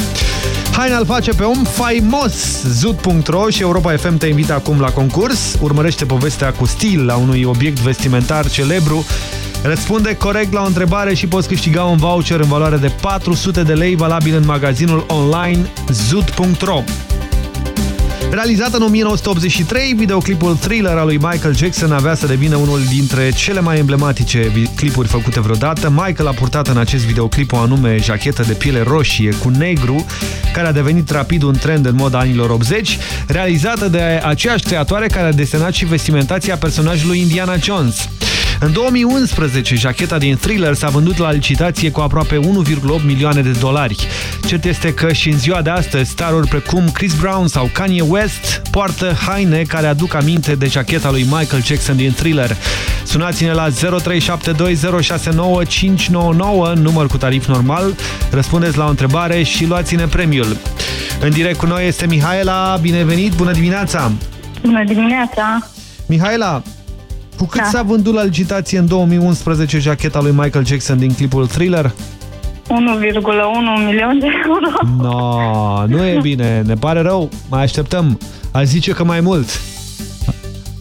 Haina îl face pe om faimos Zut.ro și Europa FM te invită acum la concurs. Urmărește povestea cu stil la unui obiect vestimentar celebru. Răspunde corect la o întrebare și poți câștiga un voucher în valoare de 400 de lei valabil în magazinul online Zut.ro. Realizat în 1983, videoclipul Thriller al lui Michael Jackson avea să devină unul dintre cele mai emblematice clipuri făcute vreodată. Michael a purtat în acest videoclip o anume jachetă de piele roșie cu negru, care a devenit rapid un trend în moda anilor 80, realizată de aceeași creatoare care a desenat și vestimentația personajului Indiana Jones. În 2011, jacheta din Thriller s-a vândut la licitație cu aproape 1,8 milioane de dolari. Cert este că și în ziua de astăzi, staruri precum Chris Brown sau Kanye West poartă haine care aduc aminte de jacheta lui Michael Jackson din Thriller. Sunați-ne la 0372069599, număr cu tarif normal, răspundeți la o întrebare și luați-ne premiul. În direct cu noi este Mihaela, binevenit, bună dimineața! Bună dimineața! Mihaela, cu cât Da. s-a vândut la licitație în 2011 jacheta lui Michael Jackson din clipul Thriller? 1,1 milion de euro. No, nu e bine, ne pare rău, mai așteptăm. Aș zice că mai mult.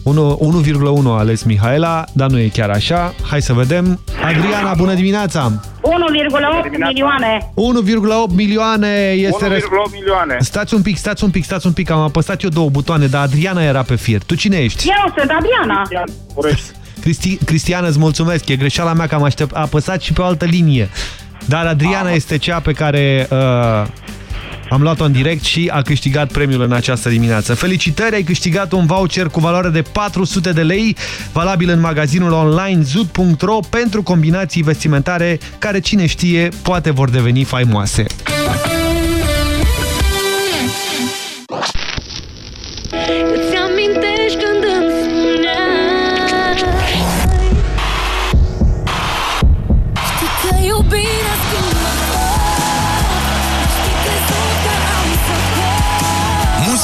1,1 a ales Mihaela, dar nu e chiar așa. Hai să vedem. Adriana, bună dimineața! 1,8 milioane. 1,8 milioane este... 1,8 milioane. Stați un pic, stați un pic, stați un pic, am apăsat eu două butoane, dar Adriana era pe fier. Tu cine ești? Eu sunt Adriana. Cristi Cristiana, îți mulțumesc, e greșeala mea că am aștept, apăsat și pe o altă linie. Dar Adriana este cea pe care uh, am luat-o în direct și a câștigat premiul în această dimineață. Felicitări, ai câștigat un voucher cu valoare de 400 de lei, valabil în magazinul online zut.ro pentru combinații vestimentare care, cine știe, poate vor deveni faimoase. Îți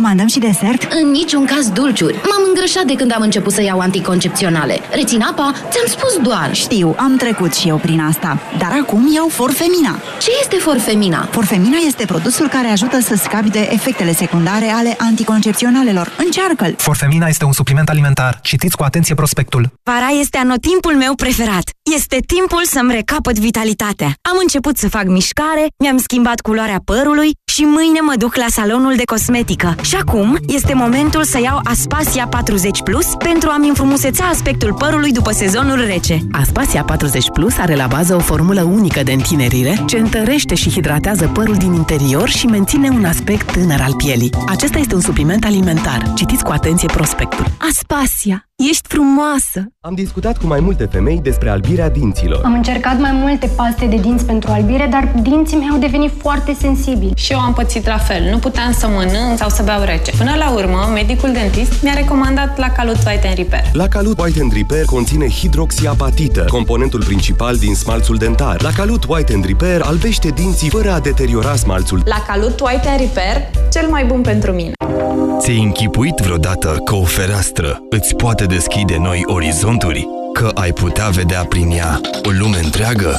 Comandăm și desert? În niciun caz dulciuri. M-am îngrășat de când am început să iau anticoncepționale. Rețin apa? Ți-am spus doar. Știu, am trecut și eu prin asta. Dar acum iau Forfemina. Ce este Forfemina? Forfemina este produsul care ajută să scapi de efectele secundare ale anticoncepționalelor. Încearcă-l! Forfemina este un supliment alimentar. Citiți cu atenție prospectul. Vara este anotimpul meu preferat. Este timpul să-mi recapăt vitalitatea. Am început să fac mișcare, mi-am schimbat culoarea părului și mâine mă duc la salonul de cosmetică. Și acum este momentul să iau Aspasia 40 Plus pentru a-mi înfrumuseța aspectul părului după sezonul rece. Aspasia 40 Plus are la bază o formulă unică de întinerire ce întărește și hidratează părul din interior și menține un aspect tânăr al pielii. Acesta este un supliment alimentar. Citiți cu atenție prospectul. Aspasia. Ești frumoasă! Am discutat cu mai multe femei despre albirea dinților. Am încercat mai multe paste de dinți pentru albire, dar dinții mei au devenit foarte sensibili. Și eu am pățit la fel. Nu puteam să mănânc sau să beau rece. Până la urmă, medicul dentist mi-a recomandat la Calut White and Repair. La Calut White and Repair conține hidroxiapatită, componentul principal din smalțul dentar. La Calut White and Repair albește dinții fără a deteriora smalțul. La Calut White and Repair, cel mai bun pentru mine. Ți-ai închipuit vreodată că o fereastră îți poate deschide noi orizonturi? Că ai putea vedea prin ea o lume întreagă?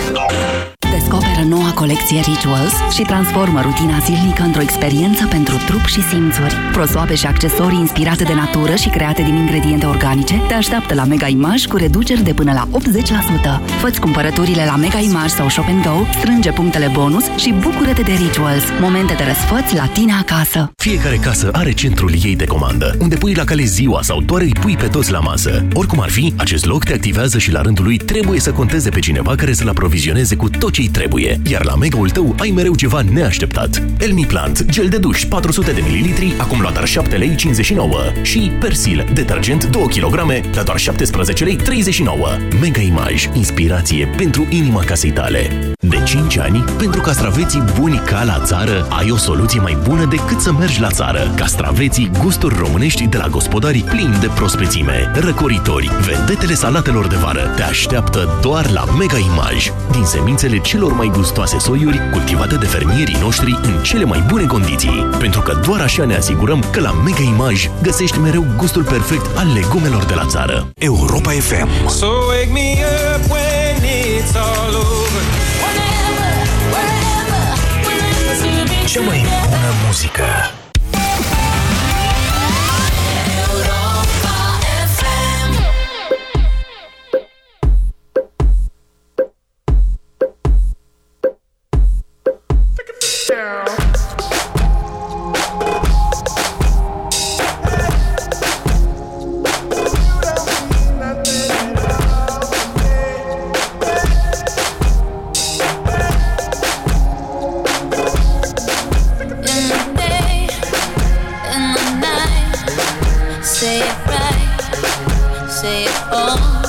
フッ! Descoperă noua colecție Rituals și transformă rutina zilnică într-o experiență pentru trup și simțuri. Prosoape și accesorii inspirate de natură și create din ingrediente organice te așteaptă la Mega Image cu reduceri de până la 80%. Fă-ți cumpărăturile la Mega Image sau Shop Go, strânge punctele bonus și bucură-te de Rituals. Momente de răsfăț la tine acasă. Fiecare casă are centrul ei de comandă, unde pui la cale ziua sau doar îi pui pe toți la masă. Oricum ar fi, acest loc te activează și la rândul lui trebuie să conteze pe cineva care să-l aprovizioneze cu tot ce-i trebuie. Iar la mega-ul tău ai mereu ceva neașteptat. Elmi Plant, gel de duș 400 de ml, acum la doar 7 lei 59. Și Persil, detergent 2 kg, la doar 17 lei 39. Mega Image, inspirație pentru inima casei tale. De 5 ani, pentru castraveții buni ca la țară, ai o soluție mai bună decât să mergi la țară. Castraveții gusturi românești de la gospodarii plini de prospețime, răcoritori, vedetele salatelor de vară te așteaptă doar la Mega Image. Din semințele celor mai gustoase soiuri, cultivate de fermierii noștri în cele mai bune condiții. Pentru că doar așa ne asigurăm că la Mega Image găsești mereu gustul perfect al legumelor de la țară. Europa FM. So wake me up when it's all over. Cea mai bună muzică. Say it right, say it all.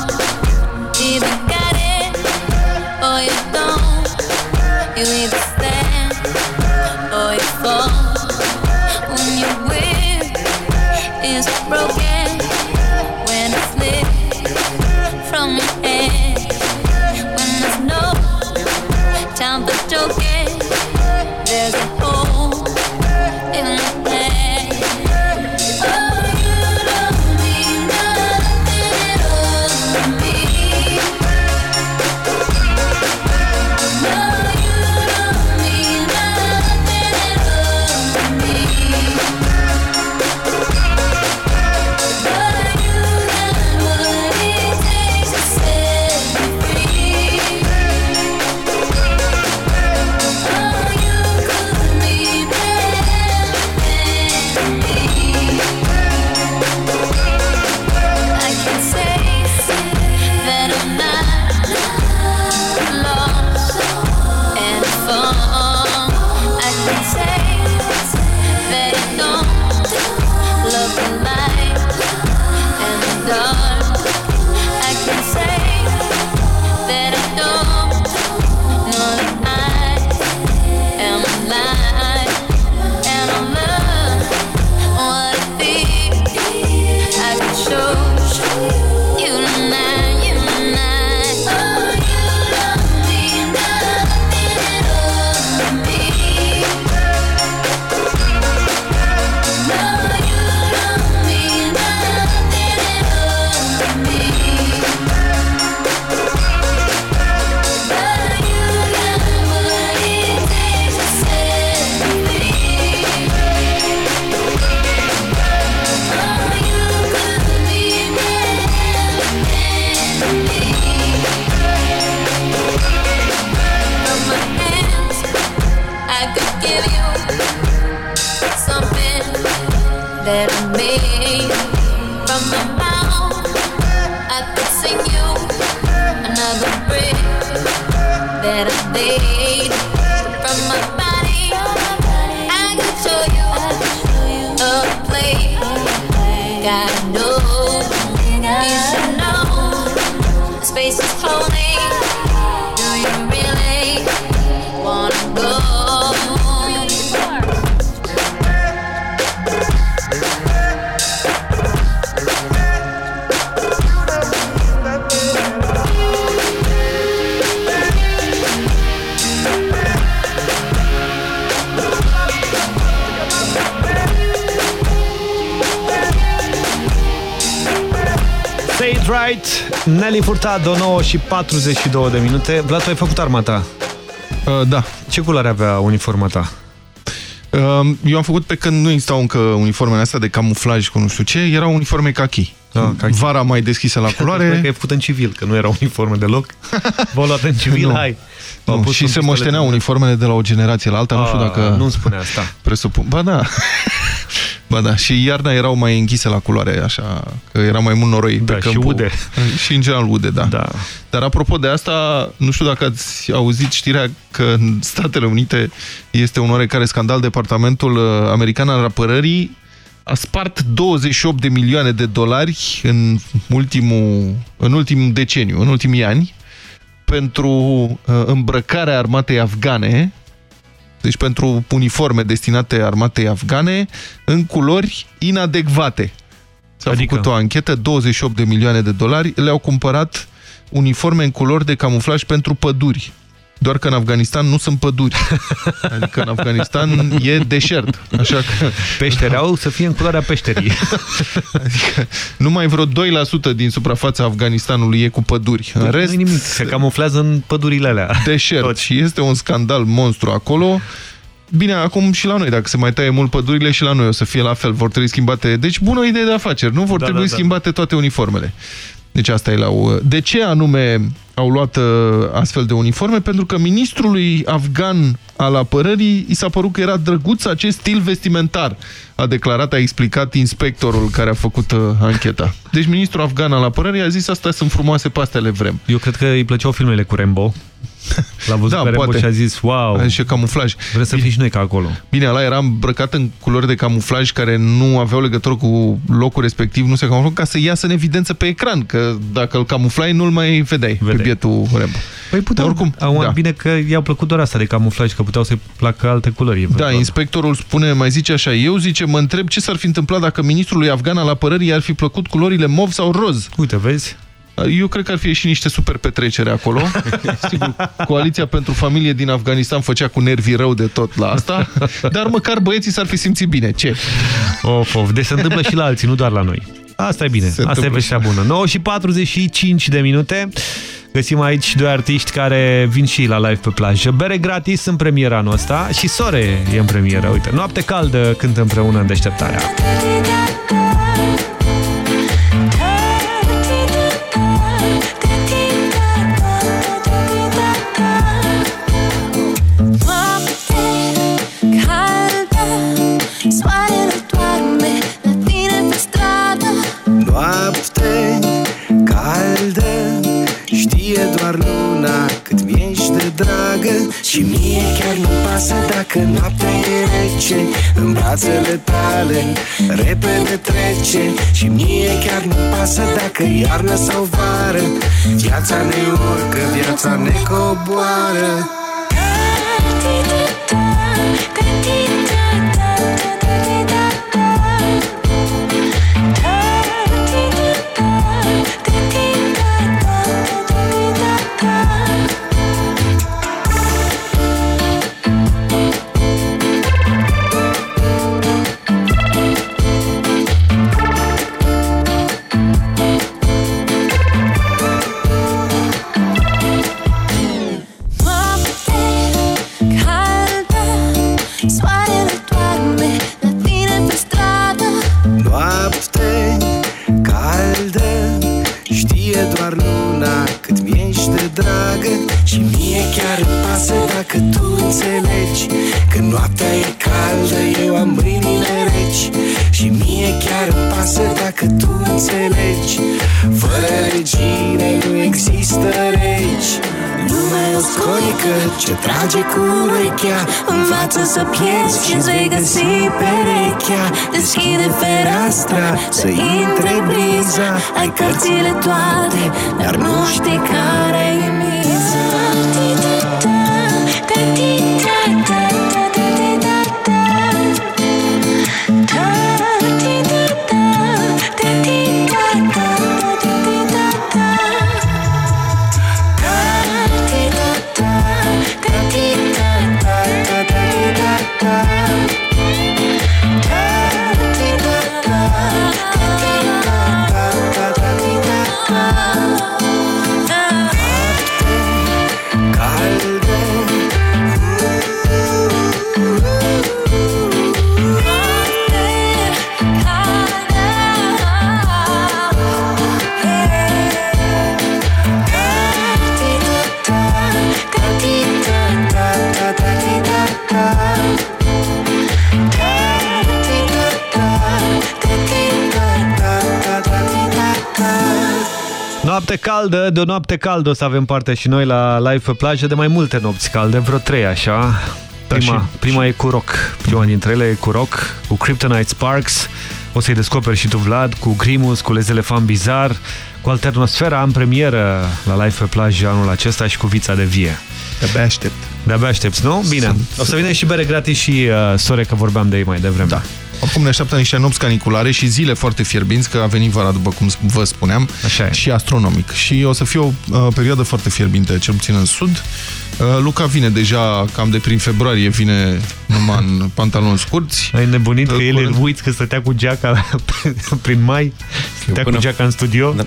Nelly Furtado, 9 și 42 de minute. Vlad, tu ai făcut armata? Uh, da. Ce culoare avea uniforma ta? Uh, eu am făcut pe când nu existau încă uniformele astea de camuflaj cu nu știu ce, erau uniforme kaki. Ah, kaki. Vara mai deschisă la culoare. Cred că ai făcut în civil, că nu era uniforme deloc. V-au luat în civil, Nu. hai. V-au Nu, pus și un se pistolet moșteneau în- uniformele de la o generație la alta, nu știu A, dacă... nu-mi spune asta. Presupun. Ba da. ba da. Și iarna erau mai închise la culoare, așa, că era mai mult noroi Da, pe și câmpul. ude. Și în general ude, da. da. Dar apropo de asta, nu știu dacă ați auzit știrea că în Statele Unite este un oarecare scandal. Departamentul uh, American al Apărării a spart 28 de milioane de dolari în ultimul, în ultimul deceniu, în ultimii ani, pentru uh, îmbrăcarea armatei afgane, deci pentru uniforme destinate armatei afgane, în culori inadecvate. S-a adică? făcut o anchetă, 28 de milioane de dolari, le-au cumpărat uniforme în culori de camuflaj pentru păduri. Doar că în Afganistan nu sunt păduri. Adică în Afganistan e deșert. Așa că... Peșteri au să fie în culoarea peșterii. Adică numai vreo 2% din suprafața Afganistanului e cu păduri. În rest, Nu nimic, se camuflează în pădurile alea. deșert. Tot. Și este un scandal monstru acolo. Bine, acum și la noi, dacă se mai taie mult pădurile, și la noi o să fie la fel, vor trebui schimbate. Deci, bună idee de afaceri, nu vor Da, trebui da, da. schimbate toate uniformele. Deci asta e la o... De ce anume au luat uh, astfel de uniforme? Pentru că ministrului afgan al apărării i s-a părut că era drăguț acest stil vestimentar. A declarat, a explicat inspectorul care a făcut uh, ancheta. Deci ministrul afgan al apărării a zis astea sunt frumoase, pe astea le vrem. Eu cred că îi plăceau filmele cu Rambo. L-a văzut Da, pe Rambo poate. și a zis, wow, Și camuflaj. vrem să fim și noi ca acolo. Bine, ăla era îmbrăcat în culori de camuflaj care nu aveau legătură cu locul respectiv, nu se camuflau, ca să iasă în evidență pe ecran, că dacă îl camuflai, nu-l mai vedeai Vedeai. Pe bietul Rambo. Păi puteau, Dar oricum, au da. bine că i-au plăcut doar asta de camuflaj, că puteau să-i placă alte culori. Da, eventual. inspectorul spune, mai zice așa, eu zice, mă întreb ce s-ar fi întâmplat dacă ministrului afgan al apărării ar fi plăcut culorile mov sau roz. Uite, vezi? Eu cred că ar fi ieșit niște super petrecere acolo. Sigur, Coaliția pentru Familie din Afganistan făcea cu nervii rău de tot la asta, dar măcar băieții s-ar fi simțit bine. Ce? Of, of. Deci se întâmplă și la alții, nu doar la noi. Asta e bine, Se asta e întâmplă vestea bună. 9 și 45 de minute. Găsim aici doi artiști care vin și la live pe plajă. Bere gratis în premiera noastră și Sore e în premieră. Uite, noapte caldă cântă împreună în deșteptarea. Și mie chiar nu pasă dacă noaptea e rece În brațele tale repede trece. Și mie chiar nu pasă dacă e iarnă sau vară Viața ne urcă, viața ne coboară. Noapte ce trage cu urechea Învață să pierzi și-ți vei găsi perechea. Deschide fereastra să intre briza Ai cărțile toate, dar nu știi care e Noapte caldă, de o noapte caldă o să avem parte și noi la live pe plajă de mai multe nopți calde, vreo trei așa. Prima, și- prima e cu rock, prima dintre ele e cu rock, cu Kryptonite Sparks, o să-i descoperi și tu Vlad, cu Grimus, cu Les Elefant Bizar, cu Alternosfera în premieră la live pe plajă anul acesta și cu Vița de Vie. De-abia aștept. De-abia aștepți, nu? Bine. O să vină și bere gratis și uh, sore, că vorbeam de ei mai devreme. Da. Oricum ne așteaptă niște nopți caniculare și zile foarte fierbinți, că a venit vara, după cum vă spuneam, Așa e. și astronomic. Și o să fie o uh, perioadă foarte fierbinte, cel puțin în sud. Uh, Luca vine deja cam de prin februarie, vine numai în pantaloni scurți. Ai nebunit că el curând- îl uiți că stătea cu geaca prin mai, stătea cu până- geaca în studio. Da.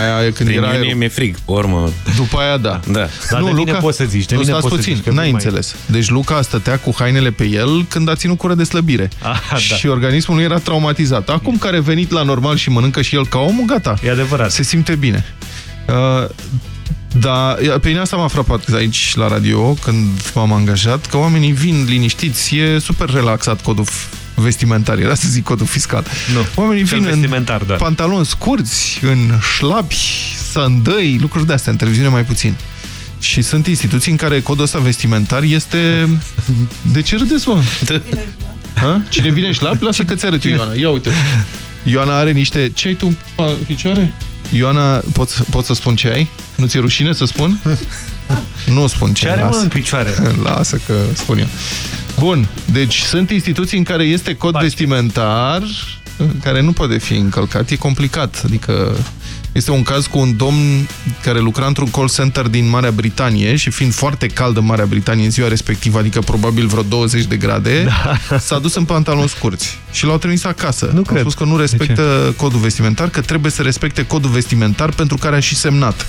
Aia e când Prin era iunie aerul. mi-e frig, pe urmă. După aia, da. Da. Dar de mine poți să zici, de nu mine stați poți să puțin, zici, că n-ai nu mai- înțeles. Deci Luca stătea cu hainele pe el când a ținut cură de slăbire. Ah, da. și organismul nu era traumatizat. Acum care a venit la normal și mănâncă și el ca omul, gata. E adevărat. Se simte bine. Uh, da, pe mine asta m-a frapat aici la radio când m-am angajat, că oamenii vin liniștiți, e super relaxat codul f- vestimentar, era să zic codul fiscal. Nu, Oamenii cel vin în vestimentar doar. pantaloni scurți, în șlapi, sandăi, lucruri de astea, în televiziune mai puțin. Și sunt instituții în care codul ăsta vestimentar este... De ce râdeți, mă? Ha? Cine vine în șlapi, lasă că ți arăt eu, Ioana. Ia uite. Ioana are niște... Ce ai tu în picioare? Ioana, pot, pot să spun ce ai? Nu ți-e rușine să spun? nu spun ce, Ce are, mă, lasă. în picioare? Lasă că spun eu. Bun, deci sunt instituții în care este cod vestimentar care nu poate fi încălcat. E complicat, adică este un caz cu un domn care lucra într-un call center din Marea Britanie și fiind foarte cald în Marea Britanie în ziua respectivă, adică probabil vreo 20 de grade, da. s-a dus în pantaloni scurți și l-au trimis acasă. Nu Au cred. spus că nu respectă codul vestimentar, că trebuie să respecte codul vestimentar pentru care a și semnat.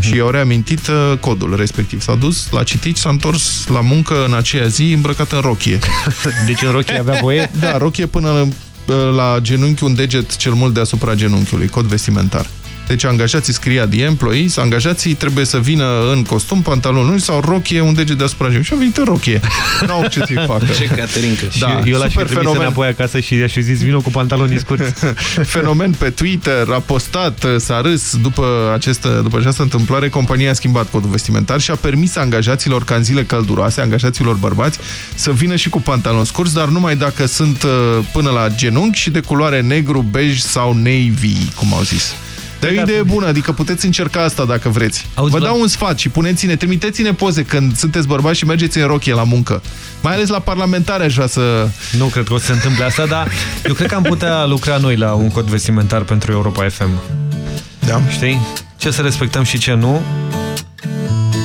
Și i-au reamintit uh, codul respectiv. S-a dus, l-a citit, s-a întors la muncă în aceea zi îmbrăcat în rochie. Deci în rochie avea voie? Da, rochie până la, la genunchi, un deget cel mult deasupra genunchiului, cod vestimentar. Deci angajații scria de employees, angajații trebuie să vină în costum, pantaloni lungi sau rochie, un deget deasupra genunchiului. Și au venit în rochie. N-au ce să-i facă. Ce Caterinca. Da, eu l-aș fi super trimis fenomen. înapoi acasă și i-aș fi zis, vină cu pantalonii scurți. Fenomen pe Twitter, a postat, s-a râs după, această, după această întâmplare, compania a schimbat codul vestimentar și a permis angajaților ca în zile călduroase, angajaților bărbați, să vină și cu pantaloni scurți, dar numai dacă sunt uh, până la genunchi și de culoare negru, bej sau navy, cum au zis. Dar e o idee bună, adică puteți încerca asta dacă vreți. Auzi, Vă Vlad? dau un sfat și puneți-ne, trimiteți-ne poze când sunteți bărbați și mergeți în rochie la muncă. Mai ales la parlamentare aș vrea să... Nu cred că o să se întâmple asta, dar eu cred că am putea lucra noi la un cod vestimentar pentru Europa FM. Da. Știi? Ce să respectăm și ce nu.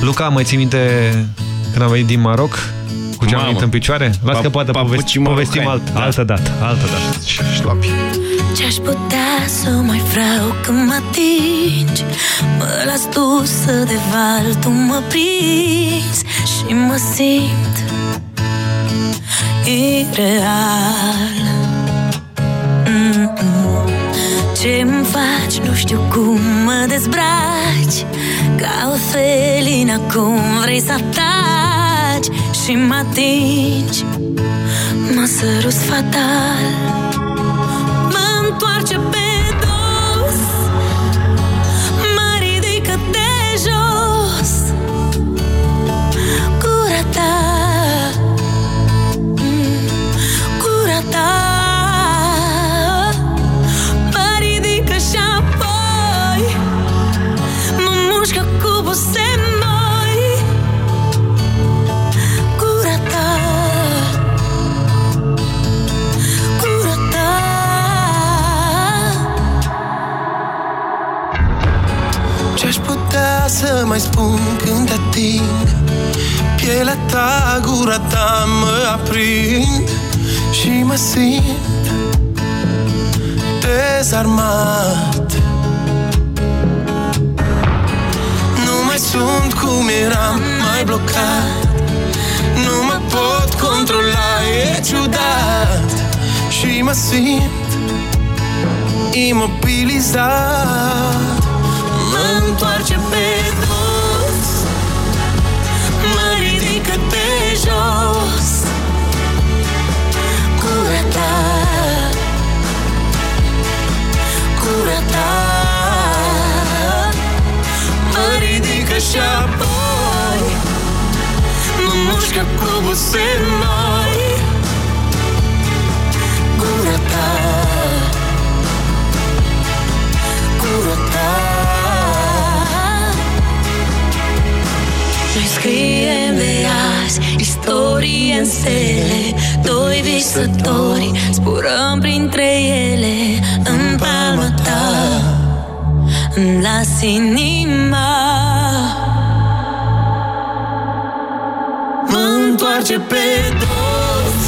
Luca, mai ții minte când am venit din Maroc? Cu ce am Mamă. venit în picioare? Las Pa- că poate papucii povesti, povestim marocani. alt, altă dată. Altă dată. Șlapi. Ce-aș putea să mai vreau când mă atingi. Mă las dusă de val, tu mă prinzi Și mă simt ireal. Mm-mm. Ce-mi faci, nu știu cum mă dezbraci. Ca o felină cum vrei să ataci Și mă atingi. Mă săruți fatal. Mă întoarce pe mai spun când te ating. Pielea ta, gura ta mă aprind Și mă simt dezarmat. Nu mai sunt cum eram, mai blocat. Nu mă pot controla, e ciudat. Și mă simt imobilizat. Mă întoarce pe de jos Gura ta Gura ta Mă ridică și apoi Mă mușcă cu buze noi Gura ta Gura ta Noi scriem de azi istorie în stele Doi visători zburăm printre ele În palma ta îmi las inima. Mă întoarce pe dos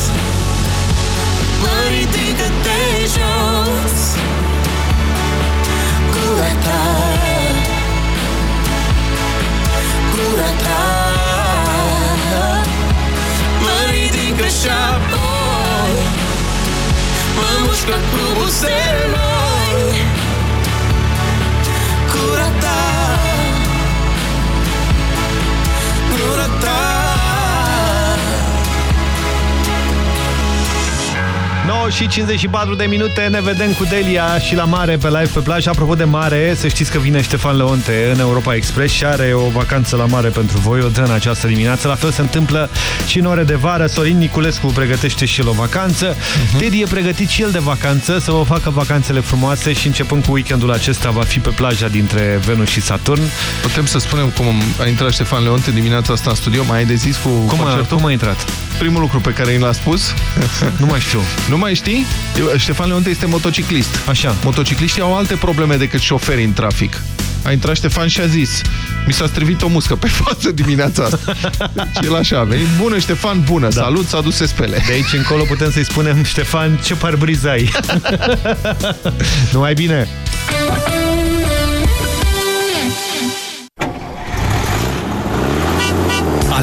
Mă ridică de jos Gura ta Gura ta ridică și apoi Mă mușcă cu buzele noi 9 și 54 de minute, ne vedem cu Delia și la mare pe live pe plajă. Apropo de mare, să știți că vine Ștefan Leonte în Europa Express și are o vacanță la mare pentru voi, o dă în această dimineață. La fel se întâmplă și în ore de vară. Sorin Niculescu pregătește și el o vacanță. Uh-huh. Teddy e pregătit și el de vacanță, să vă facă vacanțele frumoase și începând cu weekendul acesta va fi pe plaja dintre Venus și Saturn. Putem să spunem cum a intrat Ștefan Leonte dimineața asta în studio, mai ai de zis cu Cum a, concertul? cum a intrat? Primul lucru pe care i l-a spus? Nu mai știu. Nu mai știi? Ștefan Leonte este motociclist. Așa. Motocicliștii au alte probleme decât șoferii în trafic. A intrat Ștefan și a zis Mi s-a strivit o muscă pe față dimineața. Asta Și el așa a venit Bună Ștefan, bună, da. salut, s-a dus să spele. De aici încolo putem să-i spunem Ștefan, ce parbriz ai? Numai bine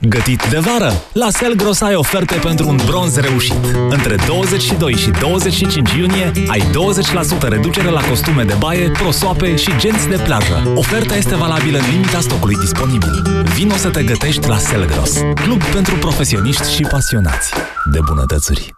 Gătit de vară? La Selgros ai oferte pentru un bronz reușit. Între 22 și 25 iunie ai 20% reducere la costume de baie, prosoape și genți de plajă. Oferta este valabilă în limita stocului disponibil. Vino să te gătești la Selgros, club pentru profesioniști și pasionați de bunătățuri.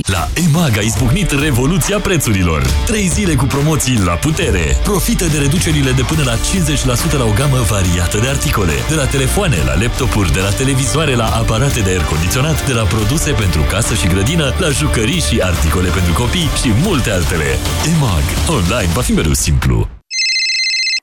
La EMAG a izbucnit revoluția prețurilor. Trei zile cu promoții la putere. Profită de reducerile de până la 50% la o gamă variată de articole. De la telefoane, la laptopuri, de la televizoare, la aparate de aer condiționat, de la produse pentru casă și grădină, la jucării și articole pentru copii și multe altele. EMAG. Online va fi mereu simplu.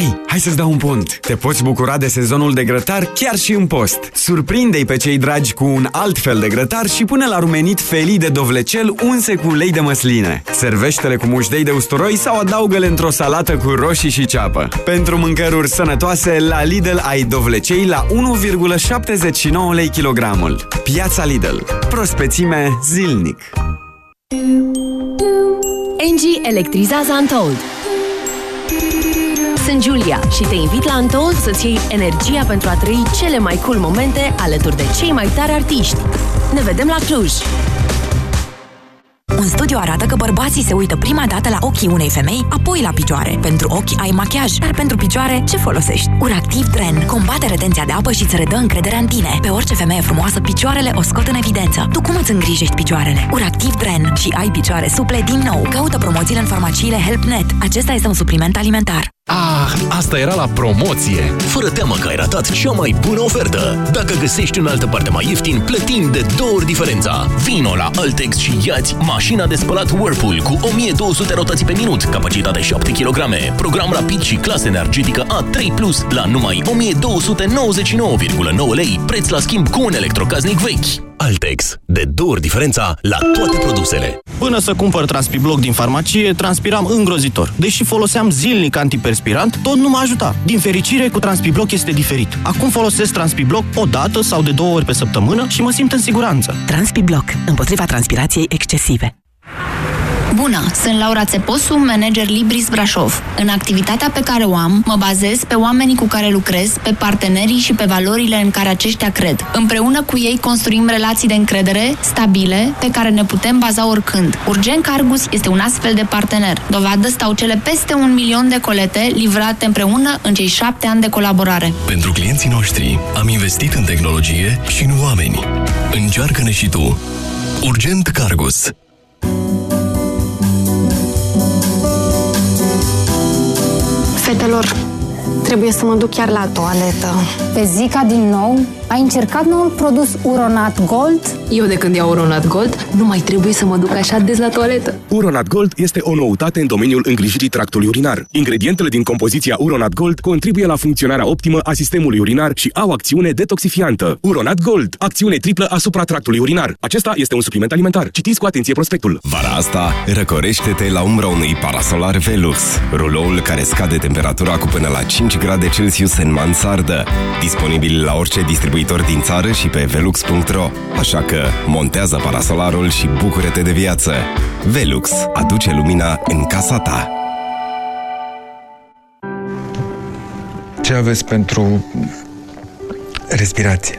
Hei, hai să-ți dau un pont! Te poți bucura de sezonul de grătar chiar și în post. Surprinde-i pe cei dragi cu un alt fel de grătar și pune la rumenit felii de dovlecel unse cu ulei de măsline. Servește-le cu mușdei de usturoi sau adaugă-le într-o salată cu roșii și ceapă. Pentru mâncăruri sănătoase, la Lidl ai dovlecei la 1,79 lei kilogramul. Piața Lidl. Prospețime zilnic. Engie electrizează Untold. Sunt Julia și te invit la Untold să-ți iei energia pentru a trăi cele mai cool momente alături de cei mai tari artiști. Ne vedem la Cluj! Un studiu arată că bărbații se uită prima dată la ochii unei femei, apoi la picioare. Pentru ochi ai machiaj, dar pentru picioare ce folosești? Uractiv Dren combate retenția de apă și îți redă încrederea în tine. Pe orice femeie frumoasă, picioarele o scot în evidență. Tu cum îți îngrijești picioarele? Uractiv Dren și ai picioare suple din nou. Caută promoțiile în farmaciile HelpNet. Acesta este un supliment alimentar. Ah, asta era la promoție! Fără teamă că ai ratat cea mai bună ofertă! Dacă găsești în altă parte mai ieftin, plătim de două ori diferența! Vino la Altex și iați mașina de spălat Whirlpool cu 1200 rotații pe minut, capacitate 7 kg, program rapid și clasă energetică A3+, la numai 1299,9 lei, preț la schimb cu un electrocaznic vechi. Altex. De două ori diferența la toate produsele. Până să cumpăr Transpibloc din farmacie, transpiram îngrozitor. Deși foloseam zilnic antiperspirant, tot nu mă ajuta. Din fericire, cu Transpibloc este diferit. Acum folosesc Transpibloc o dată sau de două ori pe săptămână și mă simt în siguranță. Transpibloc. Împotriva transpirației excesive. Bună, sunt Laura Țeposu, manager Libris Brașov. În activitatea pe care o am, mă bazez pe oamenii cu care lucrez, pe partenerii și pe valorile în care aceștia cred. Împreună cu ei construim relații de încredere, stabile, pe care ne putem baza oricând. Urgent Cargus este un astfel de partener. Dovadă stau cele peste un milion de colete livrate împreună în cei șapte ani de colaborare. Pentru clienții noștri am investit în tehnologie și în oameni. Încearcă-ne și tu. Urgent Cargus. Fetelor, trebuie să mă duc chiar la toaletă. Pe Zica din nou? Ai încercat noul produs Uronat Gold? Eu de când iau Uronat Gold, nu mai trebuie să mă duc așa des la toaletă. Uronat Gold este o noutate în domeniul îngrijirii tractului urinar. Ingredientele din compoziția Uronat Gold contribuie la funcționarea optimă a sistemului urinar și au acțiune detoxifiantă. Uronat Gold, acțiune triplă asupra tractului urinar. Acesta este un supliment alimentar. Citiți cu atenție prospectul. Vara asta, răcorește-te la umbra unui parasolar Velux, ruloul care scade temperatura cu până la 5 grade Celsius în mansardă. Disponibil la orice distribuitor din țară și pe velux.ro. Așa că montează parasolarul și bucură-te de viață. Velux aduce lumina în casa ta. Ce aveți pentru respirație?